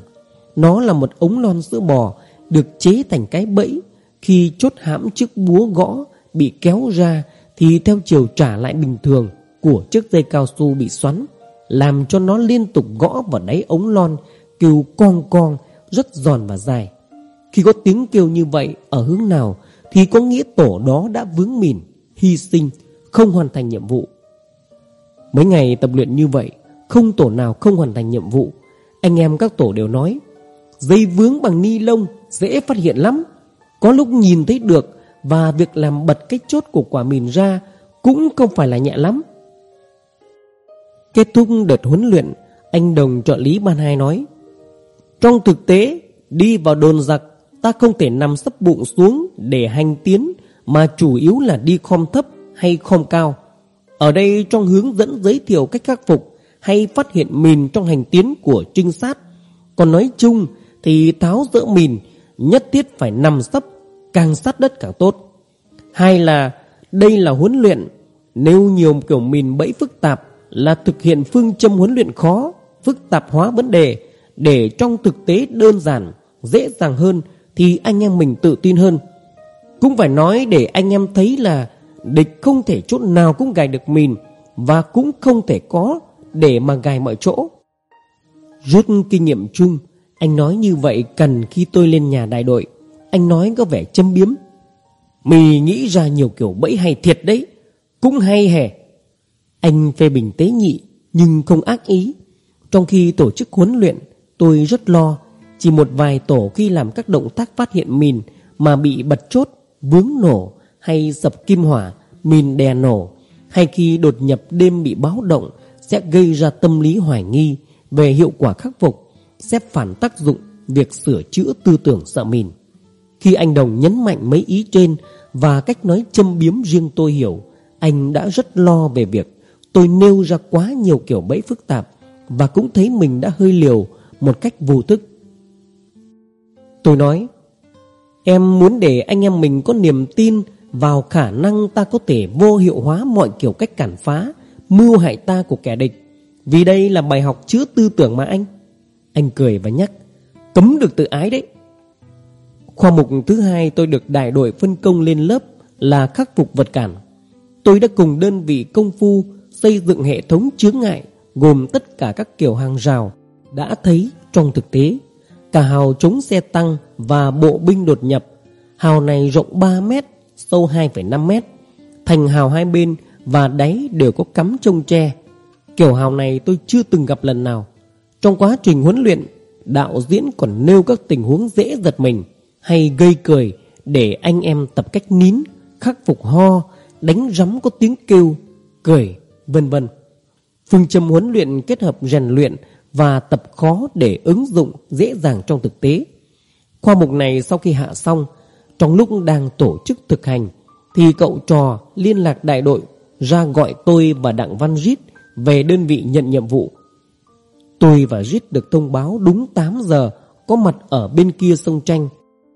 Nó là một ống lon sữa bò Được chế thành cái bẫy, Khi chốt hãm chiếc búa gõ Bị kéo ra Thì theo chiều trả lại bình thường Của chiếc dây cao su bị xoắn, Làm cho nó liên tục gõ vào đáy ống lon, Kêu con con rất giòn và dài Khi có tiếng kêu như vậy Ở hướng nào thì có nghĩa tổ đó đã vướng mìn, hy sinh, không hoàn thành nhiệm vụ. Mấy ngày tập luyện như vậy, không tổ nào không hoàn thành nhiệm vụ. Anh em các tổ đều nói, dây vướng bằng ni lông dễ phát hiện lắm. Có lúc nhìn thấy được và việc làm bật cái chốt của quả mìn ra cũng không phải là nhẹ lắm. Kết thúc đợt huấn luyện, anh đồng trợ lý ban hai nói, trong thực tế, đi vào đồn giặc Ta không thể nằm sấp bụng xuống để hành tiến Mà chủ yếu là đi khom thấp hay khom cao. Ở đây trong hướng dẫn giới thiệu cách khắc phục Hay phát hiện mìn trong hành tiến của trinh sát Còn nói chung thì tháo dỡ mìn Nhất thiết phải nằm sấp Càng sát đất càng tốt. Hai là đây là huấn luyện Nếu nhiều kiểu mìn bẫy phức tạp Là thực hiện phương châm huấn luyện khó Phức tạp hóa vấn đề để trong thực tế đơn giản, Dễ dàng hơn thì anh em mình tự tin hơn. Cũng phải nói để anh em thấy là Địch không thể chỗ nào cũng gài được mìn Và cũng không thể có Để mà gài mọi chỗ Rút kinh nghiệm chung, Anh nói như vậy cần khi tôi lên nhà đại đội Anh nói có vẻ châm biếm Mì nghĩ ra nhiều kiểu bẫy hay thiệt đấy, Cũng hay hè. Anh phê bình tế nhị Nhưng không ác ý Trong khi tổ chức huấn luyện Tôi rất lo, Chỉ một vài tổ khi làm các động tác phát hiện mìn Mà bị bật chốt, Vướng nổ hay sập kim hỏa, Mìn đè nổ, Hay khi đột nhập đêm bị báo động Sẽ gây ra tâm lý hoài nghi Về hiệu quả khắc phục, Sẽ phản tác dụng Việc sửa chữa tư tưởng sợ mìn. Khi anh Đồng nhấn mạnh mấy ý trên Và cách nói châm biếm riêng tôi hiểu, Anh đã rất lo về việc Tôi nêu ra quá nhiều kiểu bẫy phức tạp Và cũng thấy mình đã hơi liều một cách vô thức. Tôi nói, Em muốn để anh em mình có niềm tin Vào khả năng ta có thể vô hiệu hóa Mọi kiểu cách cản phá, Mưu hại ta của kẻ địch. Vì đây là bài học chữa tư tưởng mà anh. Anh cười và nhắc, Cấm được tự ái đấy. Khoa mục thứ hai tôi được đại đội phân công lên lớp Là khắc phục vật cản. Tôi đã cùng đơn vị công phu Xây dựng hệ thống chướng ngại Gồm tất cả các kiểu hàng rào đã thấy trong thực tế Cả hào chống xe tăng Và bộ binh đột nhập. Hào này rộng 3 mét Sâu 2,5 mét. Thành hào hai bên và đáy đều có cắm trông tre. Kiểu hào này tôi chưa từng gặp lần nào. Trong quá trình huấn luyện Đạo diễn còn nêu các tình huống dễ giật mình Hay gây cười Để anh em tập cách nín Khắc phục ho Đánh rắm có tiếng kêu Cười vân vân. Phương châm huấn luyện kết hợp rèn luyện và tập khó để ứng dụng Dễ dàng trong thực tế. Khoa mục này sau khi hạ xong, Trong lúc đang tổ chức thực hành, Thì cậu trò liên lạc đại đội Ra gọi tôi và Đặng Văn Rít Về đơn vị nhận nhiệm vụ. Tôi và Rít được thông báo đúng 8 giờ, Có mặt ở bên kia sông Tranh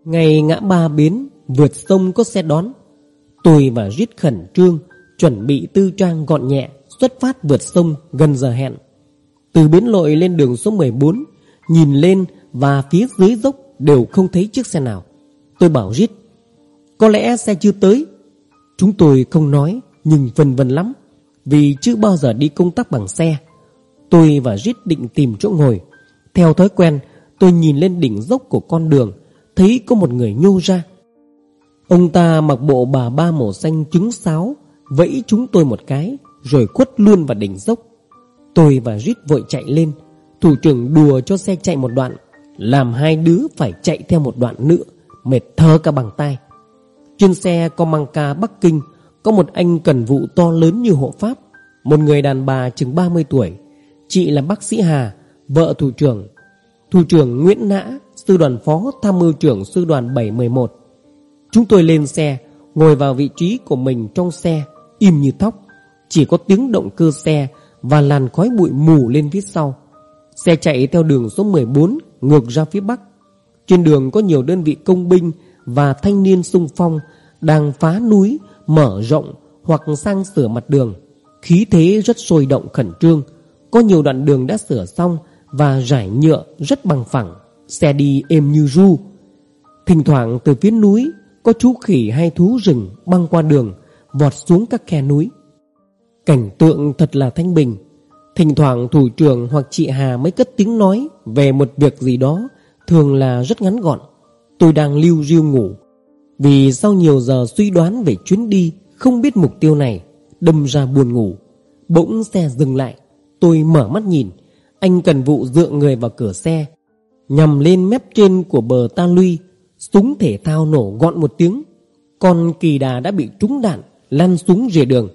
Ngày ngã ba bến Vượt sông có xe đón. Tôi và Rít khẩn trương, Chuẩn bị tư trang gọn nhẹ, Xuất phát vượt sông gần giờ hẹn. Từ bến lội lên đường số 14 Nhìn lên và phía dưới dốc Đều không thấy chiếc xe nào. Tôi bảo Rít Có lẽ xe chưa tới. Chúng tôi không nói, Nhưng vần vần lắm, Vì chưa bao giờ đi công tác bằng xe. Tôi và Rít định tìm chỗ ngồi. Theo thói quen, Tôi nhìn lên đỉnh dốc của con đường, Thấy có một người nhô ra. Ông ta mặc bộ bà ba màu xanh trứng sáo, Vẫy chúng tôi một cái, Rồi quất luôn vào đỉnh dốc. Tôi và Rít vội chạy lên. Thủ trưởng đùa cho xe chạy một đoạn. Làm hai đứa phải chạy theo một đoạn nữa, Mệt thơ cả bằng tay Trên xe có mang ca Bắc Kinh, Có một anh cần vụ to lớn như hộ pháp, Một người đàn bà chừng 30 tuổi. Chị là bác sĩ Hà, Vợ thủ trưởng. Thủ trưởng Nguyễn Nã, Sư đoàn phó tham mưu trưởng sư đoàn 711 Chúng tôi lên xe, Ngồi vào vị trí của mình trong xe, Im như tóc Chỉ có tiếng động cơ xe và làn khói bụi mù lên phía sau. Xe chạy theo đường số 14 Ngược ra phía bắc. Trên đường có nhiều đơn vị công binh Và thanh niên sung phong Đang phá núi, mở rộng Hoặc sang sửa mặt đường. Khí thế rất sôi động khẩn trương. Có nhiều đoạn đường đã sửa xong Và rải nhựa rất bằng phẳng. Xe đi êm như ru. Thỉnh thoảng từ phía núi Có chú khỉ hay thú rừng băng qua đường Vọt xuống các khe núi. Cảnh tượng thật là thanh bình. Thỉnh thoảng thủ trưởng hoặc chị Hà mới cất tiếng nói Về một việc gì đó Thường là rất ngắn gọn. Tôi đang lưu riêu ngủ. Vì sau nhiều giờ suy đoán về chuyến đi, Không biết mục tiêu này, Đâm ra buồn ngủ. Bỗng xe dừng lại. Tôi mở mắt nhìn. Anh cần vụ dựa người vào cửa xe, Nhằm lên mép trên của bờ ta luy Súng thể thao nổ gọn một tiếng. Con kỳ đà đã bị trúng đạn, Lăn xuống rìa đường.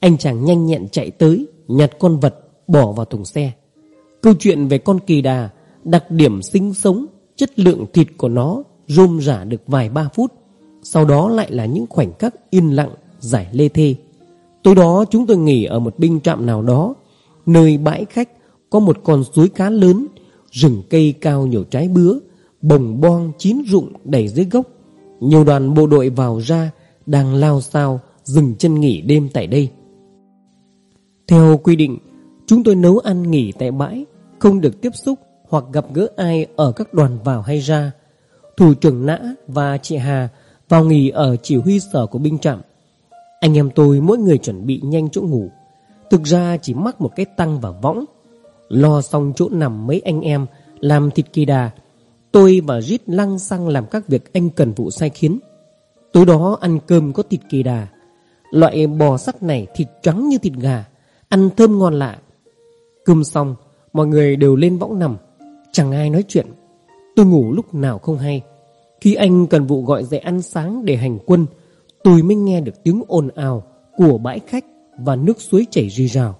Anh chàng nhanh nhẹn chạy tới, Nhặt con vật, bỏ vào thùng xe. Câu chuyện về con kỳ đà, Đặc điểm sinh sống, Chất lượng thịt của nó Rôm rả được vài ba phút, Sau đó lại là những khoảnh khắc yên lặng, Giải lê thê. Tối đó chúng tôi nghỉ ở một binh trạm nào đó, Nơi bãi khách Có một con suối cá lớn, Rừng cây cao nhiều trái bứa, Bồng boang chín rụng đầy dưới gốc. Nhiều đoàn bộ đội vào ra, Đang lao sao Dừng chân nghỉ đêm tại đây. Theo quy định, Chúng tôi nấu ăn nghỉ tại bãi, Không được tiếp xúc hoặc gặp gỡ ai Ở các đoàn vào hay ra. Thủ trưởng Nã và chị Hà Vào nghỉ ở chỉ huy sở của binh trạm. Anh em tôi mỗi người chuẩn bị nhanh chỗ ngủ. Thực ra chỉ mắc một cái tăng và võng. Lo xong chỗ nằm mấy anh em Làm thịt kỳ đà, Tôi và Rít lăng xăng làm các việc anh cần vụ sai khiến. Tối đó ăn cơm có thịt kỳ đà. Loại bò sắt này thịt trắng như thịt gà. Ăn thơm ngon lạ. Cơm xong, Mọi người đều lên võng nằm. Chẳng ai nói chuyện. Tôi ngủ lúc nào không hay. Khi anh cần vụ gọi dậy ăn sáng để hành quân, Tôi mới nghe được tiếng ồn ào Của bãi khách Và nước suối chảy rì rào.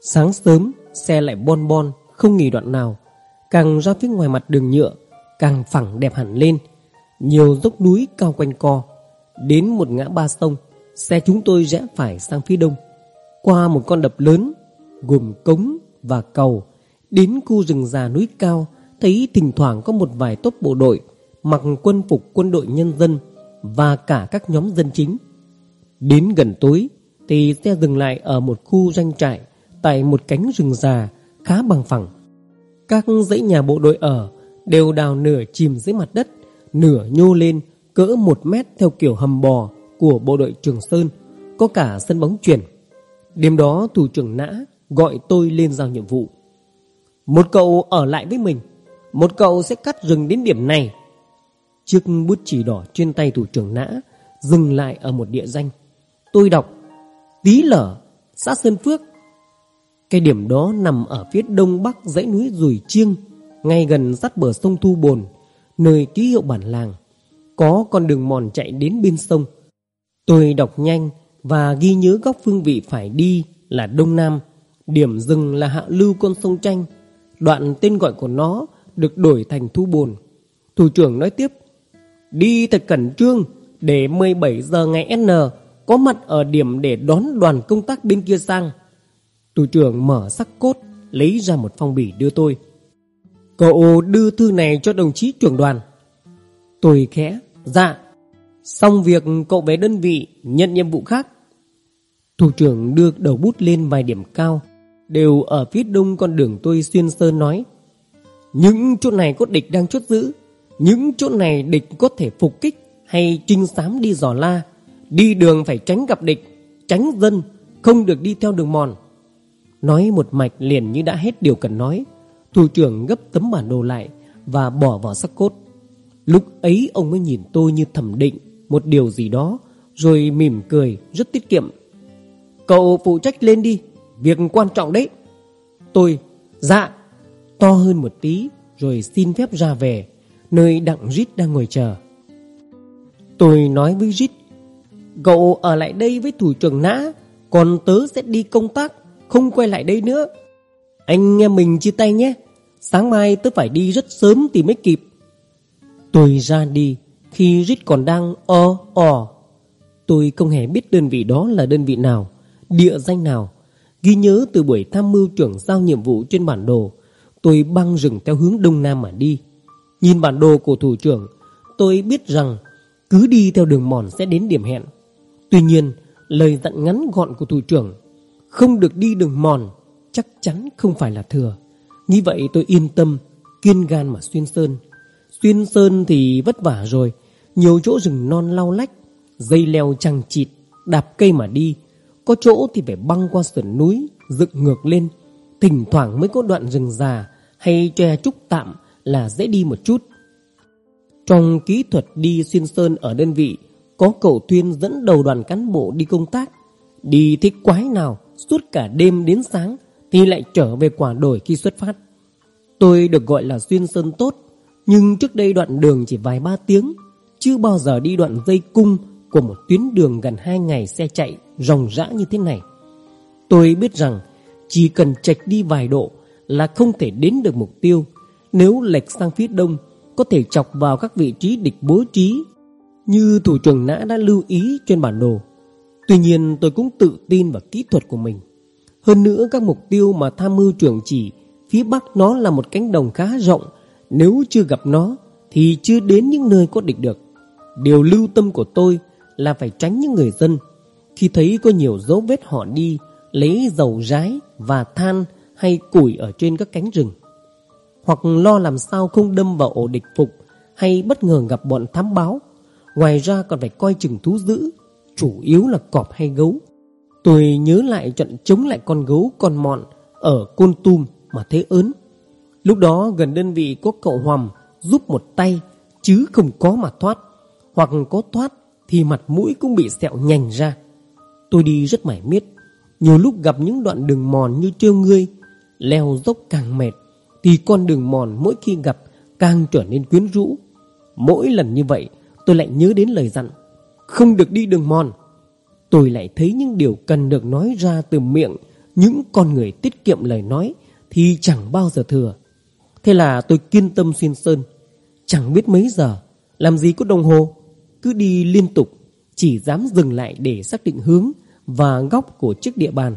Sáng sớm, Xe lại bon bon, Không nghỉ đoạn nào. Càng ra phía ngoài mặt đường nhựa, Càng phẳng đẹp hẳn lên. Nhiều dốc núi cao quanh co. Đến một ngã ba sông, Xe chúng tôi rẽ phải sang phía đông. Qua một con đập lớn Gồm cống và cầu. Đến khu rừng già núi cao Thấy thỉnh thoảng có một vài tốp bộ đội Mặc quân phục quân đội nhân dân Và cả các nhóm dân chính. Đến gần tối Thì xe dừng lại ở một khu doanh trại Tại một cánh rừng già Khá bằng phẳng. Các dãy nhà bộ đội ở Đều đào nửa chìm dưới mặt đất Nửa nhô lên cỡ một mét theo kiểu hầm bò của bộ đội Trường Sơn, có cả sân bóng chuyển. Đêm đó thủ trưởng nã gọi tôi lên giao nhiệm vụ. Một cậu ở lại với mình, một cậu sẽ cắt rừng đến điểm này. Chiếc bút chỉ đỏ trên tay thủ trưởng nã dừng lại ở một địa danh. Tôi đọc Tí lở, xã Sơn Phước. Cái điểm đó nằm ở phía đông bắc dãy núi Rùi Chiêng, ngay gần sát bờ sông Thu Bồn, nơi ký hiệu bản làng. Có con đường mòn chạy đến bên sông Tôi đọc nhanh và ghi nhớ góc phương vị phải đi Là Đông Nam. Điểm dừng là hạ lưu con sông Tranh Đoạn tên gọi của nó Được đổi thành Thu Bồn. Thủ trưởng nói tiếp, Đi thật cẩn trương, Để 17 giờ ngày N Có mặt ở điểm để đón đoàn công tác bên kia sang. Thủ trưởng mở sắc cốt, Lấy ra một phong bì đưa tôi. Cậu đưa thư này cho đồng chí trưởng đoàn. Tôi khẽ Dạ. Xong việc cậu về đơn vị, Nhận nhiệm vụ khác. Thủ trưởng đưa đầu bút lên vài điểm cao, Đều ở phía đông con đường tôi xuyên sơn nói. Những chỗ này có địch đang chốt giữ, Những chỗ này địch có thể phục kích Hay trinh sám đi dò la. Đi đường phải tránh gặp địch, Tránh dân, Không được đi theo đường mòn. Nói một mạch liền như đã hết điều cần nói, Thủ trưởng gấp tấm bản đồ lại Và bỏ vào sắc cốt. Lúc ấy ông mới nhìn tôi như thẩm định Một điều gì đó, Rồi mỉm cười, rất tiết kiệm. Cậu phụ trách lên đi Việc quan trọng đấy. Tôi Dạ To hơn một tí Rồi xin phép ra về Nơi đặng Rít đang ngồi chờ. Tôi nói với Rít Cậu ở lại đây với thủ trưởng nã Còn tớ sẽ đi công tác Không quay lại đây nữa. Anh nghe mình chia tay nhé Sáng mai tớ phải đi rất sớm thì mới kịp. Tôi ra đi khi Rít còn đang o o. Tôi không hề biết đơn vị đó là đơn vị nào, địa danh nào. Ghi nhớ từ buổi tham mưu trưởng giao nhiệm vụ trên bản đồ, tôi băng rừng theo hướng đông nam mà đi. Nhìn bản đồ của thủ trưởng, tôi biết rằng cứ đi theo đường mòn sẽ đến điểm hẹn. Tuy nhiên, lời dặn ngắn gọn của thủ trưởng không được đi đường mòn chắc chắn không phải là thừa. Như vậy tôi yên tâm, kiên gan mà xuyên sơn. Xuyên sơn thì vất vả rồi Nhiều chỗ rừng non lau lách Dây leo chằng chịt Đạp cây mà đi có chỗ thì phải băng qua sườn núi, Dựng ngược lên. Thỉnh thoảng mới có đoạn rừng già Hay tre trúc tạm là dễ đi một chút. Trong kỹ thuật đi xuyên sơn ở đơn vị, Có cậu Thuyên dẫn đầu đoàn cán bộ đi công tác. Đi thích quái nào, Suốt cả đêm đến sáng Thì lại trở về quả đồi khi xuất phát. Tôi được gọi là xuyên sơn tốt, nhưng trước đây đoạn đường chỉ vài ba tiếng, Chưa bao giờ đi đoạn dây cung Của một tuyến đường gần hai ngày xe chạy. Ròng rã như thế này. Tôi biết rằng Chỉ cần chạch đi vài độ Là không thể đến được mục tiêu. Nếu lệch sang phía đông, Có thể chọc vào các vị trí địch bố trí, Như thủ trưởng nã đã lưu ý trên bản đồ. Tuy nhiên, tôi cũng tự tin vào kỹ thuật của mình. Hơn nữa, các mục tiêu mà tham mưu trưởng chỉ, Phía bắc nó là một cánh đồng khá rộng. Nếu chưa gặp nó, Thì chưa đến những nơi có địch được. Điều lưu tâm của tôi Là phải tránh những người dân. Khi thấy có nhiều dấu vết họ đi, Lấy dầu rái và than Hay củi ở trên các cánh rừng. Hoặc lo làm sao không đâm vào ổ địch phục Hay bất ngờ gặp bọn thám báo. Ngoài ra còn phải coi chừng thú dữ, Chủ yếu là cọp hay gấu. Tôi nhớ lại trận chống lại con gấu con mọn Ở Côn Tum mà thế ớn. Lúc đó gần đơn vị có cậu Hoàng Giúp một tay, Chứ không có mà thoát. Hoặc có thoát Thì mặt mũi cũng bị sẹo nhành ra. Tôi đi rất mải miết. Nhiều lúc gặp những đoạn đường mòn như trêu ngươi, Leo dốc càng mệt, Thì con đường mòn mỗi khi gặp Càng trở nên quyến rũ. Mỗi lần như vậy, tôi lại nhớ đến lời dặn, Không được đi đường mòn. Tôi lại thấy những điều cần được nói ra từ miệng Những con người tiết kiệm lời nói Thì chẳng bao giờ thừa. Thế là tôi kiên tâm xuyên sơn, Chẳng biết mấy giờ, Làm gì có đồng hồ, Cứ đi liên tục. Chỉ dám dừng lại để xác định hướng Và góc của chiếc địa bàn.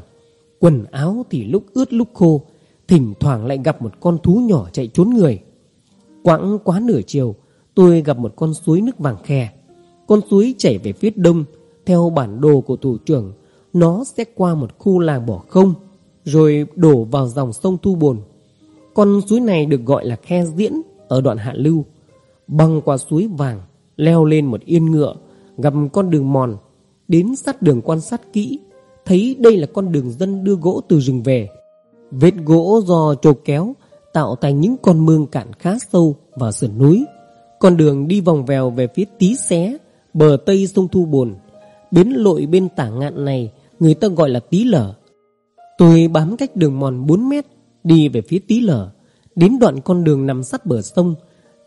Quần áo thì lúc ướt lúc khô, Thỉnh thoảng lại gặp một con thú nhỏ chạy trốn người. Quãng quá nửa chiều, Tôi gặp một con suối nước vàng khe. Con suối chảy về phía đông, Theo bản đồ của thủ trưởng, Nó sẽ qua một khu làng bỏ không, Rồi đổ vào dòng sông Thu Bồn. Con suối này được gọi là khe diễn Ở đoạn hạ lưu. Băng qua suối vàng, Leo lên một yên ngựa Gặp con đường mòn, Đến sát đường quan sát kỹ, Thấy đây là con đường dân đưa gỗ từ rừng về. Vết gỗ do trồ kéo Tạo thành những con mương cạn khá sâu vào sườn núi. Con đường đi vòng vèo về phía Tí Xé, Bờ tây sông Thu Bồn Bến lội bên tả ngạn này, Người ta gọi là Tí Lở. Tôi bám cách đường mòn 4 mét, Đi về phía Tí Lở, Đến đoạn con đường nằm sát bờ sông.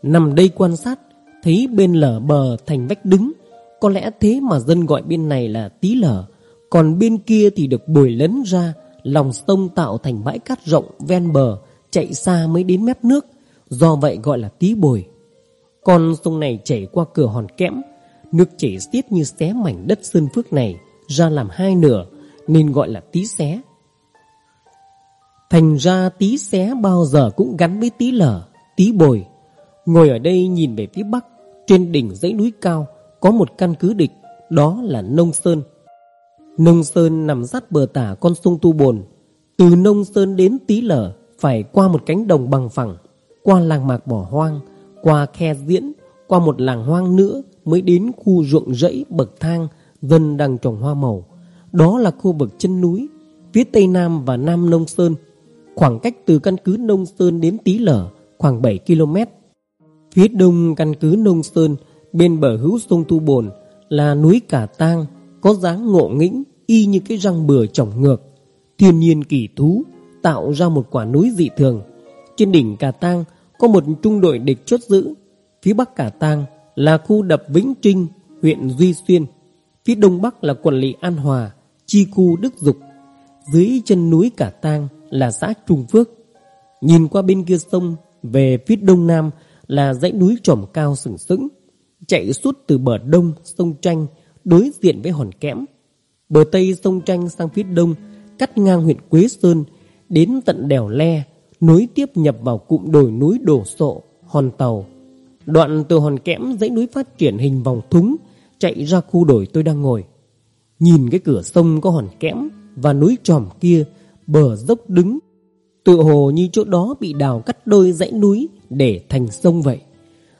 Nằm đây quan sát, Thấy bên lở bờ thành vách đứng có lẽ thế mà dân gọi bên này là Tí Lở. Còn bên kia thì được bồi lấn ra, Lòng sông tạo thành bãi cát rộng, ven bờ, Chạy xa mới đến mép nước. Do vậy gọi là tí bồi. Con sông này chảy qua cửa hòn kẽm, Nước chảy xiết như xé mảnh đất sơn phước này, Ra làm hai nửa, Nên gọi là tí xé. Thành ra tí xé bao giờ cũng gắn với tí lở Tí bồi. Ngồi ở đây nhìn về phía bắc, Trên đỉnh dãy núi cao có một căn cứ địch, Đó là Nông Sơn. Nông Sơn nằm sát bờ tả con sông Tu Bồn. Từ Nông Sơn đến Tí Lở Phải qua một cánh đồng bằng phẳng, Qua làng mạc bỏ hoang, Qua khe diễn, Qua một làng hoang nữa Mới đến khu ruộng rẫy bậc thang, Dân đang trồng hoa màu. Đó là khu vực chân núi, Phía tây nam và nam Nông Sơn. Khoảng cách từ căn cứ Nông Sơn đến Tí Lở Khoảng 7 km Phía đông căn cứ Nông Sơn Bên bờ hữu sông Tu Bồn Là núi Cả Tang Có dáng ngộ nghĩnh y như cái răng bừa chổng ngược. Thiên nhiên kỳ thú tạo ra một quả núi dị thường. Trên đỉnh Cà Tang có một trung đội địch chốt giữ. Phía bắc Cà Tang là khu đập Vĩnh Trinh, huyện Duy Xuyên. Phía đông bắc là quận lỵ An Hòa, chi khu Đức Dục. Dưới chân núi Cà Tang là xã Trung Phước. Nhìn qua bên kia sông, về phía đông nam là dãy núi tròm cao sừng sững, chạy suốt từ bờ đông sông Tranh đối diện với hòn kẽm. Bờ Tây sông Tranh sang phía đông, Cắt ngang huyện Quế Sơn, Đến tận đèo Le, Nối tiếp nhập vào cụm đồi núi đổ sộ, Hòn Tàu. Đoạn từ hòn kẽm dãy núi phát triển hình vòng thúng, Chạy ra khu đồi tôi đang ngồi. Nhìn cái cửa sông có hòn kẽm Và núi tròm kia, Bờ dốc đứng Tự hồ như chỗ đó bị đào cắt đôi dãy núi Để thành sông vậy.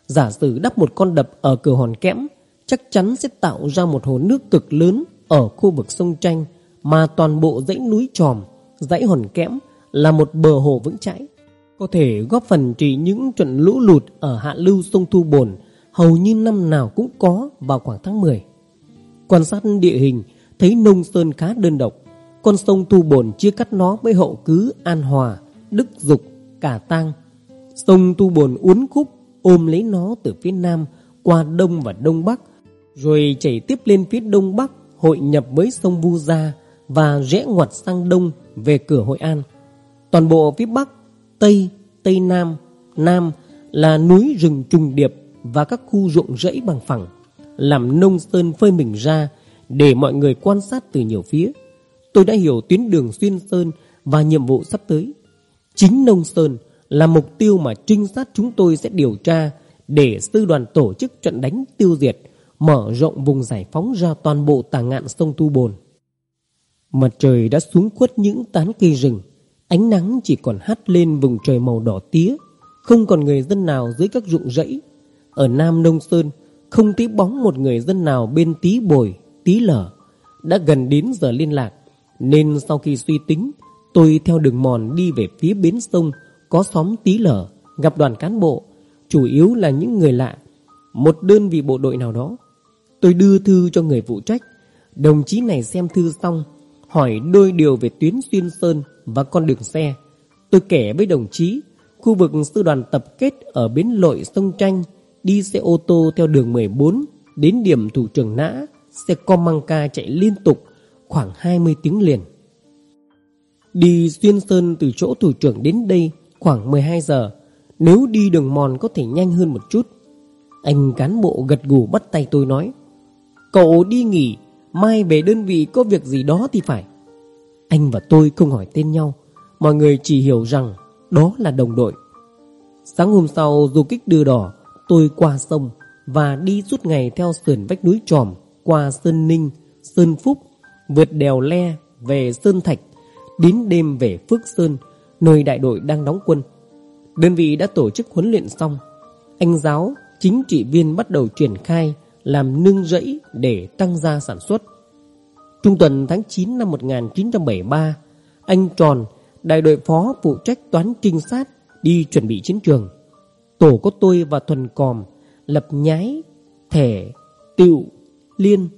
Giả sử đắp một con đập ở cửa hòn kẽm Chắc chắn sẽ tạo ra một hồ nước cực lớn ở khu vực sông Tranh mà toàn bộ dãy núi tròm, dãy hòn kẽm là một bờ hồ vững chãi. Có thể góp phần trị những trận lũ lụt ở hạ lưu sông Thu Bồn hầu như năm nào cũng có vào khoảng tháng 10. Quan sát địa hình thấy nông sơn khá đơn độc. Con sông Thu Bồn chia cắt nó với hậu cứ An Hòa, Đức Dục, Cả Tang. Sông Thu Bồn uốn khúc ôm lấy nó từ phía nam qua đông và đông bắc rồi chảy tiếp lên phía đông bắc hội nhập với sông Vu Gia và rẽ ngoặt sang đông về cửa Hội An. Toàn bộ phía Bắc, Tây, Tây Nam, Nam là núi rừng trùng điệp và các khu ruộng rẫy bằng phẳng, làm nông sơn phơi mình ra để mọi người quan sát từ nhiều phía. Tôi đã hiểu tuyến đường xuyên sơn và nhiệm vụ sắp tới. Chính nông sơn là mục tiêu mà trinh sát chúng tôi sẽ điều tra để sư đoàn tổ chức trận đánh tiêu diệt mở rộng vùng giải phóng ra toàn bộ tà ngạn sông Tu Bồn. Mặt trời đã xuống khuất những tán cây rừng, ánh nắng chỉ còn hắt lên vùng trời màu đỏ tía, không còn người dân nào dưới các ruộng rẫy. Ở Nam Nông Sơn, Không thấy bóng một người dân nào bên tí bồi, tí lở Đã gần đến giờ liên lạc Nên sau khi suy tính Tôi theo đường mòn đi về phía bến sông có xóm tí lở, Gặp đoàn cán bộ, Chủ yếu là những người lạ, Một đơn vị bộ đội nào đó. Tôi đưa thư cho người phụ trách, Đồng chí này xem thư xong, Hỏi đôi điều về tuyến xuyên sơn Và con đường xe. Tôi kể với đồng chí, Khu vực sư đoàn tập kết ở bến lội sông Tranh Đi xe ô tô theo đường 14 Đến điểm thủ trưởng nã, Xe Comanca chạy liên tục Khoảng 20 tiếng liền. Đi xuyên sơn từ chỗ thủ trưởng đến đây Khoảng 12 giờ Nếu đi đường mòn có thể nhanh hơn một chút. Anh cán bộ gật gù bắt tay tôi nói Cậu đi nghỉ Mai về đơn vị có việc gì đó thì phải. Anh và tôi không hỏi tên nhau Mọi người chỉ hiểu rằng Đó là đồng đội. Sáng hôm sau du kích đưa đỏ Tôi qua sông Và đi suốt ngày theo sườn vách núi tròm Qua Sơn Ninh, Sơn Phúc Vượt đèo Le Về Sơn Thạch Đến đêm về Phước Sơn. Nơi đại đội đang đóng quân. Đơn vị đã tổ chức huấn luyện xong. Anh giáo, chính trị viên bắt đầu triển khai Làm nương rẫy để tăng gia sản xuất. Trung tuần tháng 9 năm 1973 Anh Tròn, đại đội phó phụ trách toán trinh sát Đi chuẩn bị chiến trường. Tổ có tôi và Thuần Còm Lập nhái, thẻ, tiệu, liên.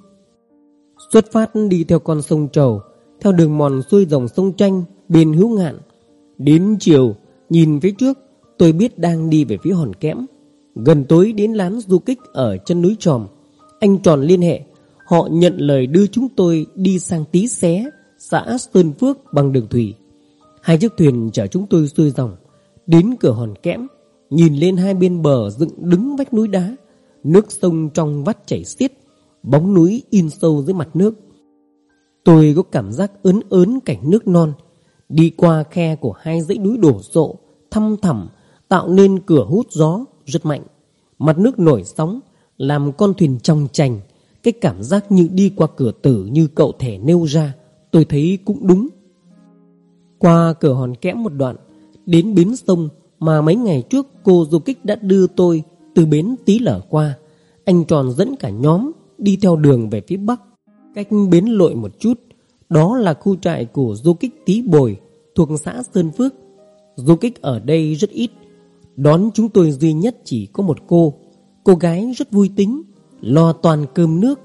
Xuất phát đi theo con sông Trầu Theo đường mòn xuôi dòng sông Chanh Bên hữu ngạn Đến chiều, Nhìn phía trước, Tôi biết đang đi về phía hòn kẽm. Gần tối đến lán du kích ở chân núi Tròm, Anh Tròn liên hệ. Họ nhận lời đưa chúng tôi đi sang Tí Xé, Xã Sơn Phước bằng đường thủy. Hai chiếc thuyền chở chúng tôi xuôi dòng, Đến cửa hòn kẽm, Nhìn lên hai bên bờ dựng đứng vách núi đá. Nước sông trong vắt chảy xiết, Bóng núi in sâu dưới mặt nước. Tôi có cảm giác ớn ớn cảnh nước non Đi qua khe của hai dãy núi đổ rộ, Thăm thẳm, Tạo nên cửa hút gió rất mạnh. Mặt nước nổi sóng, Làm con thuyền trong chành. Cái cảm giác như đi qua cửa tử Như cậu thể nêu ra, Tôi thấy cũng đúng. Qua cửa hòn kẽm một đoạn, Đến bến sông Mà mấy ngày trước cô du kích đã đưa tôi Từ bến tí lở qua, Anh tròn dẫn cả nhóm Đi theo đường về phía bắc. Cách bến lội một chút đó là khu trại của du kích Tí Bồi, Thuộc xã Sơn Phước. Du kích ở đây rất ít. Đón chúng tôi duy nhất chỉ có một cô. Cô gái rất vui tính, Lo toàn cơm nước.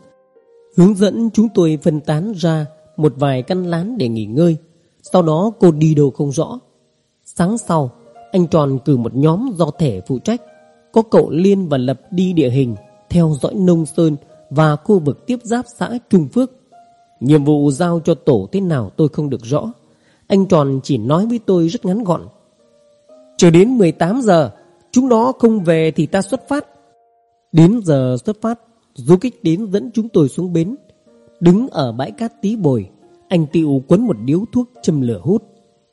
Hướng dẫn chúng tôi phân tán ra Một vài căn lán để nghỉ ngơi. Sau đó cô đi đâu không rõ. Sáng sau, Anh Tròn cử một nhóm do thể phụ trách. Có cậu Liên và Lập đi địa hình, Theo dõi nông sơn Và khu vực tiếp giáp xã Trung Phước. Nhiệm vụ giao cho tổ thế nào tôi không được rõ. Anh Tròn chỉ nói với tôi rất ngắn gọn. Chờ đến 18 giờ, Chúng nó không về thì ta xuất phát. Đến giờ xuất phát, Du kích đến dẫn chúng tôi xuống bến. Đứng ở bãi cát tí bồi, Anh Tiệu quấn một điếu thuốc châm lửa hút.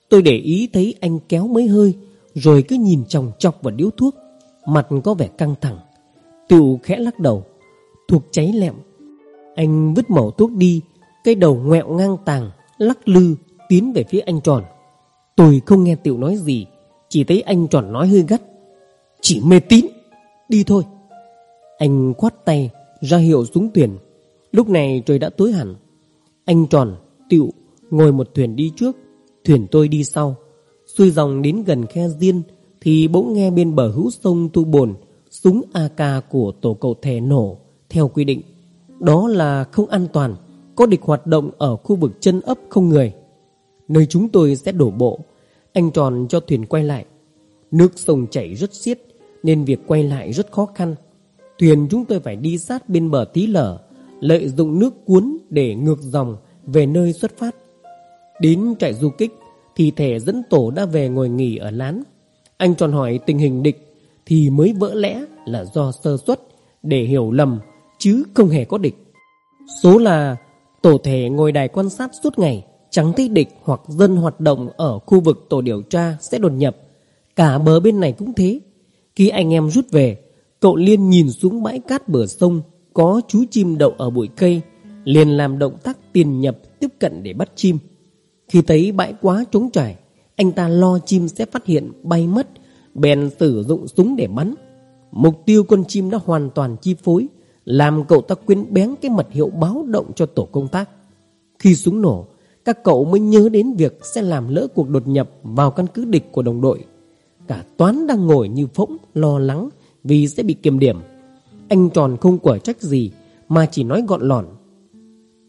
Tôi để ý thấy anh kéo mấy hơi, Rồi cứ nhìn chòng chọc vào điếu thuốc. Mặt có vẻ căng thẳng. Tiệu khẽ lắc đầu. Thuộc cháy lẹm. Anh vứt mẩu thuốc đi Cây đầu ngoẹo ngang tàng Lắc lư tiến về phía anh tròn. Tôi không nghe Tiệu nói gì Chỉ thấy anh tròn nói hơi gắt. Chỉ mê tín Đi thôi. Anh quát tay ra hiệu xuống thuyền. Lúc này trời đã tối hẳn. Anh tròn, tiệu Ngồi một thuyền đi trước Thuyền tôi đi sau. Xuôi dòng đến gần khe diên Thì bỗng nghe bên bờ hữu sông Tu Bồn Súng AK của tổ cầu thẻ nổ Theo quy định. Đó là không an toàn. Có địch hoạt động ở khu vực chân ấp không người. Nơi chúng tôi sẽ đổ bộ, Anh tròn cho thuyền quay lại. Nước sông chảy rất xiết, Nên việc quay lại rất khó khăn. Thuyền chúng tôi phải đi sát bên bờ tí lở, Lợi dụng nước cuốn để ngược dòng Về nơi xuất phát. Đến trại du kích Thì thể dẫn tổ đã về ngồi nghỉ ở lán. Anh tròn hỏi tình hình địch, Thì mới vỡ lẽ là do sơ suất Để hiểu lầm, Chứ không hề có địch. Số là tổ thể ngồi đài quan sát suốt ngày Chẳng thấy địch hoặc dân hoạt động Ở khu vực tổ điều tra sẽ đột nhập. Cả bờ bên này cũng thế. Khi anh em rút về, Cậu Liên nhìn xuống bãi cát bờ sông, Có chú chim đậu ở bụi cây, Liền làm động tác tiền nhập Tiếp cận để bắt chim. Khi thấy bãi quá trống trải, Anh ta lo chim sẽ phát hiện bay mất, Bèn sử dụng súng để bắn. Mục tiêu con chim đã hoàn toàn chi phối làm cậu ta quyến bén cái mật hiệu báo động cho tổ công tác. Khi súng nổ, các cậu mới nhớ đến việc sẽ làm lỡ cuộc đột nhập vào căn cứ địch của đồng đội. Cả toán đang ngồi như phỗng lo lắng vì sẽ bị kiểm điểm. Anh tròn không quả trách gì mà chỉ nói gọn lỏn.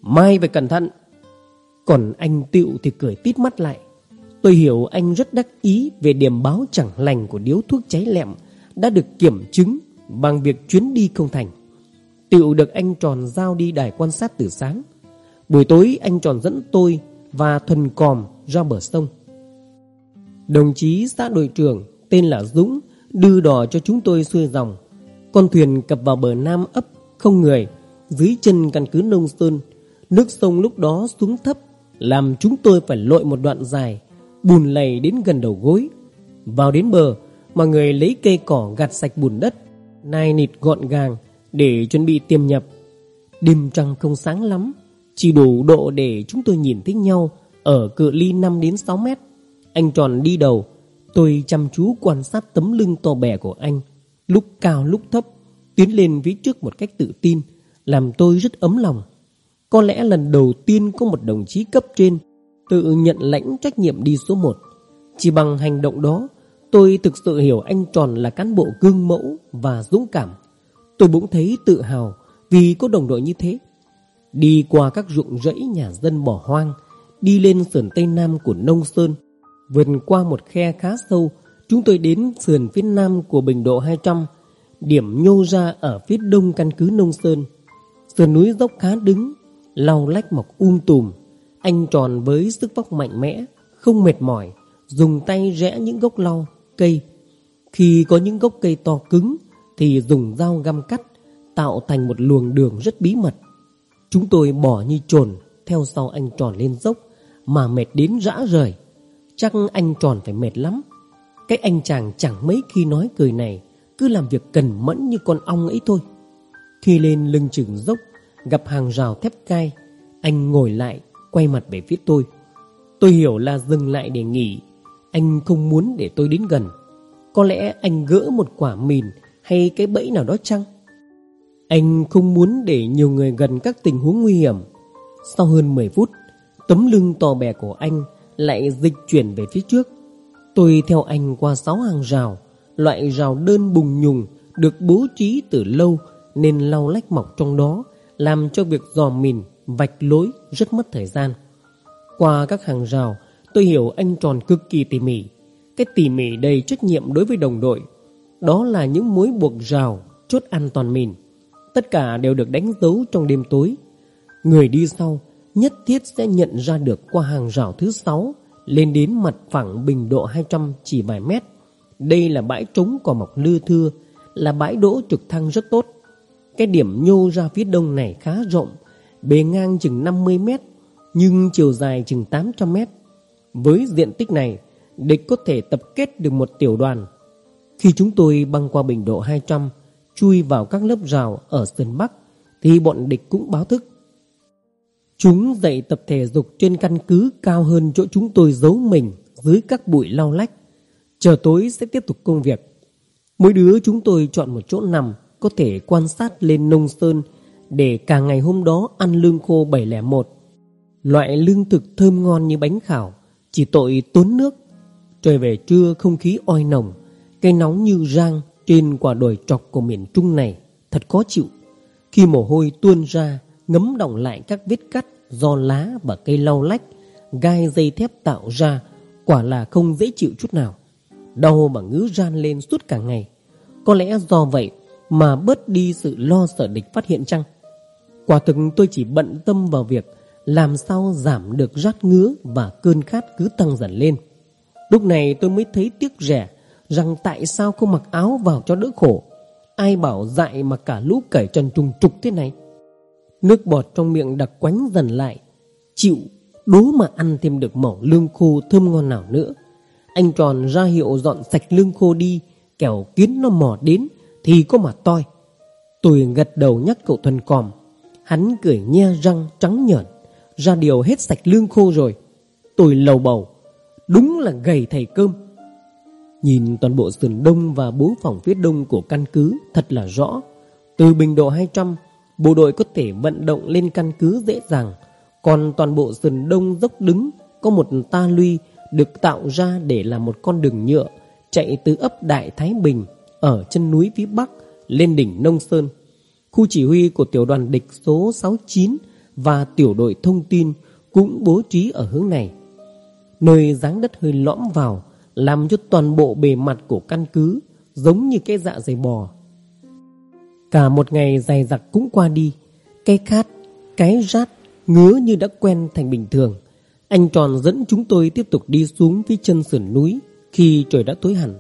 Mai phải cẩn thận. Còn anh tịu thì cười tít mắt lại. Tôi hiểu anh rất đắc ý về điểm báo chẳng lành của điếu thuốc cháy lẹm đã được kiểm chứng bằng việc chuyến đi không thành tiểu được anh tròn giao đi đài quan sát từ sáng. Buổi tối anh tròn dẫn tôi và thuần còm ra bờ sông. Đồng chí xã đội trưởng tên là Dũng đưa đò cho chúng tôi xuôi dòng. Con thuyền cập vào bờ nam ấp không người dưới chân căn cứ nông sơn. Nước sông lúc đó xuống thấp làm chúng tôi phải lội một đoạn dài bùn lầy đến gần đầu gối. Vào đến bờ, mọi người lấy cây cỏ gạt sạch bùn đất, nai nịt gọn gàng để chuẩn bị tiêm nhập. Đêm trăng không sáng lắm, chỉ đủ độ để chúng tôi nhìn thấy nhau ở cự ly 5 đến 6 mét. Anh tròn đi đầu, tôi chăm chú quan sát tấm lưng to bè của anh, lúc cao lúc thấp, tiến lên phía trước một cách tự tin, làm tôi rất ấm lòng. Có lẽ lần đầu tiên có một đồng chí cấp trên tự nhận lãnh trách nhiệm đi số 1. Chỉ bằng hành động đó, tôi thực sự hiểu anh Tròn là cán bộ gương mẫu và dũng cảm. Tôi bỗng thấy tự hào vì có đồng đội như thế. Đi qua các ruộng rẫy nhà dân bỏ hoang, đi lên sườn tây nam của Nông Sơn, vượt qua một khe khá sâu, chúng tôi đến sườn phía nam của Bình Độ 200, điểm nhô ra ở phía đông căn cứ Nông Sơn. Sườn núi dốc khá đứng, lau lách mọc um tùm, anh tròn với sức vóc mạnh mẽ, không mệt mỏi, dùng tay rẽ những gốc lau, cây. Khi có những gốc cây to cứng thì dùng dao găm cắt, tạo thành một luồng đường rất bí mật. Chúng tôi bỏ như trồn theo sau anh tròn lên dốc mà mệt đến rã rời. Chắc anh tròn phải mệt lắm. Cái anh chàng chẳng mấy khi nói cười này cứ làm việc cần mẫn như con ong ấy thôi. Khi lên lưng chừng dốc gặp hàng rào thép cai, anh ngồi lại quay mặt về phía tôi. Tôi hiểu là dừng lại để nghỉ. Anh không muốn để tôi đến gần. Có lẽ anh gỡ một quả mìn hay cái bẫy nào đó chăng? Anh không muốn để nhiều người gần các tình huống nguy hiểm. Sau hơn 10 phút, tấm lưng to bè của anh lại dịch chuyển về phía trước. Tôi theo anh qua sáu hàng rào, loại rào đơn bùng nhùng được bố trí từ lâu nên lau lách mọc trong đó, làm cho việc dò mìn vạch lối rất mất thời gian. Qua các hàng rào, tôi hiểu anh tròn cực kỳ tỉ mỉ. Cái tỉ mỉ đầy trách nhiệm đối với đồng đội. Đó là những mối buộc rào, chốt an toàn mìn. Tất cả đều được đánh dấu trong đêm tối. Người đi sau nhất thiết sẽ nhận ra được qua hàng rào thứ 6 lên đến mặt phẳng bình độ 200 chỉ vài mét. Đây là bãi trống cỏ mọc lưa thưa, là bãi đỗ trực thăng rất tốt. Cái điểm nhô ra phía đông này khá rộng, bề ngang chừng 50 mét, nhưng chiều dài chừng 800 mét. Với diện tích này, địch có thể tập kết được một tiểu đoàn. Khi chúng tôi băng qua bình độ 200, chui vào các lớp rào ở sân Bắc, thì bọn địch cũng báo thức. Chúng dậy tập thể dục trên căn cứ cao hơn chỗ chúng tôi giấu mình dưới các bụi lau lách. Chờ tối sẽ tiếp tục công việc. Mỗi đứa chúng tôi chọn một chỗ nằm có thể quan sát lên nông sơn để cả ngày hôm đó ăn lương khô 701. Loại lương thực thơm ngon như bánh khảo, chỉ tội tốn nước. Trời về trưa không khí oi nồng, cây nóng như rang trên quả đồi trọc của miền Trung này thật khó chịu. Khi mồ hôi tuôn ra, ngấm đọng lại các vết cắt do lá và cây lau lách, gai dây thép tạo ra, quả là không dễ chịu chút nào. Đau mà ngứa ran lên suốt cả ngày. Có lẽ do vậy mà bớt đi sự lo sợ địch phát hiện chăng? Quả thực tôi chỉ bận tâm vào việc làm sao giảm được rát ngứa và cơn khát cứ tăng dần lên. Lúc này tôi mới thấy tiếc rẻ rằng tại sao không mặc áo vào cho đỡ khổ. Ai bảo dại mà cả lũ cởi trần trùng trục thế này. Nước bọt trong miệng đặc quánh dần lại. Chịu, đố mà ăn thêm được mẩu lương khô thơm ngon nào nữa. Anh tròn ra hiệu dọn sạch lương khô đi, kẻo kiến nó mò đến thì có mà toi. Tôi gật đầu nhắc cậu thuần còm Hắn cười nhe răng trắng nhợn Ra điều hết sạch lương khô rồi Tôi lầu bầu Đúng là gầy thầy cơm Nhìn toàn bộ sườn đông và bố phòng phía đông của căn cứ Thật là rõ Từ bình độ 200, bộ đội có thể vận động lên căn cứ dễ dàng, còn toàn bộ sườn đông dốc đứng có một ta luy được tạo ra để làm một con đường nhựa chạy từ ấp Đại Thái Bình ở chân núi phía Bắc lên đỉnh Nông Sơn. Khu chỉ huy của tiểu đoàn địch số 69 và tiểu đội thông tin cũng bố trí ở hướng này. Nơi dáng đất hơi lõm vào làm cho toàn bộ bề mặt của căn cứ giống như cái dạ dày bò. Cả một ngày dài dặc cũng qua đi, cái khát, cái rát, ngứa như đã quen thành bình thường. Anh tròn dẫn chúng tôi tiếp tục đi xuống phía chân sườn núi khi trời đã tối hẳn.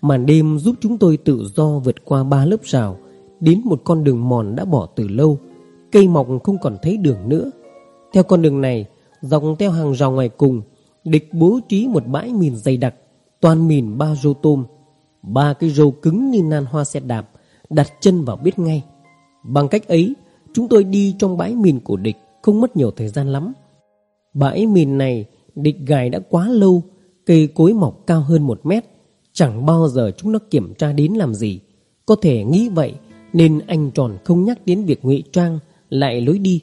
Màn đêm giúp chúng tôi tự do vượt qua ba lớp rào đến một con đường mòn đã bỏ từ lâu. Cây mọc không còn thấy đường nữa. Theo con đường này, dọc theo hàng rào ngoài cùng, địch bố trí một bãi mìn dày đặc, toàn mìn ba rô tôm. Ba cái rô cứng như nan hoa xe đạp, đặt chân vào biết ngay. Bằng cách ấy, chúng tôi đi trong bãi mìn của địch không mất nhiều thời gian lắm. Bãi mìn này địch gài đã quá lâu, cây cối mọc cao hơn một mét. Chẳng bao giờ chúng nó kiểm tra đến làm gì. Có thể nghĩ vậy nên anh tròn không nhắc đến việc ngụy trang lại lối đi.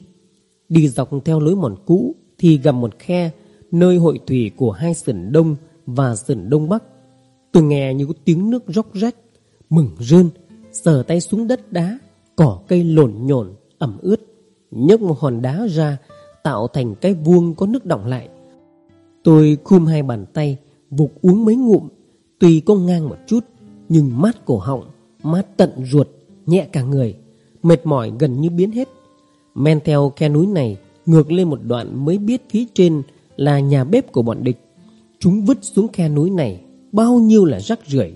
Đi dọc theo lối mòn cũ thì gặp một khe nơi hội thủy của hai sườn đông và sườn đông bắc. Tôi nghe như có tiếng nước róc rách, mừng rơn, sờ tay xuống đất đá, cỏ cây lổn nhổn, ẩm ướt, nhấc một hòn đá ra, tạo thành cái vuông có nước đọng lại. Tôi khum hai bàn tay, vụt uống mấy ngụm, tuy có ngang một chút, nhưng mát cổ họng, mát tận ruột, nhẹ cả người, mệt mỏi gần như biến hết. Men theo khe núi này, ngược lên một đoạn mới biết phía trên là nhà bếp của bọn địch. Chúng vứt xuống khe núi này bao nhiêu là rác rưởi.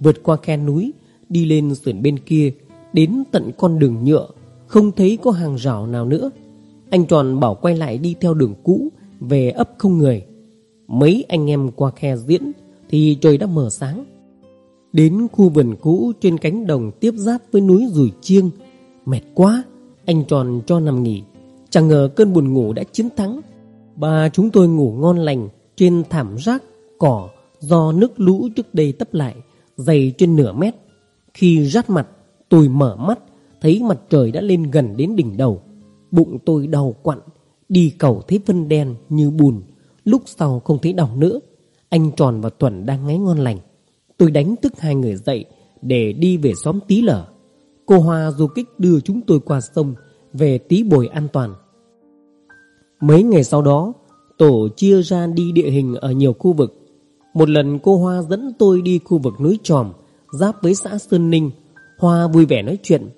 Vượt qua khe núi, đi lên sườn bên kia, đến tận con đường nhựa, không thấy có hàng rào nào nữa. Anh Tròn bảo quay lại đi theo đường cũ, về ấp không người. Mấy anh em qua khe diễn, thì trời đã mờ sáng. Đến khu vườn cũ trên cánh đồng tiếp giáp với núi Rùi Chiêng, mệt quá, anh Tròn cho nằm nghỉ. Chẳng ngờ cơn buồn ngủ đã chiến thắng. Ba chúng tôi ngủ ngon lành trên thảm rác, cỏ do nước lũ trước đây tấp lại, dày trên nửa mét. Khi rát mặt, tôi mở mắt, thấy mặt trời đã lên gần đến đỉnh đầu. Bụng tôi đau quặn, đi cầu thấy vân đen như bùn, lúc sau không thấy đau nữa. Anh Tròn và Tuần đang ngáy ngon lành. Tôi đánh thức hai người dậy để đi về xóm tí lở. Cô Hoa du kích đưa chúng tôi qua sông về tí bồi an toàn. Mấy ngày sau đó, tổ chia ra đi địa hình ở nhiều khu vực. Một lần cô Hoa dẫn tôi đi khu vực núi Tròm, giáp với xã Sơn Ninh. Hoa vui vẻ nói chuyện.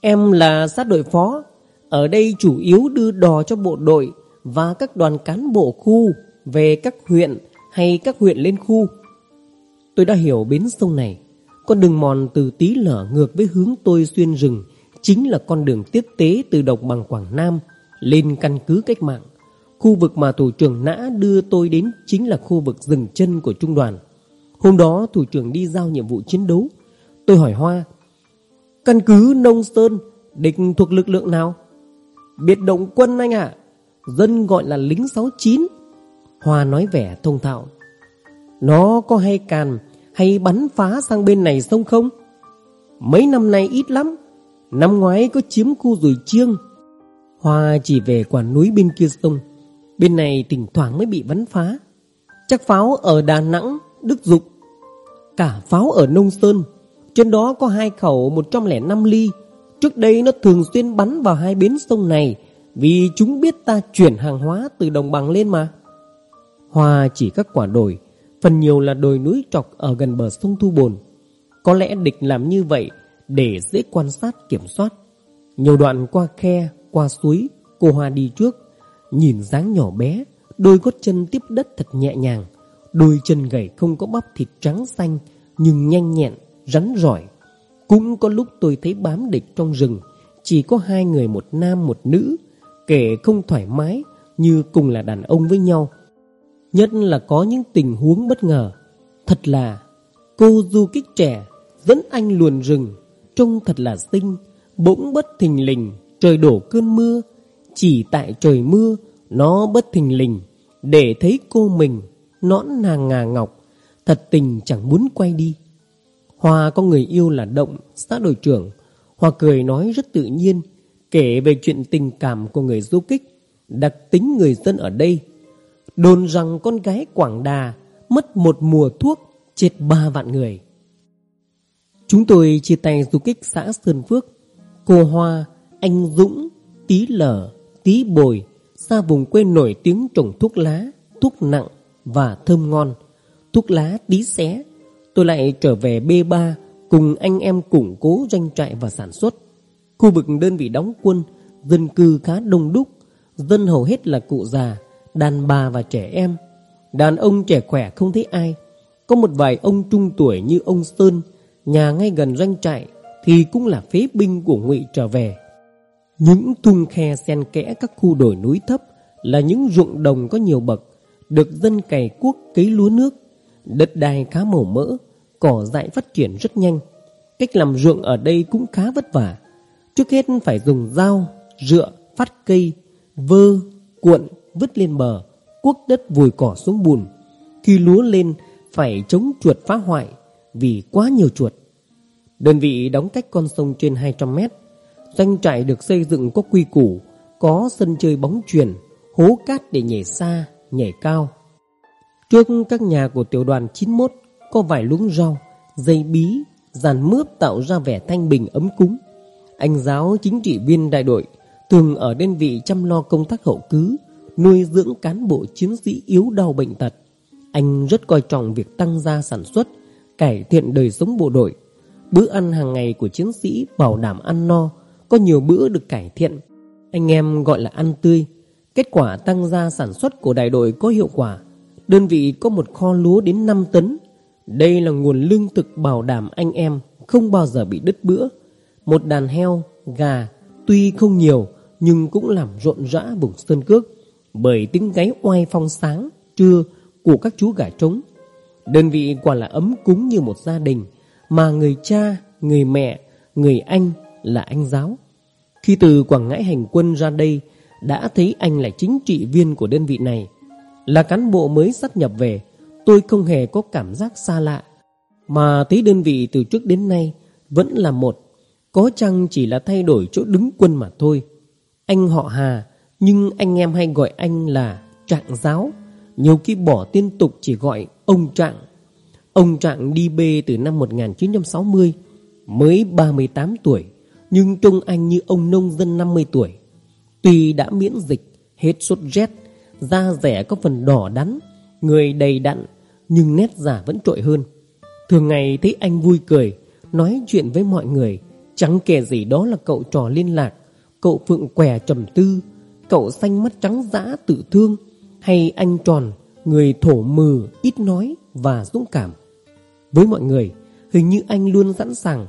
Em là sát đội phó, ở đây chủ yếu đưa đò cho bộ đội và các đoàn cán bộ khu về các huyện hay các huyện lên khu. Tôi đã hiểu bến sông này. Con đường mòn từ tí lở ngược với hướng tôi xuyên rừng chính là con đường tiếp tế từ đồng bằng Quảng Nam lên căn cứ cách mạng. Khu vực mà thủ trưởng nã đưa tôi đến chính là khu vực dừng chân của trung đoàn. Hôm đó thủ trưởng đi giao nhiệm vụ chiến đấu. Tôi hỏi Hoa, căn cứ Nông Sơn địch thuộc lực lượng nào? Biệt động quân anh ạ, dân gọi là lính 69. Hoa nói vẻ thông thạo. Nó có hay càn hay bắn phá sang bên này sông không? Mấy năm nay ít lắm. Năm ngoái có chiếm khu rùi chiêng. Hoa chỉ về quả núi bên kia sông. Bên này thỉnh thoảng mới bị bắn phá. Chắc pháo ở Đà Nẵng, Đức Dục. Cả pháo ở Nông Sơn. Trên đó có hai khẩu 105 ly. Trước đây nó thường xuyên bắn vào hai bến sông này vì chúng biết ta chuyển hàng hóa từ đồng bằng lên mà. Hoa chỉ các quả đồi Phần nhiều là đồi núi trọc ở gần bờ sông Thu Bồn Có lẽ địch làm như vậy Để dễ quan sát kiểm soát Nhiều đoạn qua khe, qua suối Cô Hoa đi trước. Nhìn dáng nhỏ bé Đôi gót chân tiếp đất thật nhẹ nhàng. Đôi chân gầy không có bắp thịt trắng xanh Nhưng nhanh nhẹn, rắn giỏi Cũng có lúc tôi thấy bám địch trong rừng Chỉ có hai người một nam một nữ Kể không thoải mái Như cùng là đàn ông với nhau. Nhất là có những tình huống bất ngờ. Thật là Cô du kích trẻ Dẫn anh luồn rừng. Trông thật là xinh Bỗng bất thình lình. Trời đổ cơn mưa Chỉ tại trời mưa Nó bất thình lình Để thấy cô mình Nõn nàng ngà ngọc Thật tình chẳng muốn quay đi Hoa có người yêu là Động Xã đội trưởng Hoa cười nói rất tự nhiên, kể về chuyện tình cảm của người du kích, đặc tính người dân ở đây. Đồn rằng con gái Quảng Đà mất một mùa thuốc, chết ba vạn người. Chúng tôi chia tay du kích xã Sơn Phước, cô Hoa, anh Dũng, Tí Lở, Tí Bồi, xa vùng quê nổi tiếng trồng thuốc lá, thuốc nặng và thơm ngon. Thuốc lá tí xé. Tôi lại trở về B3 cùng anh em củng cố doanh trại và sản xuất. Khu vực đơn vị đóng quân, dân cư khá đông đúc, dân hầu hết là cụ già, đàn bà và trẻ em. Đàn ông trẻ khỏe không thấy ai. Có một vài ông trung tuổi như ông Sơn, nhà ngay gần doanh trại, thì cũng là phế binh của ngụy trở về. Những tung khe xen kẽ các khu đồi núi thấp là những ruộng đồng có nhiều bậc, được dân cày cuốc cấy lúa nước. Đất đai khá màu mỡ, cỏ dại phát triển rất nhanh. Cách làm ruộng ở đây cũng khá vất vả. Trước hết phải dùng dao, rựa, phát cây, vơ, cuộn, vứt lên bờ, cuốc đất vùi cỏ xuống bùn. Khi lúa lên phải chống chuột phá hoại vì quá nhiều chuột. Đơn vị đóng cách con sông trên 200 mét. Doanh trại được xây dựng có quy củ, có sân chơi bóng chuyền, hố cát để nhảy xa, nhảy cao. Trước các nhà của tiểu đoàn 91 có vài luống rau, dây bí, dàn mướp tạo ra vẻ thanh bình ấm cúng. Anh giáo chính trị viên đại đội thường ở đơn vị chăm lo công tác hậu cứ, nuôi dưỡng cán bộ chiến sĩ yếu đau bệnh tật. Anh rất coi trọng việc tăng gia sản xuất, cải thiện đời sống bộ đội. Bữa ăn hàng ngày của chiến sĩ bảo đảm ăn no, có nhiều bữa được cải thiện. Anh em gọi là ăn tươi. Kết quả tăng gia sản xuất của đại đội có hiệu quả. Đơn vị có một kho lúa đến 5 tấn. Đây là nguồn lương thực bảo đảm anh em không bao giờ bị đứt bữa. Một đàn heo, gà, tuy không nhiều nhưng cũng làm rộn rã vùng sơn cước bởi tiếng gáy oai phong sáng, trưa của các chú gà trống. Đơn vị quả là ấm cúng như một gia đình mà người cha, người mẹ, người anh là anh giáo. Khi từ Quảng Ngãi hành quân ra đây, đã thấy anh là chính trị viên của đơn vị này. Là cán bộ mới sắp nhập về, tôi không hề có cảm giác xa lạ. Mà thấy đơn vị từ trước đến nay vẫn là một, có chăng chỉ là thay đổi chỗ đứng quân mà thôi. Anh họ Hà, nhưng anh em hay gọi anh là Trạng Giáo. Nhiều khi bỏ tiên tục chỉ gọi ông Trạng. Ông Trạng đi bê từ năm 1960, mới 38 tuổi, nhưng trông anh như ông nông dân 50 tuổi. Tuy đã miễn dịch, hết sốt rét, da rẻ có phần đỏ đắn, người đầy đặn, nhưng nét giả vẫn trội hơn. Thường ngày thấy anh vui cười, nói chuyện với mọi người, chẳng kể gì đó là cậu trò liên lạc, cậu phượng què trầm tư, cậu xanh mắt trắng dã tự thương, hay anh tròn, người thổ mừ, ít nói và dũng cảm. Với mọi người, hình như anh luôn sẵn sàng.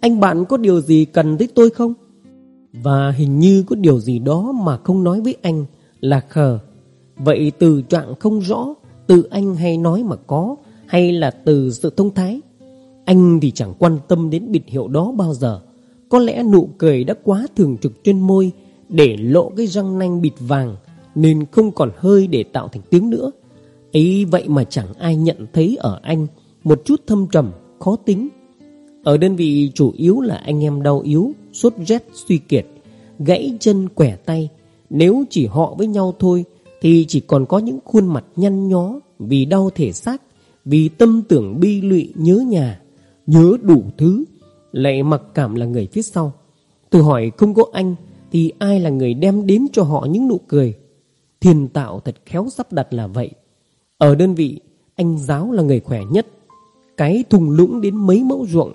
Anh bạn có điều gì cần tới tôi không? Và hình như có điều gì đó mà không nói với anh là khờ. Vậy từ trạng không rõ, từ anh hay nói mà có, hay là từ sự thông thái? Anh thì chẳng quan tâm đến biệt hiệu đó bao giờ. Có lẽ nụ cười đã quá thường trực trên môi để lộ cái răng nanh bịt vàng nên không còn hơi để tạo thành tiếng nữa. Ấy vậy mà chẳng ai nhận thấy ở anh một chút thâm trầm, khó tính. Ở đơn vị chủ yếu là anh em đau yếu, sốt rét, suy kiệt, gãy chân, quẻ tay. Nếu chỉ họ với nhau thôi thì chỉ còn có những khuôn mặt nhăn nhó vì đau thể xác, vì tâm tưởng bi lụy nhớ nhà, nhớ đủ thứ, lại mặc cảm là người phía sau. Tôi hỏi không có anh thì ai là người đem đến cho họ những nụ cười. Thiên tạo thật khéo sắp đặt là vậy. Ở đơn vị, anh giáo là người khỏe nhất. Cái thùng lũng đến mấy mẫu ruộng,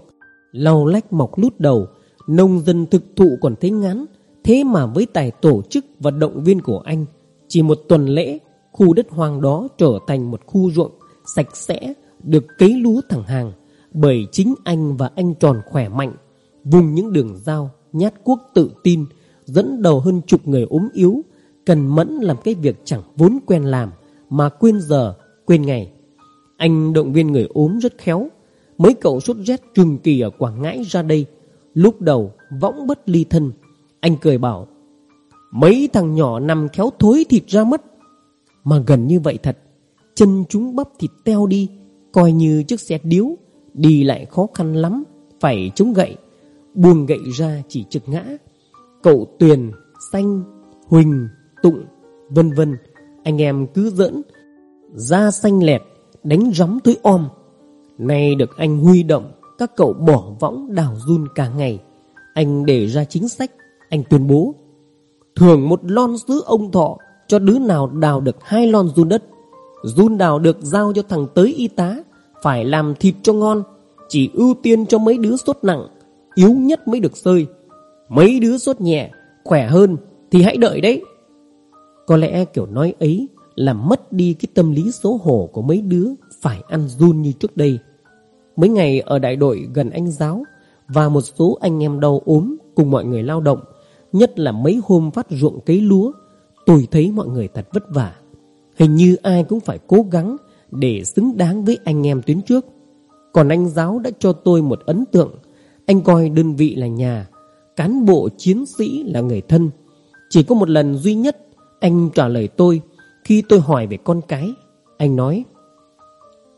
lau lách mọc lút đầu, nông dân thực thụ còn thấy ngắn. Thế mà với tài tổ chức và động viên của anh, chỉ một tuần lễ, khu đất hoang đó trở thành một khu ruộng sạch sẽ, được cấy lúa thẳng hàng. Bởi chính anh và anh tròn khỏe mạnh, vùng những đường giao, nhát quốc tự tin, dẫn đầu hơn chục người ốm yếu, cần mẫn làm cái việc chẳng vốn quen làm, mà quên giờ, quên ngày. Anh động viên người ốm rất khéo. Mấy cậu sốt rét trường kỳ ở Quảng Ngãi ra đây. Lúc đầu võng bất ly thân. Anh cười bảo, mấy thằng nhỏ nằm khéo thối thịt ra mất. Mà gần như vậy thật, chân chúng bắp thịt teo đi, coi như chiếc xe điếu, đi lại khó khăn lắm, phải chống gậy. buông gậy ra chỉ trực ngã. Cậu Tuyền, Xanh, Huỳnh, Tụng, vân vân, anh em cứ giỡn, da xanh lẹt, đánh rắm tới om. Nay được anh huy động, các cậu bỏ võng đào run cả ngày. Anh để ra chính sách, anh tuyên bố thường một lon sứ ông thọ cho đứa nào đào được hai lon run đất. Run đào được giao cho thằng tới y tá, phải làm thịt cho ngon, chỉ ưu tiên cho mấy đứa sốt nặng, yếu nhất mới được sơi. Mấy đứa sốt nhẹ, khỏe hơn thì hãy đợi đấy. Có lẽ kiểu nói ấy làm mất đi cái tâm lý xấu hổ của mấy đứa phải ăn run như trước đây. Mấy ngày ở đại đội gần anh giáo và một số anh em đau ốm cùng mọi người lao động, nhất là mấy hôm phát ruộng cấy lúa, tôi thấy mọi người thật vất vả. Hình như ai cũng phải cố gắng để xứng đáng với anh em tuyến trước. Còn anh giáo đã cho tôi một ấn tượng, anh coi đơn vị là nhà, cán bộ chiến sĩ là người thân. Chỉ có một lần duy nhất anh trả lời tôi khi tôi hỏi về con cái. Anh nói,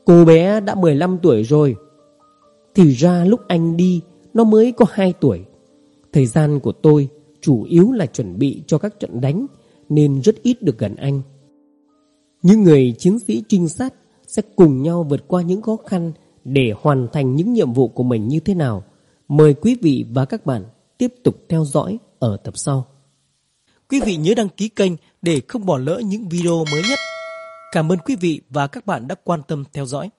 cô bé đã 15 tuổi rồi. Thì ra lúc anh đi, nó mới có 2 tuổi. Thời gian của tôi chủ yếu là chuẩn bị cho các trận đánh, nên rất ít được gần anh. Những người chiến sĩ trinh sát sẽ cùng nhau vượt qua những khó khăn để hoàn thành những nhiệm vụ của mình như thế nào. Mời quý vị và các bạn tiếp tục theo dõi ở tập sau. Quý vị nhớ đăng ký kênh để không bỏ lỡ những video mới nhất. Cảm ơn quý vị và các bạn đã quan tâm theo dõi.